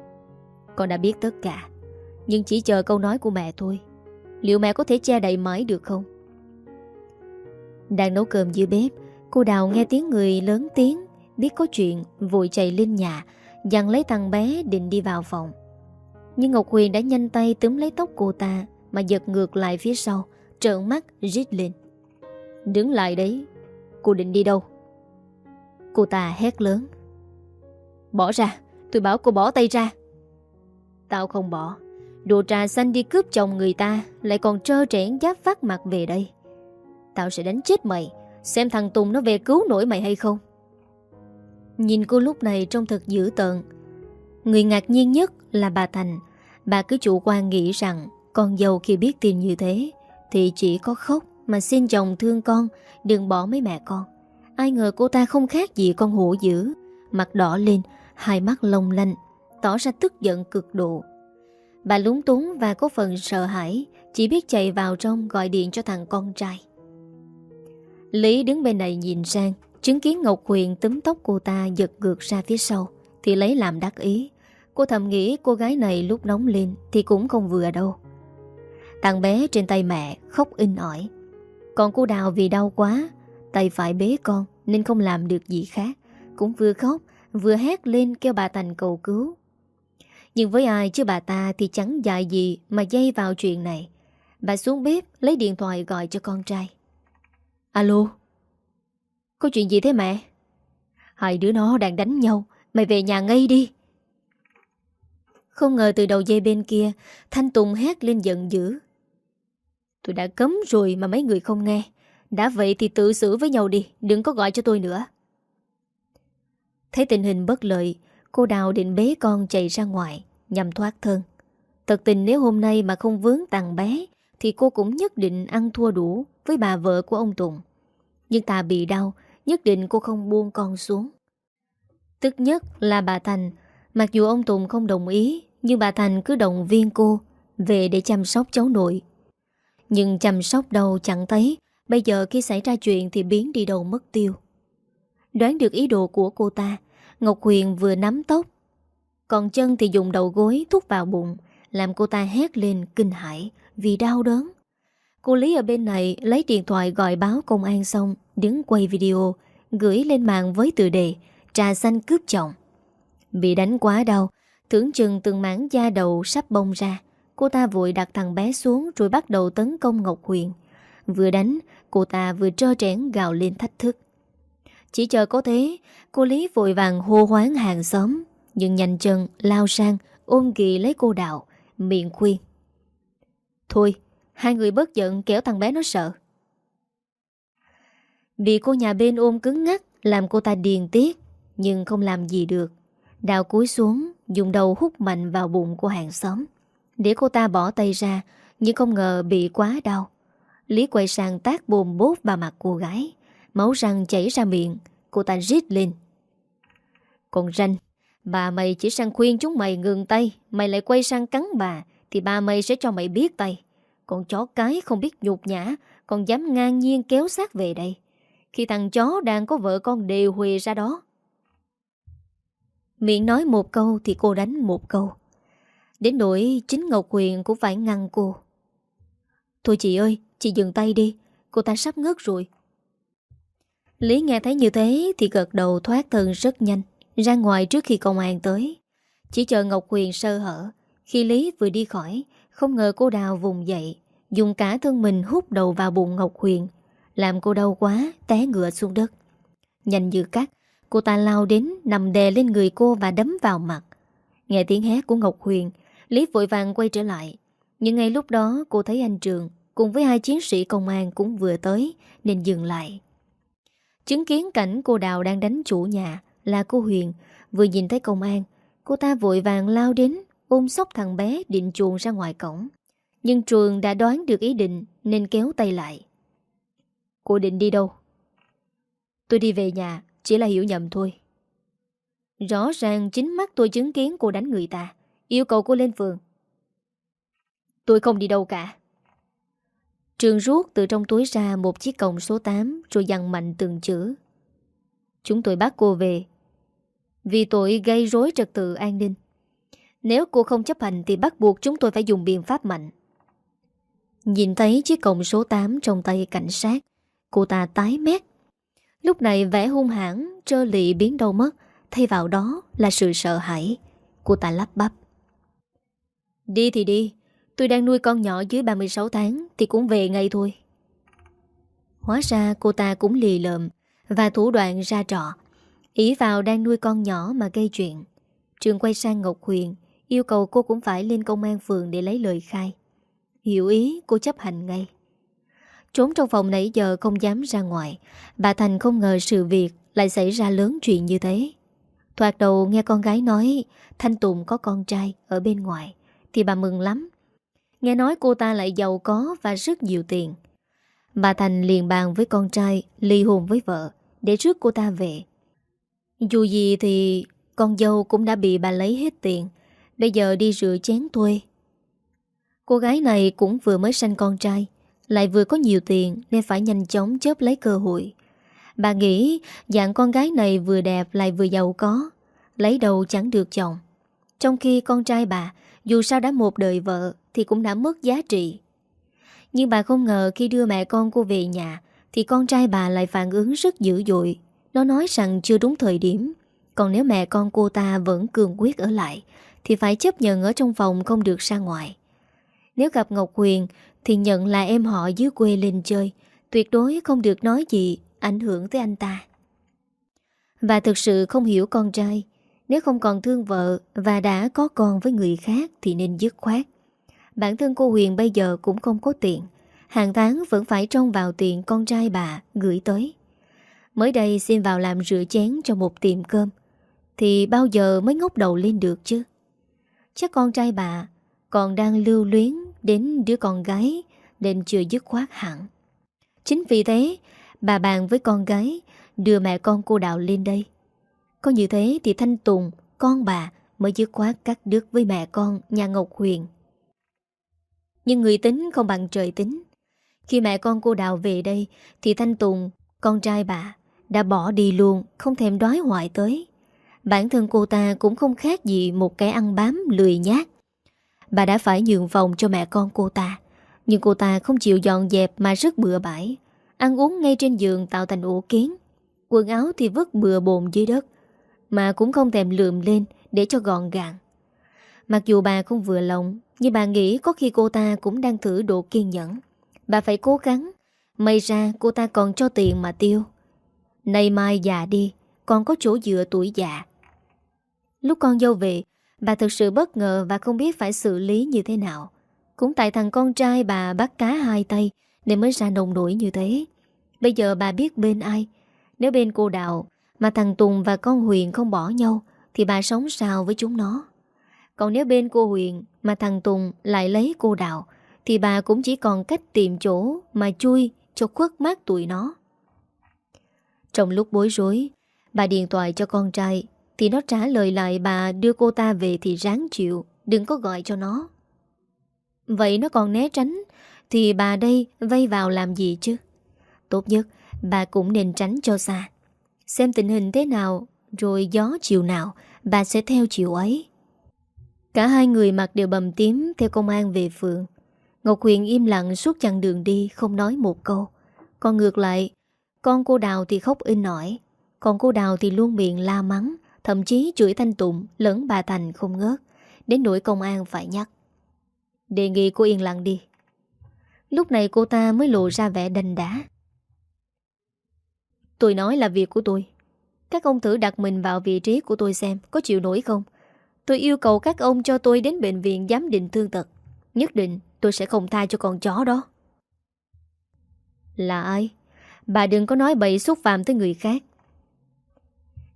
Con đã biết tất cả, Nhưng chỉ chờ câu nói của mẹ thôi. Liệu mẹ có thể che đậy mãi được không? Đang nấu cơm dưới bếp, Cô Đào nghe tiếng người lớn tiếng, Biết có chuyện, Vội chạy lên nhà, Dặn lấy thằng bé định đi vào phòng. Nhưng Ngọc Huyền đã nhanh tay túm lấy tóc cô ta, Mà giật ngược lại phía sau, Trợn mắt, rít lên. Đứng lại đấy, Cô định đi đâu? Cô ta hét lớn. Bỏ ra, Tôi bảo cô bỏ tay ra. Tao không bỏ, Đồ trà xanh đi cướp chồng người ta Lại còn trơ trẽn giáp phát mặt về đây. Tao sẽ đánh chết mày, Xem thằng Tùng nó về cứu nổi mày hay không. Nhìn cô lúc này trông thật dữ tợn. Người ngạc nhiên nhất là bà Thành Bà cứ chủ quan nghĩ rằng Con dâu khi biết tin như thế Thì chỉ có khóc Mà xin chồng thương con, Đừng bỏ mấy mẹ con. Ai ngờ cô ta không khác gì con hổ dữ. Mặt đỏ lên, Hai mắt lông lanh, Tỏ ra tức giận cực độ. Bà lúng túng và có phần sợ hãi, Chỉ biết chạy vào trong gọi điện cho thằng con trai. Lý đứng bên này nhìn sang, Chứng kiến Ngọc Huyền túm tóc cô ta giật ngược ra phía sau, Thì lấy làm đắc ý. Cô thầm nghĩ cô gái này lúc nóng lên Thì cũng không vừa đâu Thằng bé trên tay mẹ khóc in ỏi Còn cô Đào vì đau quá Tay phải bế con Nên không làm được gì khác Cũng vừa khóc vừa hét lên kêu bà Thành cầu cứu nhưng với ai chứ bà ta thì chẳng dài gì mà dây vào chuyện này. Bà xuống bếp lấy điện thoại gọi cho con trai. Alo? Có chuyện gì thế mẹ? Hai đứa nó đang đánh nhau, mày về nhà ngay đi. Không ngờ từ đầu dây bên kia, Thanh Tùng hét lên giận dữ. Tôi đã cấm rồi mà mấy người không nghe. Đã vậy thì tự xử với nhau đi, đừng có gọi cho tôi nữa. Thấy tình hình bất lợi, Cô Đào định bế con chạy ra ngoài Nhằm thoát thân Thật tình nếu hôm nay mà không vướng tàng bé Thì cô cũng nhất định ăn thua đủ Với bà vợ của ông Tùng Nhưng ta bị đau Nhất định cô không buông con xuống Tức nhất là bà Thành Mặc dù ông Tùng không đồng ý, Nhưng bà Thành cứ động viên cô Về để chăm sóc cháu nội. Nhưng chăm sóc đâu chẳng thấy, Bây giờ khi xảy ra chuyện Thì biến đi đâu mất tiêu. Đoán được ý đồ của cô ta, Ngọc Huyền vừa nắm tóc. Còn chân thì dùng đầu gối thúc vào bụng, Làm cô ta hét lên kinh hãi Vì đau đớn. Cô Lý ở bên này lấy điện thoại gọi báo công an xong, Đứng quay video, Gửi lên mạng với tựa đề Trà xanh cướp chồng. Bị đánh quá đau. Tưởng chừng từng mảng da đầu sắp bông ra, Cô ta vội đặt thằng bé xuống Rồi bắt đầu tấn công Ngọc Huyền. Vừa đánh, Cô ta vừa trơ trẽn gào lên thách thức. Chỉ chờ có thế, Cô Lý vội vàng hô hoáng hàng xóm, Nhưng nhanh chân lao sang, Ôm kỳ lấy cô đạo Miệng khuyên. Thôi, hai người bớt giận kéo thằng bé nó sợ. Bị cô nhà bên ôm cứng ngắt Làm cô ta điền tiếc, Nhưng không làm gì được. Đào cúi xuống, Dùng đầu hút mạnh vào bụng của hàng xóm. Để cô ta bỏ tay ra, Nhưng không ngờ bị quá đau. Lý quay sang tác bồm bốt vào mặt cô gái. Máu răng chảy ra miệng. Cô ta rít lên. Còn ranh, Bà mày chỉ sang khuyên chúng mày ngừng tay, Mày lại quay sang cắn bà, Thì bà mày sẽ cho mày biết tay. Còn chó cái không biết nhục nhã, Còn dám ngang nhiên kéo sát về đây. Khi thằng chó đang có vợ con đều huề ra đó Miệng nói một câu thì cô đánh một câu. Đến nỗi chính Ngọc Huyền cũng phải ngăn cô. Thôi chị ơi, Chị dừng tay đi, Cô ta sắp ngất rồi. Lý nghe thấy như thế Thì gật đầu thoát thân rất nhanh, Ra ngoài trước khi công an tới. Chỉ chờ Ngọc Huyền sơ hở, Khi Lý vừa đi khỏi, Không ngờ cô đào vùng dậy, Dùng cả thân mình hút đầu vào bụng Ngọc Huyền, Làm cô đau quá, Té ngựa xuống đất. Nhanh như cắt Cô ta lao đến, nằm đè lên người cô và đấm vào mặt. Nghe tiếng hét của Ngọc Huyền, Lý vội vàng quay trở lại. Nhưng ngay lúc đó, cô thấy anh Trường Cùng với hai chiến sĩ công an cũng vừa tới, Nên dừng lại. Chứng kiến cảnh cô Đào đang đánh chủ nhà Là cô Huyền, Vừa nhìn thấy công an, Cô ta vội vàng lao đến, Ôm sóc thằng bé định chuồn ra ngoài cổng. Nhưng Trường đã đoán được ý định, Nên kéo tay lại. Cô định đi đâu? Tôi đi về nhà. Chỉ là hiểu nhầm thôi Rõ ràng chính mắt tôi chứng kiến cô đánh người ta Yêu cầu cô lên phường Tôi không đi đâu cả Trường rút từ trong túi ra một chiếc còng số 8 rồi dằn mạnh từng chữ. Chúng tôi bắt cô về vì tội gây rối trật tự an ninh. Nếu cô không chấp hành thì bắt buộc chúng tôi phải dùng biện pháp mạnh. Nhìn thấy chiếc còng số 8 trong tay cảnh sát, cô ta tái mét. Lúc này vẻ hung hãn, trơ lị biến đâu mất, thay vào đó là sự sợ hãi. Cô ta lắp bắp. Đi thì đi, Tôi đang nuôi con nhỏ dưới 36 tháng Thì cũng về ngay thôi. Hóa ra cô ta cũng lì lợm Và thủ đoạn ra trọ. Ý vào đang nuôi con nhỏ mà gây chuyện. Trường quay sang Ngọc Huyền Yêu cầu cô cũng phải lên công an phường Để lấy lời khai. Hiểu ý cô chấp hành ngay. Trốn trong phòng nãy giờ không dám ra ngoài. Bà Thành không ngờ sự việc Lại xảy ra lớn chuyện như thế. Thoạt đầu nghe con gái nói, Thanh Tùng có con trai ở bên ngoài, Thì bà mừng lắm. Nghe nói cô ta lại giàu có và rất nhiều tiền. Bà Thành liền bàn với con trai, ly hôn với vợ, Để rước cô ta về. Dù gì thì con dâu cũng đã bị bà lấy hết tiền, Bây giờ đi rửa chén thuê. Cô gái này cũng vừa mới sanh con trai lại vừa có nhiều tiền Nên phải nhanh chóng chớp lấy cơ hội Bà nghĩ dạng con gái này vừa đẹp lại vừa giàu có, Lấy đầu chẳng được chồng Trong khi con trai bà, Dù sao đã một đời vợ thì cũng đã mất giá trị. Nhưng bà không ngờ khi đưa mẹ con cô về nhà thì con trai bà lại phản ứng rất dữ dội. Nó nói rằng chưa đúng thời điểm. Còn nếu mẹ con cô ta vẫn cường quyết ở lại thì phải chấp nhận ở trong phòng không được ra ngoài. Nếu gặp Ngọc Huyền, thì nhận là em họ dưới quê lên chơi. Tuyệt đối không được nói gì ảnh hưởng tới anh ta. Và thực sự không hiểu con trai. Nếu không còn thương vợ Và đã có con với người khác Thì nên dứt khoát. Bản thân cô Huyền bây giờ cũng không có tiền. Hàng tháng vẫn phải trông vào tiền con trai bà gửi tới. Mới đây xin vào làm rửa chén cho một tiệm cơm. Thì bao giờ mới ngốc đầu lên được chứ? Chắc con trai bà còn đang lưu luyến đến đứa con gái Nên chưa dứt khoát hẳn. Chính vì thế bà bàn với con gái đưa mẹ con cô Đạo lên đây. Có như thế thì Thanh Tùng, con bà mới dứt khoát cắt đứt với mẹ con nhà Ngọc Huyền. Nhưng người tính không bằng trời tính. Khi mẹ con cô Đào về đây Thì Thanh Tùng, con trai bà Đã bỏ đi luôn Không thèm đói hoại tới. Bản thân cô ta cũng không khác gì Một cái ăn bám lười nhát. Bà đã phải nhường phòng cho mẹ con cô ta. Nhưng cô ta không chịu dọn dẹp Mà rất bừa bãi. Ăn uống ngay trên giường tạo thành ổ kiến Quần áo thì vứt bừa bồn dưới đất. Mà cũng không thèm lượm lên Để cho gọn gàng. Mặc dù bà không vừa lòng, nhưng bà nghĩ có khi cô ta cũng đang thử độ kiên nhẫn. Bà phải cố gắng. May ra cô ta còn cho tiền mà tiêu. Nay mai già đi Còn có chỗ dựa tuổi già. Lúc con dâu về Bà thực sự bất ngờ và không biết phải xử lý như thế nào. Cũng tại thằng con trai bà bắt cá hai tay, Nên mới ra nồng nổi như thế. Bây giờ bà biết bên ai. Nếu bên cô Đạo Mà thằng Tùng và con Huyền không bỏ nhau, Thì bà sống sao với chúng nó? Còn nếu bên cô Huyền Mà thằng Tùng lại lấy cô Đạo, Thì bà cũng chỉ còn cách tìm chỗ Mà chui cho khuất mắt tụi nó. Trong lúc bối rối, Bà điện thoại cho con trai thì nó trả lời lại bà đưa cô ta về thì ráng chịu, Đừng có gọi cho nó. Vậy nó còn né tránh, Thì bà đây vây vào làm gì chứ? Tốt nhất, bà cũng nên tránh cho xa. Xem tình hình thế nào, Rồi gió chiều nào, Bà sẽ theo chiều ấy. Cả hai người mặc đều bầm tím Theo công an về phường. Ngọc Huyền im lặng suốt chặng đường đi, Không nói một câu. Còn ngược lại, Con cô Đào thì khóc in nổi Còn cô Đào thì luôn miệng la mắng. Thậm chí chửi Thanh Tụng lẫn bà Thành không ngớt. Đến nỗi công an phải nhắc. Đề nghị cô yên lặng đi. Lúc này cô ta mới lộ ra vẻ đành đá. Tôi nói là việc của tôi. Các ông thử đặt mình vào vị trí của tôi xem Có chịu nổi không. Tôi yêu cầu các ông cho tôi đến bệnh viện giám định thương tật. Nhất định tôi sẽ không tha cho con chó đó. Là ai? Bà đừng có nói bậy xúc phạm tới người khác.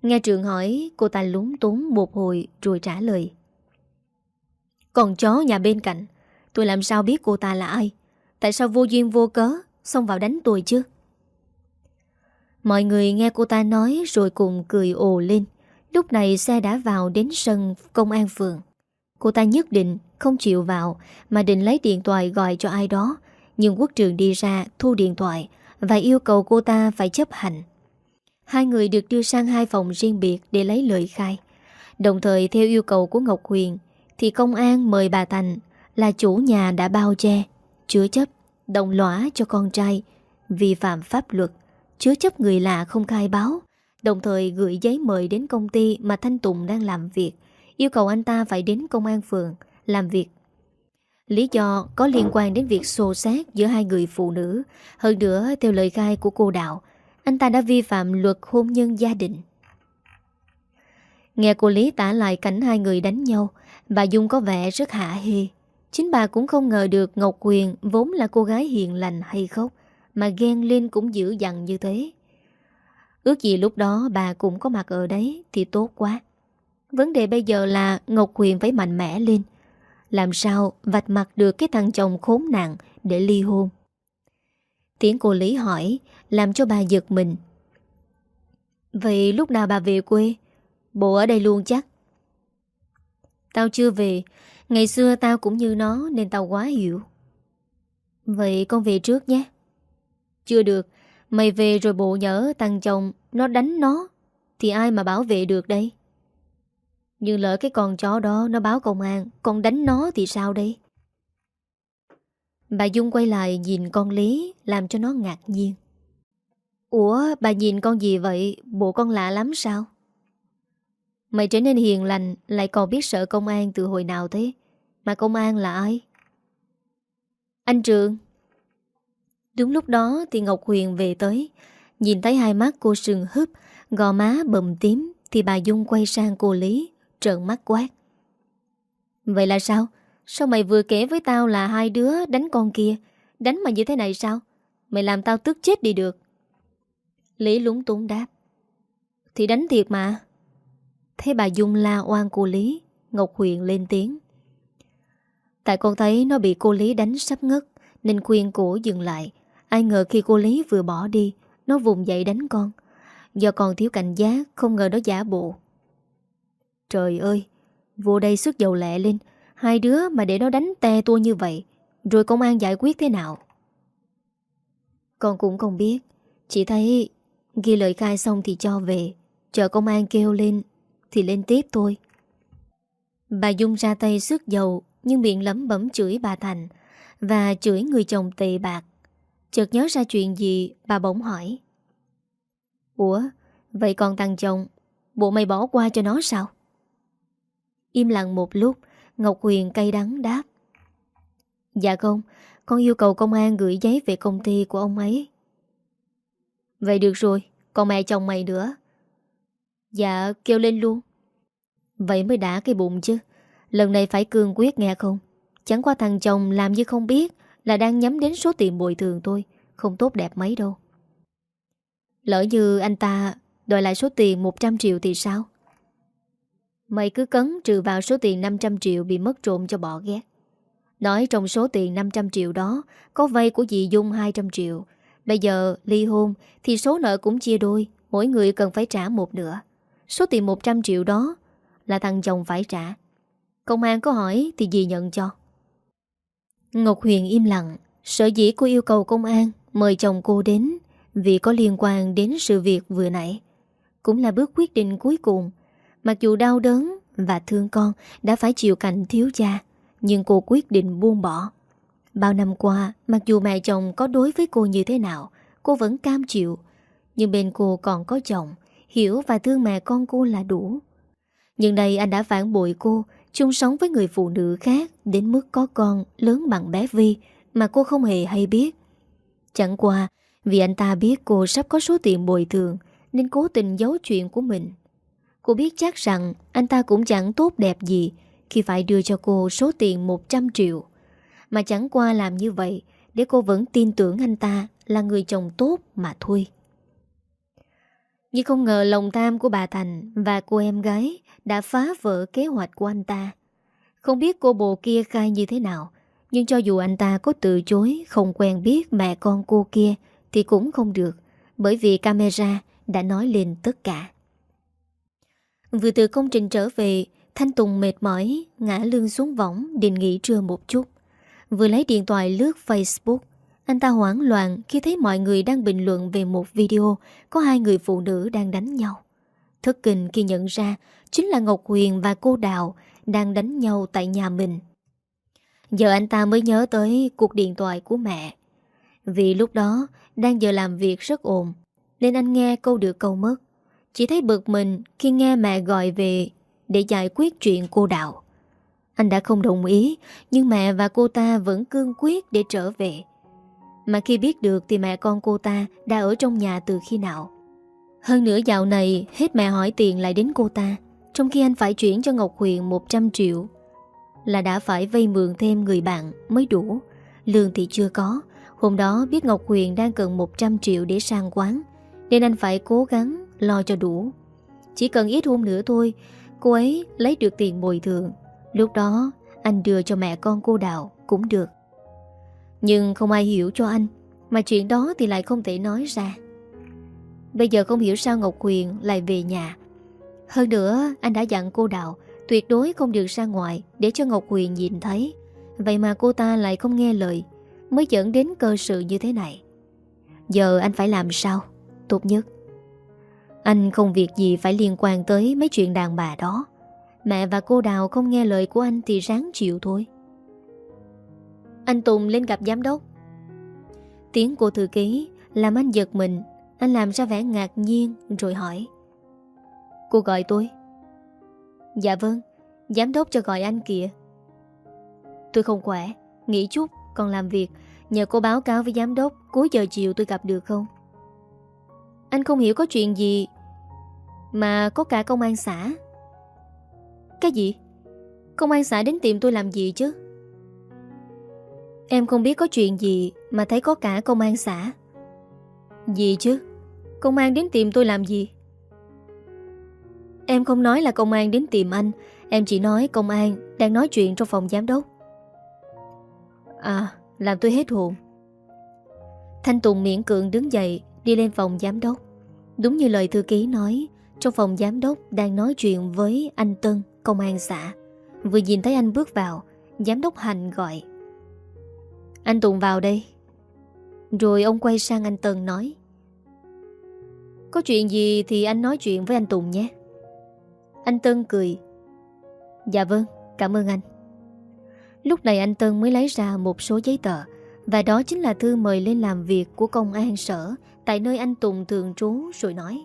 Nghe trường hỏi, Cô ta lúng túng một hồi Rồi trả lời. Còn chó nhà bên cạnh, Tôi làm sao biết cô ta là ai? Tại sao vô duyên vô cớ, Xông vào đánh tôi chứ? Mọi người nghe cô ta nói Rồi cùng cười ồ lên. Lúc này xe đã vào đến sân công an phường. Cô ta nhất định không chịu vào, Mà định lấy điện thoại gọi cho ai đó. Nhưng quốc trường đi ra, thu điện thoại Và yêu cầu cô ta phải chấp hành. Hai người được đưa sang hai phòng riêng biệt Để lấy lời khai. Đồng thời, theo yêu cầu của Ngọc Huyền, Thì công an mời bà Thành Là chủ nhà đã bao che, Chứa chấp, Đồng lõa cho con trai Vi phạm pháp luật, Chứa chấp người lạ không khai báo, Đồng thời gửi giấy mời đến công ty Mà Thanh Tùng đang làm việc, Yêu cầu anh ta phải đến công an phường Làm việc. Lý do có liên quan đến việc xô xát Giữa hai người phụ nữ, Hơn nữa theo lời khai của cô Đạo anh ta đã vi phạm luật hôn nhân gia đình. Nghe cô Lý tả lại cảnh hai người đánh nhau, Bà Dung có vẻ rất hạ hê. Chính bà cũng không ngờ được Ngọc Quyền Vốn là cô gái hiền lành hay khóc, Mà ghen lên cũng dữ dằn như thế. Ước gì lúc đó bà cũng có mặt ở đấy Thì tốt quá. Vấn đề bây giờ là Ngọc quyền phải mạnh mẽ lên. Làm sao vạch mặt được cái thằng chồng khốn nạn Để ly hôn? Tiếng cô Lý hỏi làm cho bà giật mình. Vậy lúc nào bà về quê? Bộ ở đây luôn chắc. Tao chưa về. Ngày xưa tao cũng như nó Nên tao quá hiểu. Vậy con về trước nhé. Chưa được. Mày về rồi bộ nhớ tăng chồng Nó đánh nó, Thì ai mà bảo vệ được đây? Nhưng lỡ cái con chó đó Nó báo công an, Con đánh nó thì sao đây? Bà Dung quay lại nhìn con Lý, Làm cho nó ngạc nhiên. Ủa, bà nhìn con gì vậy? Bộ con lạ lắm sao? Mày trở nên hiền lành, Lại còn biết sợ công an từ hồi nào thế? Mà công an là ai? Anh Trường. Đúng lúc đó thì Ngọc Huyền về tới. Nhìn thấy hai mắt cô sừng húp, Gò má bầm tím, Thì bà Dung quay sang cô Lý, Trợn mắt quát. Vậy là sao? Sao mày vừa kể với tao là hai đứa đánh con kia? Đánh mà như thế này sao? Mày làm tao tức chết đi được. Lý lúng túng đáp. Thì đánh thiệt mà. Thấy bà Dung la oan cô Lý, Ngọc Huyền lên tiếng. Tại con thấy nó bị cô Lý đánh sắp ngất, Nên khuyên cổ dừng lại. Ai ngờ khi cô Lý vừa bỏ đi, Nó vùng dậy đánh con. Do còn thiếu cảnh giác, Không ngờ nó giả bộ. Trời ơi, Vô đây sức dầu lẹ lên. Hai đứa mà để nó đánh te tua như vậy, Rồi công an giải quyết thế nào? Con cũng không biết. Chỉ thấy Ghi lời khai xong thì cho về. Chờ công an kêu lên, Thì lên tiếp thôi. Bà Dung ra tay sức dầu, Nhưng miệng lấm bấm chửi bà Thành Và chửi người chồng tệ bạc. Chợt nhớ ra chuyện gì, Bà bỗng hỏi. Ủa, Vậy còn thằng chồng, Bộ mày bỏ qua cho nó sao? Im lặng một lúc, Ngọc Huyền cay đắng đáp. Dạ không, Con yêu cầu công an gửi giấy về công ty của ông ấy. Vậy được rồi, Còn mẹ chồng mày nữa Dạ kêu lên luôn Vậy mới đã cái bụng chứ Lần này phải cương quyết nghe không Chẳng qua thằng chồng làm như không biết Là đang nhắm đến số tiền bồi thường tôi Không tốt đẹp mấy đâu Lỡ như anh ta đòi lại số tiền 100 triệu thì sao? Mày cứ cấn trừ vào số tiền 500 triệu bị mất trộm cho bỏ ghét. Nói trong số tiền 500 triệu đó, có vay của dì Dung 200 triệu. Bây giờ ly hôn thì số nợ cũng chia đôi, mỗi người cần phải trả một nửa. Số tiền 100 triệu đó là thằng chồng phải trả. Công an có hỏi thì dì nhận cho. Ngọc Huyền im lặng, sở dĩ cô yêu cầu công an mời chồng cô đến vì có liên quan đến sự việc vừa nãy. Cũng là bước quyết định cuối cùng. Mặc dù đau đớn và thương con đã phải chịu cảnh thiếu cha, nhưng cô quyết định buông bỏ. Bao năm qua, mặc dù mẹ chồng có đối với cô như thế nào, cô vẫn cam chịu. Nhưng bên cô còn có chồng, hiểu và thương mẹ con cô là đủ. Nhưng đây anh đã phản bội cô, chung sống với người phụ nữ khác đến mức có con lớn bằng bé Vi mà cô không hề hay biết. Chẳng qua, vì anh ta biết cô sắp có số tiền bồi thường nên cố tình giấu chuyện của mình. Cô biết chắc rằng anh ta cũng chẳng tốt đẹp gì khi phải đưa cho cô số tiền 100 triệu. Mà chẳng qua làm như vậy để cô vẫn tin tưởng anh ta là người chồng tốt mà thôi. Nhưng không ngờ lòng tham của bà Thành và cô em gái đã phá vỡ kế hoạch của anh ta. Không biết cô bồ kia khai như thế nào, nhưng cho dù anh ta có từ chối không quen biết mẹ con cô kia thì cũng không được, bởi vì camera đã nói lên tất cả. Vừa từ công trình trở về, Thanh Tùng mệt mỏi, ngã lưng xuống võng định nghỉ trưa một chút. Vừa lấy điện thoại lướt Facebook, anh ta hoảng loạn khi thấy mọi người đang bình luận về một video có hai người phụ nữ đang đánh nhau. Thất kinh khi nhận ra chính là Ngọc Huyền và cô Đào đang đánh nhau tại nhà mình. Giờ anh ta mới nhớ tới cuộc điện thoại của mẹ. Vì lúc đó đang giờ làm việc rất ồn nên anh nghe câu được câu mất. Chỉ thấy bực mình khi nghe mẹ gọi về để giải quyết chuyện cô Đào. Anh đã không đồng ý, nhưng mẹ và cô ta vẫn cương quyết để trở về. Mà khi biết được thì mẹ con cô ta đã ở trong nhà từ khi nào. Hơn nữa dạo này, hết mẹ hỏi tiền lại đến cô ta, Trong khi anh phải chuyển cho Ngọc Huyền 100 triệu. Là đã phải vay mượn thêm người bạn mới đủ. Lương thì chưa có. Hôm đó biết Ngọc Huyền đang cần 100 triệu để sang quán, Nên anh phải cố gắng lo cho đủ. Chỉ cần ít hôm nữa thôi, Cô ấy lấy được tiền bồi thường. Lúc đó, anh đưa cho mẹ con cô Đào cũng được. Nhưng không ai hiểu cho anh, Mà chuyện đó thì lại không thể nói ra. Bây giờ không hiểu sao Ngọc Huyền lại về nhà. Hơn nữa, anh đã dặn cô Đào Tuyệt đối không được ra ngoài Để cho Ngọc Huyền nhìn thấy. Vậy mà cô ta lại không nghe lời, Mới dẫn đến cơ sự như thế này. Giờ anh phải làm sao? Tốt nhất. Anh không việc gì phải liên quan tới Mấy chuyện đàn bà đó. Mẹ và cô Đào không nghe lời của anh Thì ráng chịu thôi. Anh Tùng lên gặp giám đốc. Tiếng của thư ký Làm anh giật mình. Anh làm ra vẻ ngạc nhiên rồi hỏi. Cô gọi tôi. Dạ vâng Giám đốc cho gọi anh kìa. Tôi không khỏe, Nghỉ chút, còn làm việc. Nhờ cô báo cáo với giám đốc, Cuối giờ chiều tôi gặp được không? Anh không hiểu có chuyện gì Mà có cả công an xã. Cái gì? Công an xã đến tìm tôi làm gì chứ? Em không biết có chuyện gì Mà thấy có cả công an xã Gì chứ? Công an đến tìm tôi làm gì? Em không nói là công an đến tìm anh, Em chỉ nói công an Đang nói chuyện trong phòng giám đốc. À làm tôi hết hồn. Thanh Tùng miễn cưỡng đứng dậy, Đi lên phòng giám đốc. Đúng như lời thư ký nói, Trong phòng giám đốc đang nói chuyện với anh Tân. Công an xã. Vừa nhìn thấy anh bước vào Giám đốc Hành gọi. Anh Tùng vào đây. Rồi ông quay sang anh Tân nói. Có chuyện gì thì anh nói chuyện với anh Tùng nhé. Anh Tân cười. Dạ vâng, cảm ơn anh. Lúc này anh Tân mới lấy ra một số giấy tờ Và đó chính là thư mời lên làm việc của công an sở Tại nơi anh Tùng thường trú rồi nói.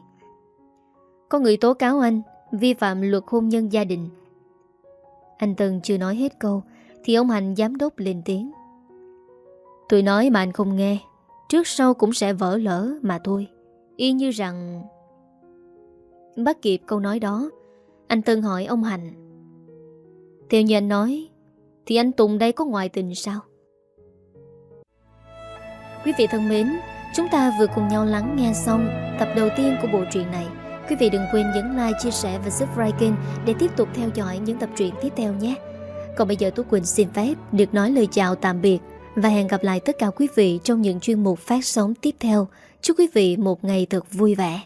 Có người tố cáo anh Vi phạm luật hôn nhân gia đình. Anh Tân chưa nói hết câu, Thì ông Hành giám đốc lên tiếng. Tôi nói mà anh không nghe, Trước sau cũng sẽ vỡ lỡ mà thôi. Y như rằng, Bắt kịp câu nói đó, Anh Tân hỏi ông Hành Theo như anh nói, Thì anh Tùng đây có ngoại tình sao? Quý vị thân mến, Chúng ta vừa cùng nhau lắng nghe xong tập đầu tiên của bộ truyện này. Quý vị đừng quên nhấn like, chia sẻ và subscribe kênh để tiếp tục theo dõi những tập truyện tiếp theo nhé. Còn bây giờ Tú Quỳnh xin phép được nói lời chào tạm biệt và hẹn gặp lại tất cả quý vị trong những chuyên mục phát sóng tiếp theo. Chúc quý vị một ngày thật vui vẻ.